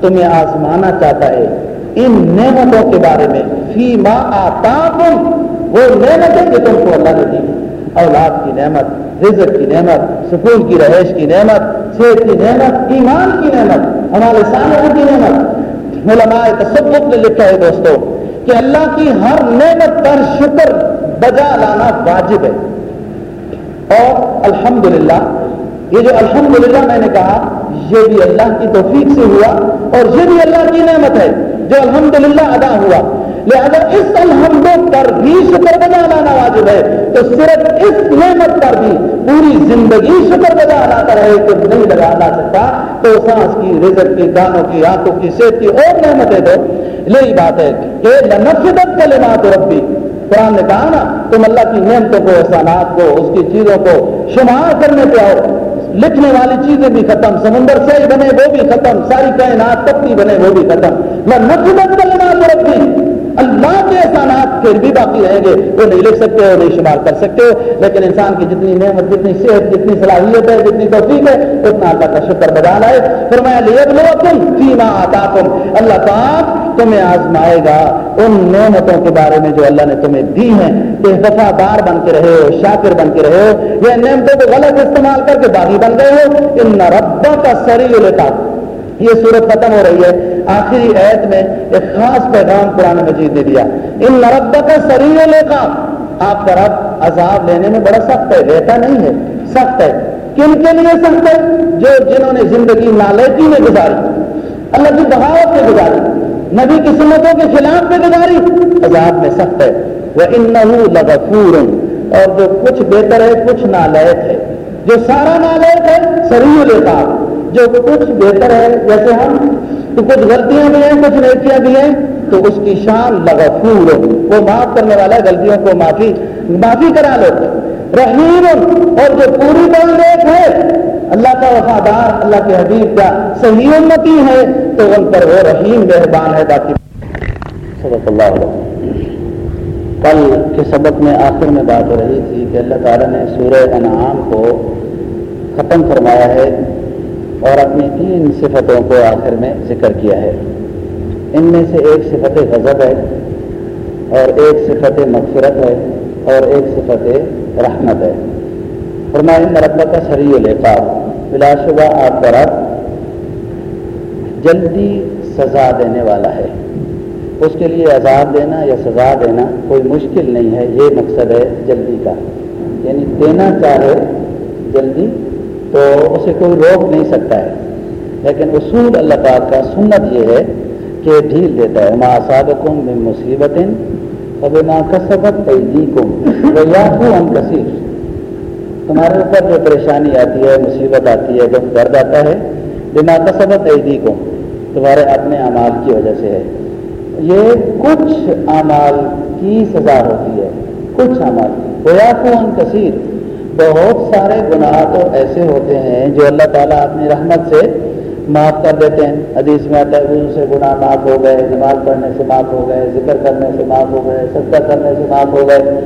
تمہیں آزمانا چاہتا ہے۔ ان نعمتوں کے بارے میں فیما آتا تم وہ نعمتیں جو تم کو اللہ نے دی۔ اولاد کی نعمت، رزق کی نعمت، سکون کی رہائش کی نعمت، صحت کی نعمت، ایمان کی نعمت، ہمارے سامنے کی نعمت۔ علماء تصوف نے لکھا ہے دوستو کہ اللہ کی ہر نعمت پر شکر بجا لانا واجب ہے۔ اور الحمدللہ یہ جو الحمدللہ میں نے کہا، یہ بھی اللہ کی توفیق سے ہوا اور یہ بھی اللہ کی نعمت ہے جو الحمدللہ ادا ہوا۔ لہذا اس الحمد پر بھی شکر بجا لانا واجب ہے۔ تو صرف اس نعمت پر بھی پوری زندگی شکر بجا لاتا رہے تو نہیں لگا لا سکتا۔ تو سانس کی، رزق کی گانوں کی، آنکھوں کی، صحت کی اور نعمتیں تو یہی بات ہے کہ نفدت کلمات ربی۔ قرآن نے کہا نا، تم اللہ کی نعمتوں کو، احسانات کو، اس کی چیزوں کو شمار کرنے پہ آؤ۔ لکھنے والی چیزیں بھی ختم، سمندر سے بنے وہ بھی ختم، ساری کائنات تپتی بنے وہ بھی ختم۔ میں نفدت کلمات ربی اللہ کے احسانات پھر بھی باقی رہیں گے۔ وہ نہیں لکھ سکتے ہو نہیں شمار کر سکتے ہو لیکن انسان کی جتنی نعمت، جتنی صحت، جتنی صلاحیت ہے، جتنی توفیق ہے، اتنا اللہ کا شکر بجا ہے۔ پھر میں لو تم فیما آتا تم اللہ پاک تمہیں آزمائے گا ان نعمتوں کے بارے میں جو اللہ نے تمہیں دی ہیں۔ کہ وفادار بن کے رہے ہو، شاکر بن کے رہے ہو، یہ نعمتوں کو غلط استعمال کر کے باغی بن گئے ہو۔ ان ربا کا سری لیتا یہ صورت ختم ہو رہی ہے۔ آخری عید میں ایک خاص پیغام قرآن مجید نے دیا۔ ان نرب کا سریر لے کا آپ کا رب عذاب لینے میں بڑا سخت ہے، رہتا نہیں ہے۔ سخت ہے۔ کن کے لیے سخت ہے؟ جو جنہوں نے زندگی نالیکی میں گزاری، اللہ کی بغاوت میں گزاری، نبی کی سنتوں کے خلاف میں گزاری۔ عذاب میں سخت ہے۔ وہ ان لغفور۔ اور جو کچھ بہتر ہے، کچھ نالائق ہے۔ جو سارا نالائق ہے، سریع لیتا جو کچھ بہتر ہے، جیسے ہم تو کچھ غلطیاں بھی ہیں، کچھ نیکیاں بھی ہیں، تو اس کی شان لغفور وہ معاف کرنے والا غلطیوں کو معافی معافی کرا لو۔ رحیم اور جو پوری بل نیک ہے، اللہ کا وفادار، اللہ کے حبیب کا صحیح امتی ہے، تو ان پر وہ رحیم مہربان ہے، باقی صدق اللہ علیہ کل کے سبق میں آخر میں بات ہو رہی تھی کہ اللہ تعالیٰ نے سورہ انعام کو ختم فرمایا ہے۔ اور اپنی تین صفتوں کو آخر میں ذکر کیا ہے۔ ان میں سے ایک صفت غضب ہے، اور ایک صفت مغفرت ہے، اور ایک صفت رحمت ہے۔ فرمائن رب کا سری الفاق بلا شبہ آپ کا رب جلدی سزا دینے والا ہے۔ اس کے لیے عذاب دینا یا سزا دینا کوئی مشکل نہیں ہے، یہ مقصد ہے جلدی کا۔ یعنی دینا چاہے، جلدی تو اسے کوئی روک نہیں سکتا ہے۔ لیکن اصول اللہ پاک کا سنت یہ ہے کہ ڈھیل دیتا ہے۔ ماں صادقم میں مصیبت اب ماں کسبت عیدی کم وہ ہم کثیر تمہارے اوپر جو پریشانی آتی ہے، مصیبت آتی ہے جب درد آتا ہے بنا کسبت عیدی کو تمہارے اپنے اعمال کی وجہ سے ہے۔ یہ کچھ اعمال کی سزا ہوتی ہے۔ کچھ اعمال۔ گویا کو ان کثیر بہت سارے گناہ تو ایسے ہوتے ہیں جو اللہ تعالیٰ اپنی رحمت سے معاف کر دیتے ہیں۔ حدیث میں آتا ہے سے گناہ معاف ہو گئے نماز پڑھنے سے معاف ہو گئے، ذکر کرنے سے معاف ہو گئے، صدقہ کرنے سے معاف ہو گئے۔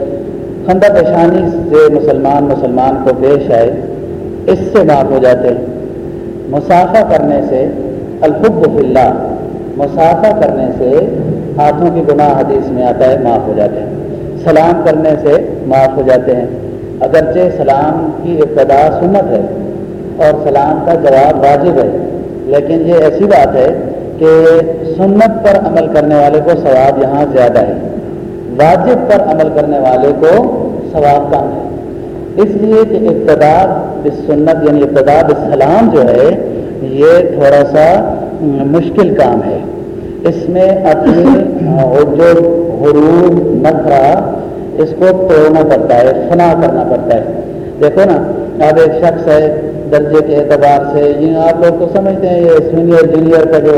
خندہ پیشانی سے مسلمان مسلمان کو پیش آئے، اس سے معاف ہو جاتے ہیں۔ مسافہ کرنے سے، الحب اللہ، مسافہ کرنے سے ہاتھوں کی گناہ حدیث میں آتا ہے، معاف ہو جاتے ہیں۔ سلام کرنے سے معاف ہو جاتے ہیں۔ اگرچہ سلام کی ابتدا سنت ہے اور سلام کا جواب واجب ہے، لیکن یہ ایسی بات ہے کہ سنت پر عمل کرنے والے کو ثواب یہاں زیادہ ہے۔ واجب پر عمل کرنے والے کو ثواب کم ہے۔ اس لیے کہ ابتدا سنت یعنی ابتدا سلام جو ہے، یہ تھوڑا سا مشکل کام ہے۔ اس میں اپنی جو حروب نخرا اس کو توڑنا پڑتا ہے، فنا کرنا پڑتا ہے۔ دیکھو نا، اب ایک شخص ہے درجے کے اعتبار سے، یہ آپ لوگ تو سمجھتے ہیں، یہ سینئر جونیئر کا جو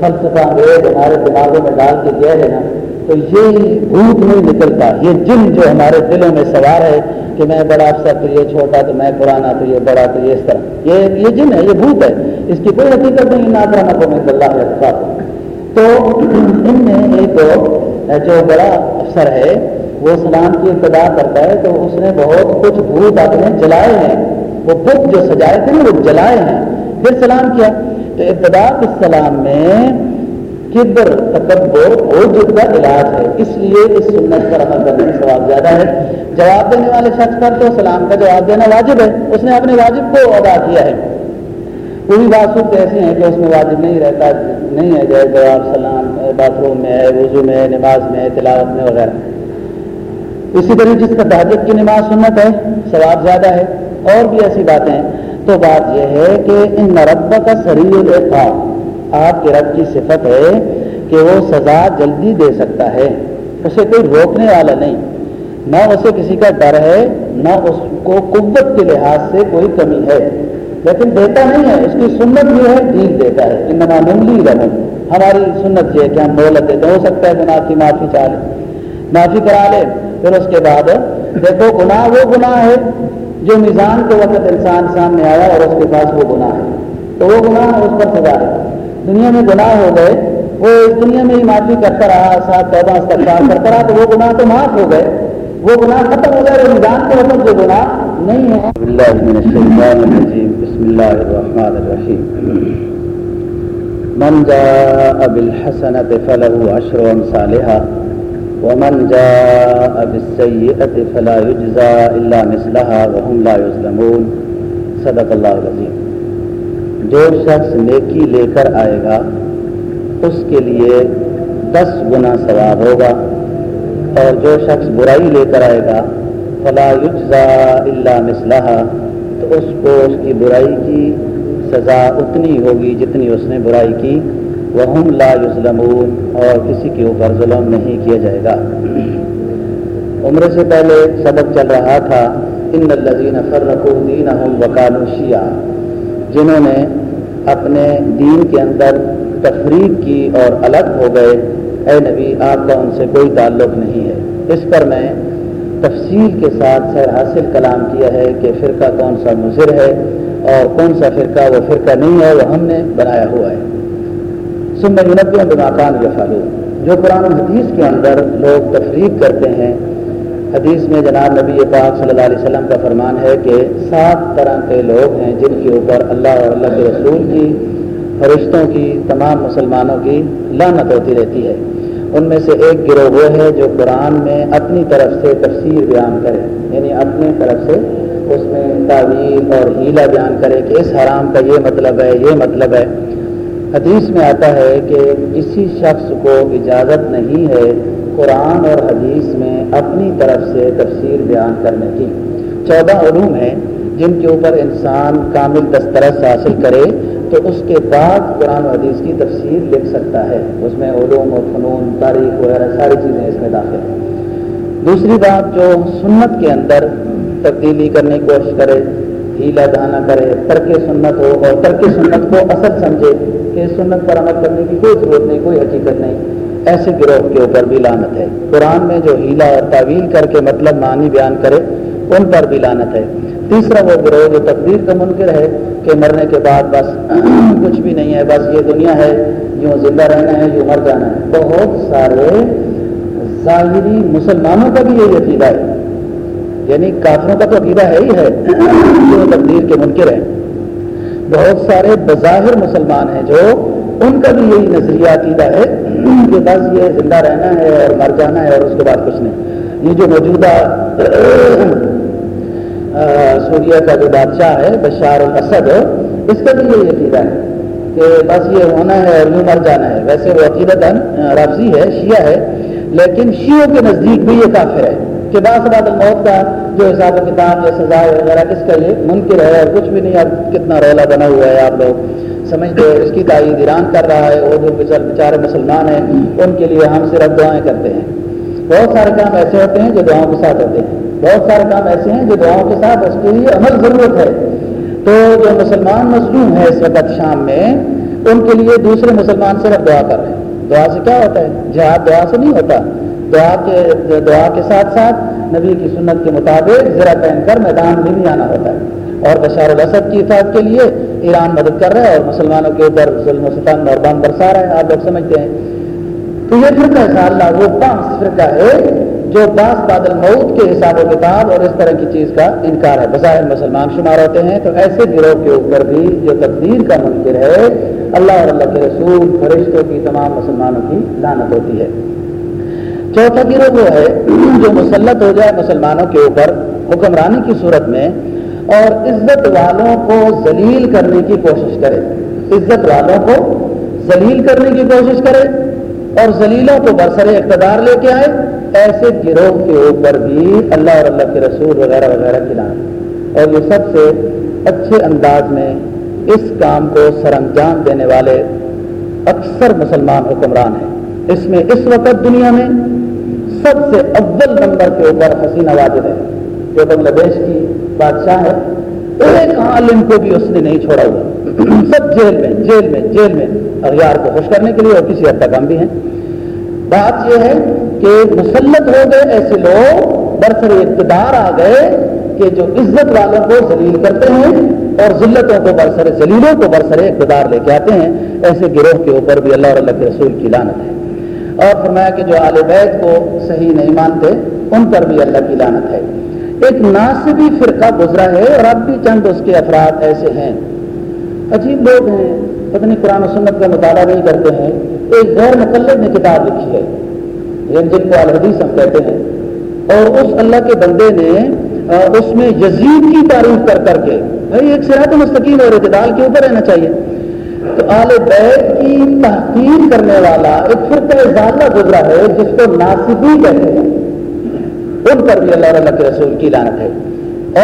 فلسفہ انگریز ہمارے دماغوں میں ڈال کے گیا ہے نا، تو یہ بھوت نہیں نکلتا۔ یہ جن جو ہمارے دلوں میں سوار ہے کہ میں بڑا افسر تو یہ چھوٹا، تو میں پرانا، تو یہ بڑا، تو یہ اس طرح۔ یہ یہ جن ہے، یہ بھوت ہے۔ اس کی کوئی حقیقت نہیں، نہ کو میں اللہ ہے تو ان میں ایک جو بڑا افسر ہے وہ سلام کی ابتدا کرتا ہے تو اس نے بہت کچھ بھوت اپنے جلائے ہیں۔ وہ بت جو سجائے تھے وہ جلائے ہیں۔ پھر سلام کیا؟ تو ابتدا السلام میں کبر، تکبر اور کا علاج ہے۔ اس لیے اس سنت پر عمل کرنے میں ثواب زیادہ ہے۔ جواب دینے والے شخص پر تو سلام کا جواب دینا واجب ہے۔ اس نے اپنے واجب کو ادا کیا ہے۔ پوری بات صورت ایسی ہیں کہ اس میں واجب نہیں رہتا، نہیں ہے جائے جواب، سلام، باتھ روم میں ہے، وضو میں نماز میں تلاوت میں، وغیرہ۔ اسی طرح جس کا تحجد کی نماز سنت ہے، ثواب زیادہ ہے، اور بھی ایسی باتیں تو بات یہ ہے کہ ان رب کا سریر آپ کے رب کی صفت ہے کہ وہ سزا جلدی دے سکتا ہے۔ اسے کوئی روکنے والا نہیں۔ نہ اسے کسی کا ڈر ہے، نہ اس کو قوت کے لحاظ سے کوئی کمی ہے۔ لیکن دیتا نہیں ہے، اس کی سنت بھی ہے ڈھیل دیتا ہے۔ کہ نما نملی ہماری سنت یہ ہے کہ ہم مہلت دیتے ہو سکتا ہے گناہ کی معافی چاہ لیں۔ معافی کرا لے پھر اس کے بعد دیکھو گناہ وہ گناہ ہے جو میزان کے وقت انسان سامنے آیا اور اس کے پاس وہ گناہ ہے۔ تو وہ گناہ اس پر سزا ہے۔ دنیا میں گناہ ہو گئے، وہ اس دنیا میں ہی معافی کرتا رہا، ساتھ چودہ استفار کرتا رہا، تو وہ گناہ تو معاف ہو گئے۔ وہ گناہ ختم ہو گئے وہ میزان کے وقت جو گناہ نہیں ہے۔ اللہ من الشیطان الرجیم۔ بسم اللہ الرحمن الرحیم۔ من جاء بالحسنة فله عشر أمثالها ومن جاء بالسيئة فلا يجزى إلا مثلها وهم لا يظلمون. صدق اللہ العظیم. جو شخص نیکی لے کر آئے گا، اس کے لیے دس گنا ثواب ہوگا، اور جو شخص برائی لے کر آئے گا، فلا یجزا اللہ مسلح تو اس کو اس کی برائی کی سزا اتنی ہوگی جتنی اس نے برائی کی وہ لا یظلمون اور کسی کے اوپر ظلم نہیں کیا جائے گا۔ عمر سے پہلے سبق چل رہا تھا ان الزین فرق الدین وکال شیعہ جنہوں نے اپنے دین کے اندر تفریق کی اور الگ ہو گئے، اے نبی، آپ کا ان سے کوئی تعلق نہیں ہے۔ اس پر میں تفصیل کے ساتھ سر حاصل کلام کیا ہے کہ فرقہ کون سا مضر ہے اور کون سا فرقہ وہ فرقہ نہیں ہے، وہ ہم نے بنایا ہوا ہے۔ سنت یونتوں بناکان یا جو قرآن و حدیث کے اندر لوگ تفریق کرتے ہیں۔ حدیث میں جناب نبی پاک صلی اللہ علیہ وسلم کا فرمان ہے کہ سات طرح کے لوگ ہیں جن کے اوپر اللہ اور اللہ کے رسول کی، فرشتوں کی، تمام مسلمانوں کی لانت ہوتی رہتی ہے۔ ان میں سے ایک گروہ وہ ہے جو قرآن میں اپنی طرف سے تفسیر بیان کرے یعنی اپنی طرف سے اس میں تعویل اور ہیلا بیان کرے کہ اس حرام کا یہ مطلب ہے، یہ مطلب ہے۔ حدیث میں آتا ہے کہ کسی شخص کو اجازت نہیں ہے قرآن اور حدیث میں اپنی طرف سے تفسیر بیان کرنے کی۔ چودہ علوم ہیں جن کے اوپر انسان کامل دسترس حاصل کرے تو اس کے بعد قرآن و حدیث کی تفسیر لکھ سکتا ہے۔ اس میں علوم و فنون، تاریخ وغیرہ ساری چیزیں اس میں داخل ہیں۔ دوسری بات جو سنت کے اندر تبدیلی کرنے کی کوشش کرے ہیلا دہانا کرے، ترک سنت ہو اور ترک سنت کو اصل سمجھے کہ سنت پر عمل کرنے کی کوئی ضرورت نہیں، کوئی حقیقت نہیں۔ ایسے گروہ کے اوپر بھی لانت ہے۔ قرآن میں جو ہیلا اور تعویل کر کے مطلب معنی بیان کرے، ان پر بھی لانت ہے۔ تیسرا وہ گروہ جو تقدیر کا منکر ہے کہ مرنے کے بعد بس کچھ بھی نہیں ہے، بس یہ دنیا ہے، یوں زندہ رہنا ہے، یوں مر جانا ہے۔ بہت سارے ظاہری مسلمانوں کا بھی یہی عقیدہ ہے۔ یعنی کافروں کا تو عقیدہ ہے ہی ہے جو تقدیر کے منکر ہیں۔ بہت سارے بظاہر مسلمان ہیں جو ان کا بھی یہی نظریہ عقیدہ ہے کہ بس یہ زندہ رہنا ہے اور مر جانا ہے اور اس کے بعد کچھ نہیں۔ یہ جو موجودہ سوریہ کا جو بادشاہ ہے، بشار الاسد، اس کا بھی یہی عقیدہ ہے کہ بس یہ ہونا ہے اور یوں مر جانا ہے۔ ویسے وہ عقیدت رفضی ہے، شیعہ ہے، لیکن شیعوں کے نزدیک بھی یہ کافر ہے کہ بعض بعد الموت کا جو حساب و کتاب یا سزا وغیرہ اس کا یہ منکر ہے اور کچھ بھی نہیں، اب کتنا رولا بنا ہوا ہے آپ لوگ؟ سمجھتے ہیں اس کی تائید ایران کر رہا ہے اور جو بیچارے مسلمان ہیں، ان کے لیے ہم صرف دعائیں کرتے ہیں۔ بہت سارے کام ایسے ہوتے ہیں جو دعاؤں کے ساتھ ہوتے ہیں۔ بہت سارے کام ایسے ہیں جو دعاؤں کے ساتھ، اس کے لیے عمل ضرورت ہے۔ تو جو مسلمان مظلوم ہے اس وقت شام میں، ان کے لیے دوسرے مسلمان صرف دعا کر رہے ہیں۔ دعا سے کیا ہوتا ہے؟ جہاد دعا سے نہیں ہوتا۔ دعا کے دعا کے ساتھ ساتھ نبی کی سنت کے مطابق ذرا پہن کر میدان میں بھی آنا ہوتا ہے۔ اور بشار الاسد کی افاد کے لیے ایران مدد کر رہا ہے اور مسلمانوں کے اوپر ظلم و ستم اور بم برسا رہا ہے، آپ لوگ سمجھتے ہیں۔ تو یہ فرقہ ہے اللہ، وہ پانچ فرقہ ہے جو باس بادل مود کے حساب و کتاب اور اس طرح کی چیز کا انکار ہے۔ بظاہر مسلمان شمار ہوتے ہیں، تو ایسے گروہ کے اوپر بھی جو تقدیر کا منکر ہے، اللہ اور اللہ کے رسول، فرشتوں کی، تمام مسلمانوں کی لانت ہوتی ہے۔ چوتھا گروہ وہ ہے جو مسلط ہو جائے مسلمانوں کے اوپر حکمرانی کی صورت میں اور عزت والوں کو ذلیل کرنے کی کوشش کرے۔ عزت والوں کو ذلیل کرنے کی کوشش کرے اور ذلیلوں کو برسر اقتدار لے کے آئے۔ ایسے گروہ کے اوپر بھی اللہ اور اللہ کے رسول وغیرہ وغیرہ کی لانت اور یہ سب سے اچھے انداز میں اس کام کو سر انجام دینے والے اکثر مسلمان حکمران ہیں۔ اس میں اس وقت دنیا میں سب سے اول نمبر کے اوپر حسینہ واجد ہے۔ جو بنگلہ دیش کی بادشاہ ہے۔ ایک عالم کو بھی اس نے نہیں چھوڑا ہوا۔ سب جیل میں جیل میں جیل میں۔ اغیار کو خوش کرنے کے لیے اور کسی حد تک ہم بھی ہیں۔ بات یہ ہے کہ مسلط ہو گئے ایسے لوگ برسر اقتدار آ گئے کہ جو عزت والوں کو ذلیل کرتے ہیں اور ذلتوں کو برسر ذلیلوں کو برسر اقتدار لے کے آتے ہیں، ایسے گروہ کے اوپر بھی اللہ اور اللہ کے رسول کی لانت ہے۔ اور فرمایا کہ جو آل بیت کو صحیح نہیں مانتے، ان پر بھی اللہ کی لانت ہے۔ ایک ناصبی فرقہ گزرا ہے اور اب بھی چند اس کے افراد ایسے ہیں۔ عجیب لوگ ہیں پتنی قرآن و سنت کا مطالعہ نہیں کرتے ہیں۔ ایک غیر مقلد نے کتاب لکھی ہے یعنی جن کو الحدیث ہم کہتے ہیں۔ اور اس اللہ کے بندے نے اس میں یزید کی تعریف کر کر کے، بھائی ایک سرات مستقیم اور اعتدال کے اوپر رہنا چاہیے۔ تو آل بیت کی تحقیر کرنے والا ایک فرقہ ازالہ گزرا ہے، جس کو ناصبی کہتے ہیں۔ ان پر بھی اللہ اللہ کے رسول کی لانت ہے۔